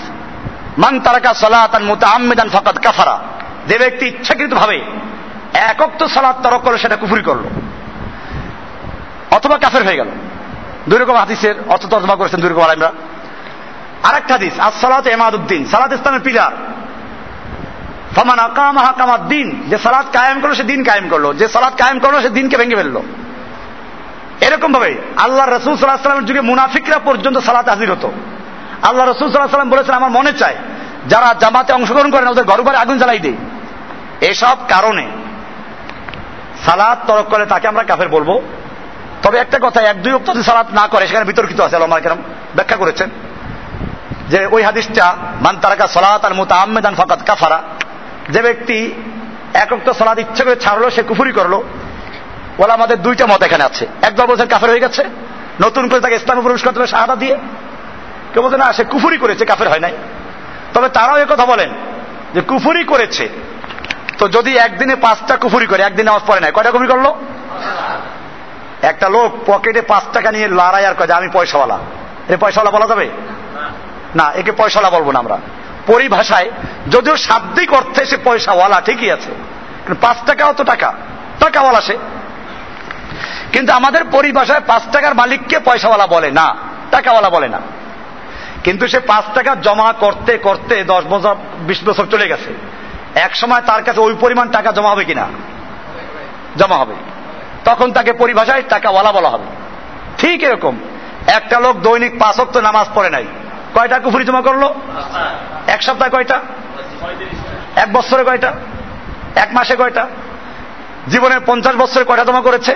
Speaker 1: মান তারাকা সালাতান মুতাআম্মিদান ফাকাদ কাফারা যে ব্যক্তি ইচ্ছাকৃত ভাবে একক তো সালাদ তরক করল সেটা কুফুরি করল। অথবা কাফের হয়ে গেল। দুই রকম হাদিসের অর্থ তর্জমা করেছেন দুই রকম আলাইমরা আর একটা হাদিস আর সালাত এমাদুদ্দিন সালাত ইসলামের পিলার। ফমান আকামাহ কামাদ দিন যে সালাদ কায়েম করল, সে দিন কায়েম করল। যে সালাদ কায়েম করল, সে দিনকে ভেঙে ফেলল। এরকম ভাবে আল্লাহ রসুল সাল্লাহ সাল্লামের যুগে মুনাফিকরা পর্যন্ত সালাত হাজির হতো। আল্লাহ রসুল সাল্লাহ সাল্লাম বলেছেন, আমার মনে চায়, যারা জামাতে অংশগ্রহণ করেন ওদের ঘরে আগুন জ্বালাই দেয় এসব কারণে সালাদ তরক করে তাকে আমরা কাফের বলব। তবে একটা কথা, এক, দুই অক্ত যদি সালাত না করে, সেখানে বিতর্কিত আছে আল্লাহ কেরাম ব্যাখ্যা করেছেন। যে ওই হাদিসটা, মান তারাকা সলাত আর মুতা আহমেদান ফাকাত কাফারা, যে ব্যক্তি এক অক্ত সলাদ ইচ্ছে করে ছাড়লো, সে কুফুরি করল। ওলা আমাদের দুইটা মত এখানে আছে। একদল বলছেন কাফের হয়ে গেছে, নতুন করে তাকে ইসলামে প্রবেশ করতে হবে শাহাদা দিয়ে। কেউ বলছে, না, সে কুফুরি করেছে, কাফের হয় নাই। তবে তারাও কথা বলেন যে কুফুরি করেছে। তো যদি একদিনে পাঁচটা কুফুরি করে, একদিনে নামাজ পড়ে নাই, কয়টা কুফুরি করল? একটা লোক পকেটে পাঁচ টাকা নিয়ে লড়াই আর কয় আমি পয়সাওয়ালা। এ পয়সাওয়ালা বলা যাবে? না, একে পয়সাওয়ালা বলব না আমরা। পরিভাষায়, যদিও শাব্দিক অর্থে সে পয়সাওয়ালা, ঠিকই আছে। পাঁচ টাকা অত টাকা। টাকাওয়ালা সে। কিন্তু আমাদের পরিভাষায় পাঁচ টাকার মালিককে পয়সাওয়ালা বলে না, টাকাওয়ালা বলে না। কিন্তু সে পাঁচ টাকা জমা করতে করতে দশ বছর, বিশ বছর চলে গেছে। এক সময় তার কাছে ওই পরিমাণ টাকা জমা হবে কিনা? জমা হবে। তখন তাকে পরিভাষায় টাকাওয়ালা বলা হবে। ঠিক এরকম। একটা লোক দৈনিক পাঁচক্ত নামাজ পড়ে নাই। কয়টা কুফুরি জমা করল? এক সপ্তাহে কয়টা? এক বছরে কয়টা? এক মাসে কয়টা? জীবনের পঞ্চাশ বছরে কয়টা জমা করেছে?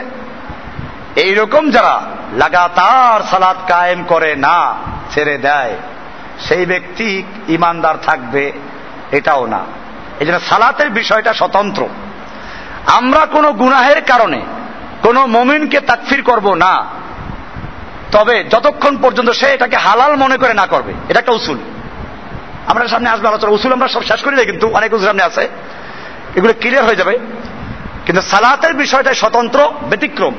Speaker 1: এইরকম যারা লাগাতার সালাদ কায়েম করে না, ছেড়ে দেয়, সেই ব্যক্তি ইমানদার থাকবে, এটাও না। এই জন্য সালাতের বিষয়টা স্বতন্ত্র। আমরা কোনো গুনাহের কারণে কোনো মমিনকে তাকফির করব না। তবে যতক্ষণ পর্যন্ত সে এটাকে হালাল মনে করে না করবে, এটা একটা উসুল। আমরা সামনে আসবে আলোচনা। উসুল আমরা সব শেষ করি কিন্তু অনেক উসুল সামনে আছে। এগুলো ক্লিয়ার হয়ে যাবে। কিন্তু সালাতের বিষয়টা স্বতন্ত্র, ব্যতিক্রম।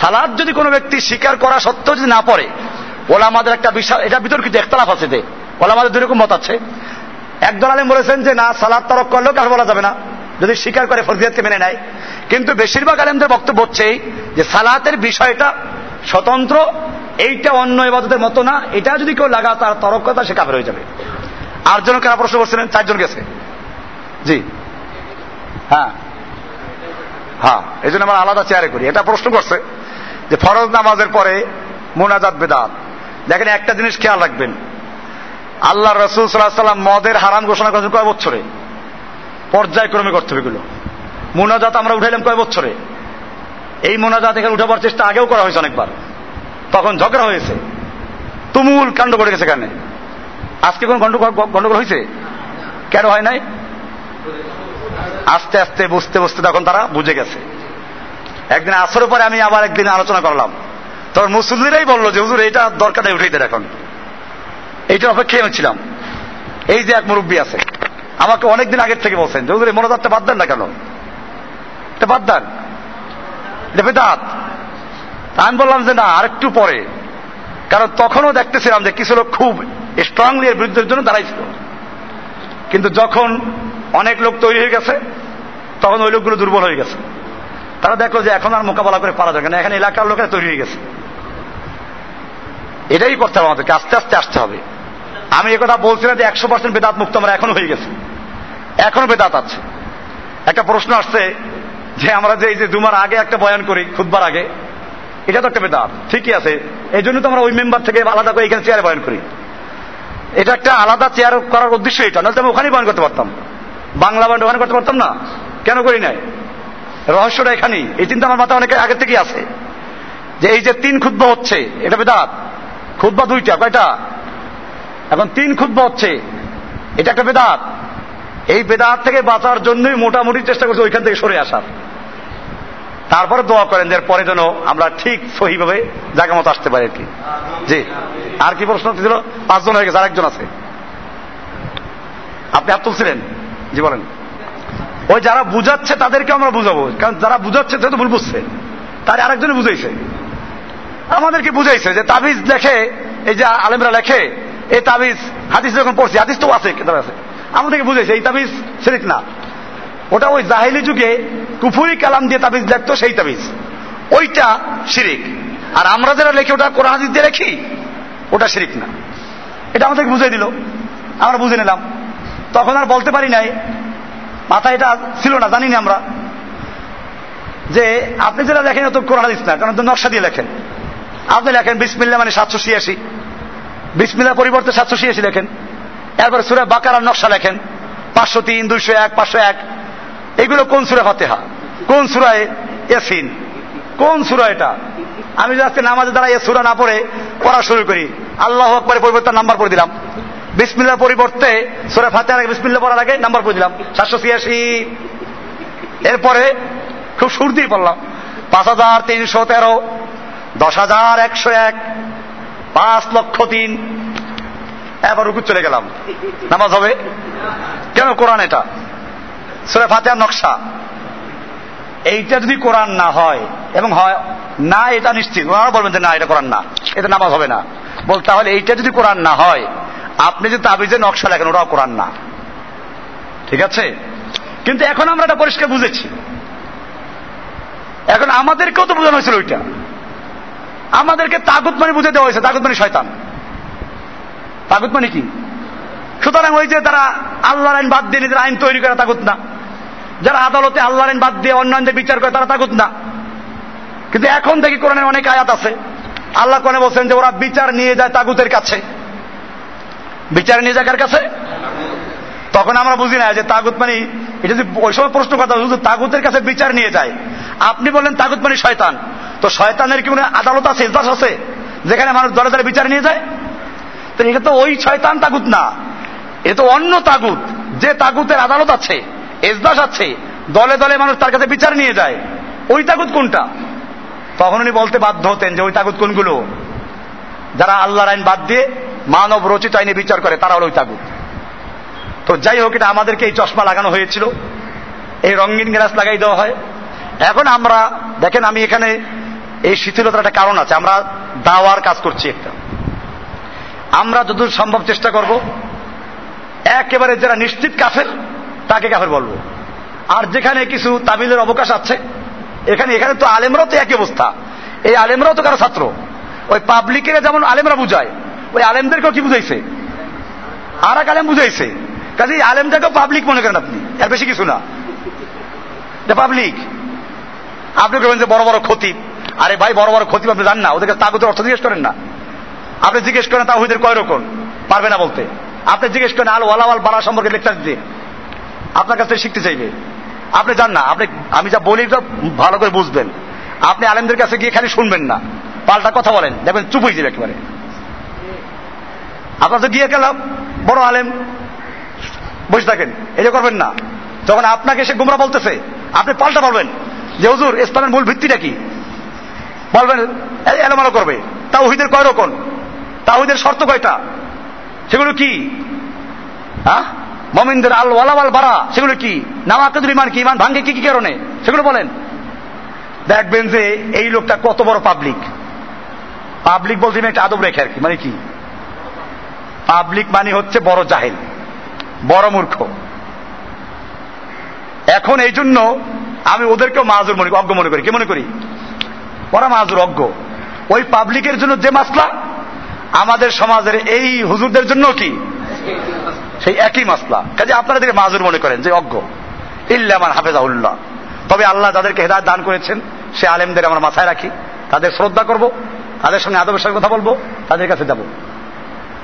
Speaker 1: সালাদ যদি কোনো ব্যক্তি স্বীকার করা সত্ত্বেও যদি না পড়ে ওলা আমাদের একটা বিশাল এটা বিতর্কিত, একতলাফ আছে যে ওলা আমাদের দুই রকম মত আছে। একদল আলেম বলেছেন যে, না, সালাদ তরক করলেও কার বলা যাবে না। যদি স্বীকার করে ফরজিয়াতকে মেনে নেয়। কিন্তু বেশিরভাগ আলেমদের বক্তব্য হচ্ছে যে, সালাতের বিষয়টা স্বতন্ত্র, এইটা অন্য এবাদতের মতো না, এটা যদি কেউ লাগা তার তরক সে কাফের হয়ে যাবে। আর জন কেনা প্রশ্ন করছিলেন? চারজন গেছে। জি। হ্যাঁ। হ্যাঁ এই জন্য আমরা আলাদা চেয়ারে করি। এটা প্রশ্ন করছে যে, ফরজ নামাজের পরে মোনাজাত বেদাত। দেখেন, একটা জিনিস খেয়াল রাখবেন। আল্লাহ রসুল সাল্লাহ সাল্লাম মদের হারাম ঘোষণা করেছেন কয় বছরে? পর্যায়ক্রমে করতে হবে এগুলো। মোনাজাত আমরা উঠাইলাম কয় বছরে? এই মোনাজাত এখানে উঠাবার চেষ্টা আগেও করা হয়েছে অনেকবার। তখন ঝগড়া হয়েছে। তুমুল কাণ্ড করে গেছে এখানে। আজকে কোন গন্ডগোল হয়েছে? কেন হয় নাই? আস্তে আস্তে, বুঝতে বুঝতে তখন তারা বুঝে গেছে। একদিন আসরের পরে আমি আবার একদিন আলোচনা করলাম। তখন মুসলিমরাই বলল যে, হুজুর এইটা দরকার নেই, উঠেই দেন এখন। এইটা অপেক্ষায় আমি ছিলাম এই যে এক মুরব্বী আছে, আমাকে অনেকদিন আগের থেকে বলছেন এই মনোজাতটা বাদ দেন না কেন? এটা বাদ দেন। এটা বেদাত। আমি বললাম যে, না, আরেকটু পরে। কারণ তখনও দেখতেছিলাম যে, কিছু লোক খুব স্ট্রংলি এর বিরুদ্ধের জন্য দাঁড়াইছিল। কিন্তু যখন অনেক লোক তৈরি হয়ে গেছে, তখন ওই লোকগুলো দুর্বল হয়ে গেছে। তারা দেখল যে, এখন আর মোকাবেলা করে পারা যাবে না এখানে এলাকার লোকেরা তৈরি হয়ে গেছে। এটাই করতে হবে আমাদেরকে, আস্তে আস্তে আসতে হবে। আমি কথা বলছি না যে একশো পার্সেন্ট বেদাত মুক্ত আমরা এখনও হয়ে গেছে। এখনও বেদাত আছে। একটা প্রশ্ন আসছে যে আমরা যে এই যে দুমার আগে একটা বয়ান করি খুদবার আগে, এটা তো একটা বেদাত, ঠিকই আছে। এই জন্য তো আমরা ওই মেম্বার থেকে আলাদা করে এখানে চেয়ারে বয়ান করি। এটা একটা আলাদা চেয়ার করার উদ্দেশ্য এটা, নাহলে আমি ওখানেই বয়ান করতে পারতাম। বাংলা বয়ান ওখানে করতে পারতাম না। কেন করি নাই? রহস্যটা এখানেই। এই চিন্তা আমার মাথায় অনেক আগে থেকেই আছে। যে এই যে তিন ক্ষুদ্র হচ্ছে, এটা বেদাত। খুদ্া দুইটা, কয়টা? এখন তিন ক্ষুদ্র হচ্ছে। এটা একটা বেদাত। এই বেদাত থেকে বাঁচার জন্যই মোটামুটি চেষ্টা করছি ওইখান থেকে সরে আসার। তারপরে দোয়া করেন যে পরে যেন আমরা ঠিক সহিভাবে জায়গা মতো আসতে পারি আর কি। জি। আর কি প্রশ্ন ছিল পাঁচজন হয়ে গেছে, আরেকজন আছে। আপনি হাত তুলছিলেন? জি, বলেন। ওই যারা বুঝাচ্ছে তাদেরকে আমরা বুঝাবো। কারণ যারা বুঝাচ্ছে সে তো ভুল বুঝছে। তার আরেকজনে বুঝাইছে। আমাদেরকে বুঝাইছে যে তাবিজ লেখে, এই যে আলেমরা লেখে এই তাবিজ, হাদিস যখন পড়ছি, হাদিস তো আছে আছে। আমাদেরকে বুঝাইছে এই তাবিজ শিরিক না। ওটা ওই জাহিলি যুগে কুফুরি কালাম দিয়ে তাবিজ লেখতো, সেই তাবিজ। ওইটা শিরিক। আর আমরা যারা লেখি, ওটা কোরআন হাদিস দিয়ে লেখি, ওটা শিরিক না। এটা আমাদেরকে বুঝাই দিল। আমরা বুঝে নিলাম। তখন আর বলতে পারি নাই মাথা এটা ছিল না, জানি না আমরা। যে আপনি যেটা লেখেন তো কোরআন হাদিস না, কারণ নকশা দিয়ে লেখেন। আপনি লেখেন বিসমিল্লা মানে সাতশো ছিয়াশি। বিসমিল্লা পরিবর্তে সাতশো ছিয়াশি লেখেন। এরপরে সুরে বাকারার নকশা লেখেন। পাঁচশো তিন, দুইশো এক, পাঁচশো এক। এগুলো কোন সুরে ফাতেহা? কোন সুরায় ইয়াসিন? কোন সুরা এটা? আমি আজকে নামাজে দ্বারা এ সুরা না পড়ে, পড়া শুরু করি। আল্লাহ আকবরের পরিবর্তে নাম্বার পড়ে দিলাম। বিসমিল্লার পরিবর্তে সুরে ফাতে আগে বিসমিল্লা পড়ার আগে নাম্বার পড়ে দিলাম। সাতশো ছিয়াশি এরপরে খুব সুর দিয়ে পড়লাম। পাঁচ হাজার তিনশো তেরো, দশ হাজার একশো এক পাঁচ লক্ষ তিন এবার রুকু চলে গেলাম। নামাজ হবে? কেন কোরআন এটা? সুরে ফাতেহার নকশা। এইটা যদি কোরআন না হয়, এবং হয় না, এটা নিশ্চিত। ওনারা বলবেন যে না, এটা কোরআন না। এটা নামাজ হবে না। বল, তাহলে এইটা যদি কোরআন না হয়, আপনি যদি তাবিজে নকশা লেখেন, ওটাও কোরআন না। ঠিক আছে? কিন্তু এখন আমরা এটা পরিষ্কার বুঝেছি। এখন আমাদেরকেও তো বোঝানো হয়েছিল ওইটা। আমাদেরকে তাগুত মানে বুঝে দেওয়া হয়েছে, তাগুত মানে শয়তান। তাগুত মানে কি? সুতরাং ওই যে তারা আল্লাহর আইন বাদ দিয়ে নিজের আইন তৈরি করে, তাগুত না। যারা আদালতে আল্লাহর আইন বাদ দিয়ে অন্যান্যদের বিচার করে, তারা তাগুত না। কিন্তু এখন থেকে কোরআনের অনেক আয়াত আছে। আল্লাহ কোরআনে বলছেন যে ওরা বিচার নিয়ে যায় তাগুতের কাছে। বিচার নিয়ে যায় কার কাছে? তখন আমরা বুঝি না যে তাগুত মানে এটা যদি ওই সময় প্রশ্ন কথা শুধু তাগুতের কাছে বিচার নিয়ে যায়। আপনি বললেন তাগুত মানে শয়তান। তো শয়তানের কি মানে আদালত আছে, ইজলাস আছে, যেখানে মানুষ দরে দরে বিচার নিয়ে যায়? তো এটা তো ওই শয়তান তাগুত না। এ তো অন্য তাগুত, যে তাগুতের আদালত আছে এজলাস আছে, দলে দলে মানুষ তার কাছে বিচার নিয়ে যায়। ওই তাগুত কোনটা? তখন উনি বলতে বাধ্য হতেন যে ওই তাগুত কোনগুলো? যারা আল্লাহর আইন বাদ দিয়ে মানব রচিত আইনে বিচার করে, তারা হলো ওই তাগুত। তো যাই হোক, এটা আমাদেরকে এই চশমা লাগানো হয়েছিল। এই রঙিন গ্লাস লাগাই দেওয়া হয়। এখন আমরা, দেখেন আমি এখানে এই শিথিলতার একটা কারণ আছে। আমরা দাওয়ার কাজ করছি একটা। আমরা যতদূর সম্ভব চেষ্টা করব, একেবারে যারা নিশ্চিত কাফের, তাকে কাফের বলব। আর যেখানে কিছু তামিলের অবকাশ আছে, এখানে এখানে তো আলেমরাও তো একই অবস্থা। এই আলেমরাও তো কারও ছাত্র। ওই পাবলিকের যেমন আলেমরা বুঝায়, ওই আলেমদেরকেও কি বুঝাইছে? আর এক আলেম বুঝাইছে। কাজে আলেমটাকেও পাবলিক মনে করেন আপনি, এর বেশি কিছু না। পাবলিক আপনি বলবেন যে বড় বড় ক্ষতি। আরে ভাই, বড় বড় ক্ষতি আপনি জান না। ওদেরকে তাগুতের অর্থ জিজ্ঞেস করেন না। আপনি জিজ্ঞেস করেন তাহিদের কয় রকম? পারবে না বলতে। আপনি জিজ্ঞেস করেন, আল ওয়ালাওয়াল বাড়া সম্পর্কে লেকচার দিতে আপনার কাছ থেকে শিখতে চাইবে। আপনি জান না, আপনি, আমি যা বলি ভালো করে বুঝবেন। আপনি আলেমদের কাছে গিয়ে খালি শুনবেন না। পাল্টা কথা বলেন। দেখবেন চুপ হয়ে যাবে একেবারে। আপনার তো গিয়ে গেলাম, বড় আলেম, বসে থাকেন। এটা করবেন না। যখন আপনাকে সে গুমরা বলতেছে, আপনি পাল্টা বলবেন। যে হুজুর, ইসলামের মূল ভিত্তিটা কি? বলবেন এলোমালো করবে। তাওহিদের কয় রকম? তাওহিদের শর্ত কয়টা? সেগুলো কি? হ্যাঁ? মমিনদের আল ওয়ালাওয়াল বাড়া সেগুলো কি? নামাকাদুর ইমান কি? ইমান ভাঙ্গে কি কি কারণে? সেগুলো বলেন। দেখবেন যে এই লোকটা কত বড় পাবলিক পাবলিক বলতে একটা আদব রেখে আর কি মানে কি? পাবলিক মানে হচ্ছে বড় জাহেল, বড় মূর্খ। এখন এই জন্য আমি ওদেরকেও মাজুর মনে অজ্ঞ মনে করি। কি মনে করি? ওরা মাজুর অজ্ঞ। ওই পাবলিকের জন্য যে মাসলা, আমাদের সমাজের এই হুজুরদের জন্য কি? সেই একই মাসলা। কাজে আপনারা দেখে মাজুর মনে করেন যে অজ্ঞ। ইল্লামান হাফেজাউল্লাহ তবে আল্লাহ যাদেরকে হেদায়ত দান করেছেন, সে আলেমদের আমরা মাথায় রাখি। তাদের শ্রদ্ধা করব, তাদের সঙ্গে আদবের সঙ্গে কথা বলব, তাদের কাছে যাব।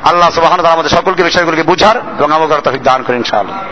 Speaker 1: আল্লাহ সুবাহ আমাদের সকলকে বিষয়গুলোকে বুঝার এবং তফিক দান করেন ইনশাআল্লাহ।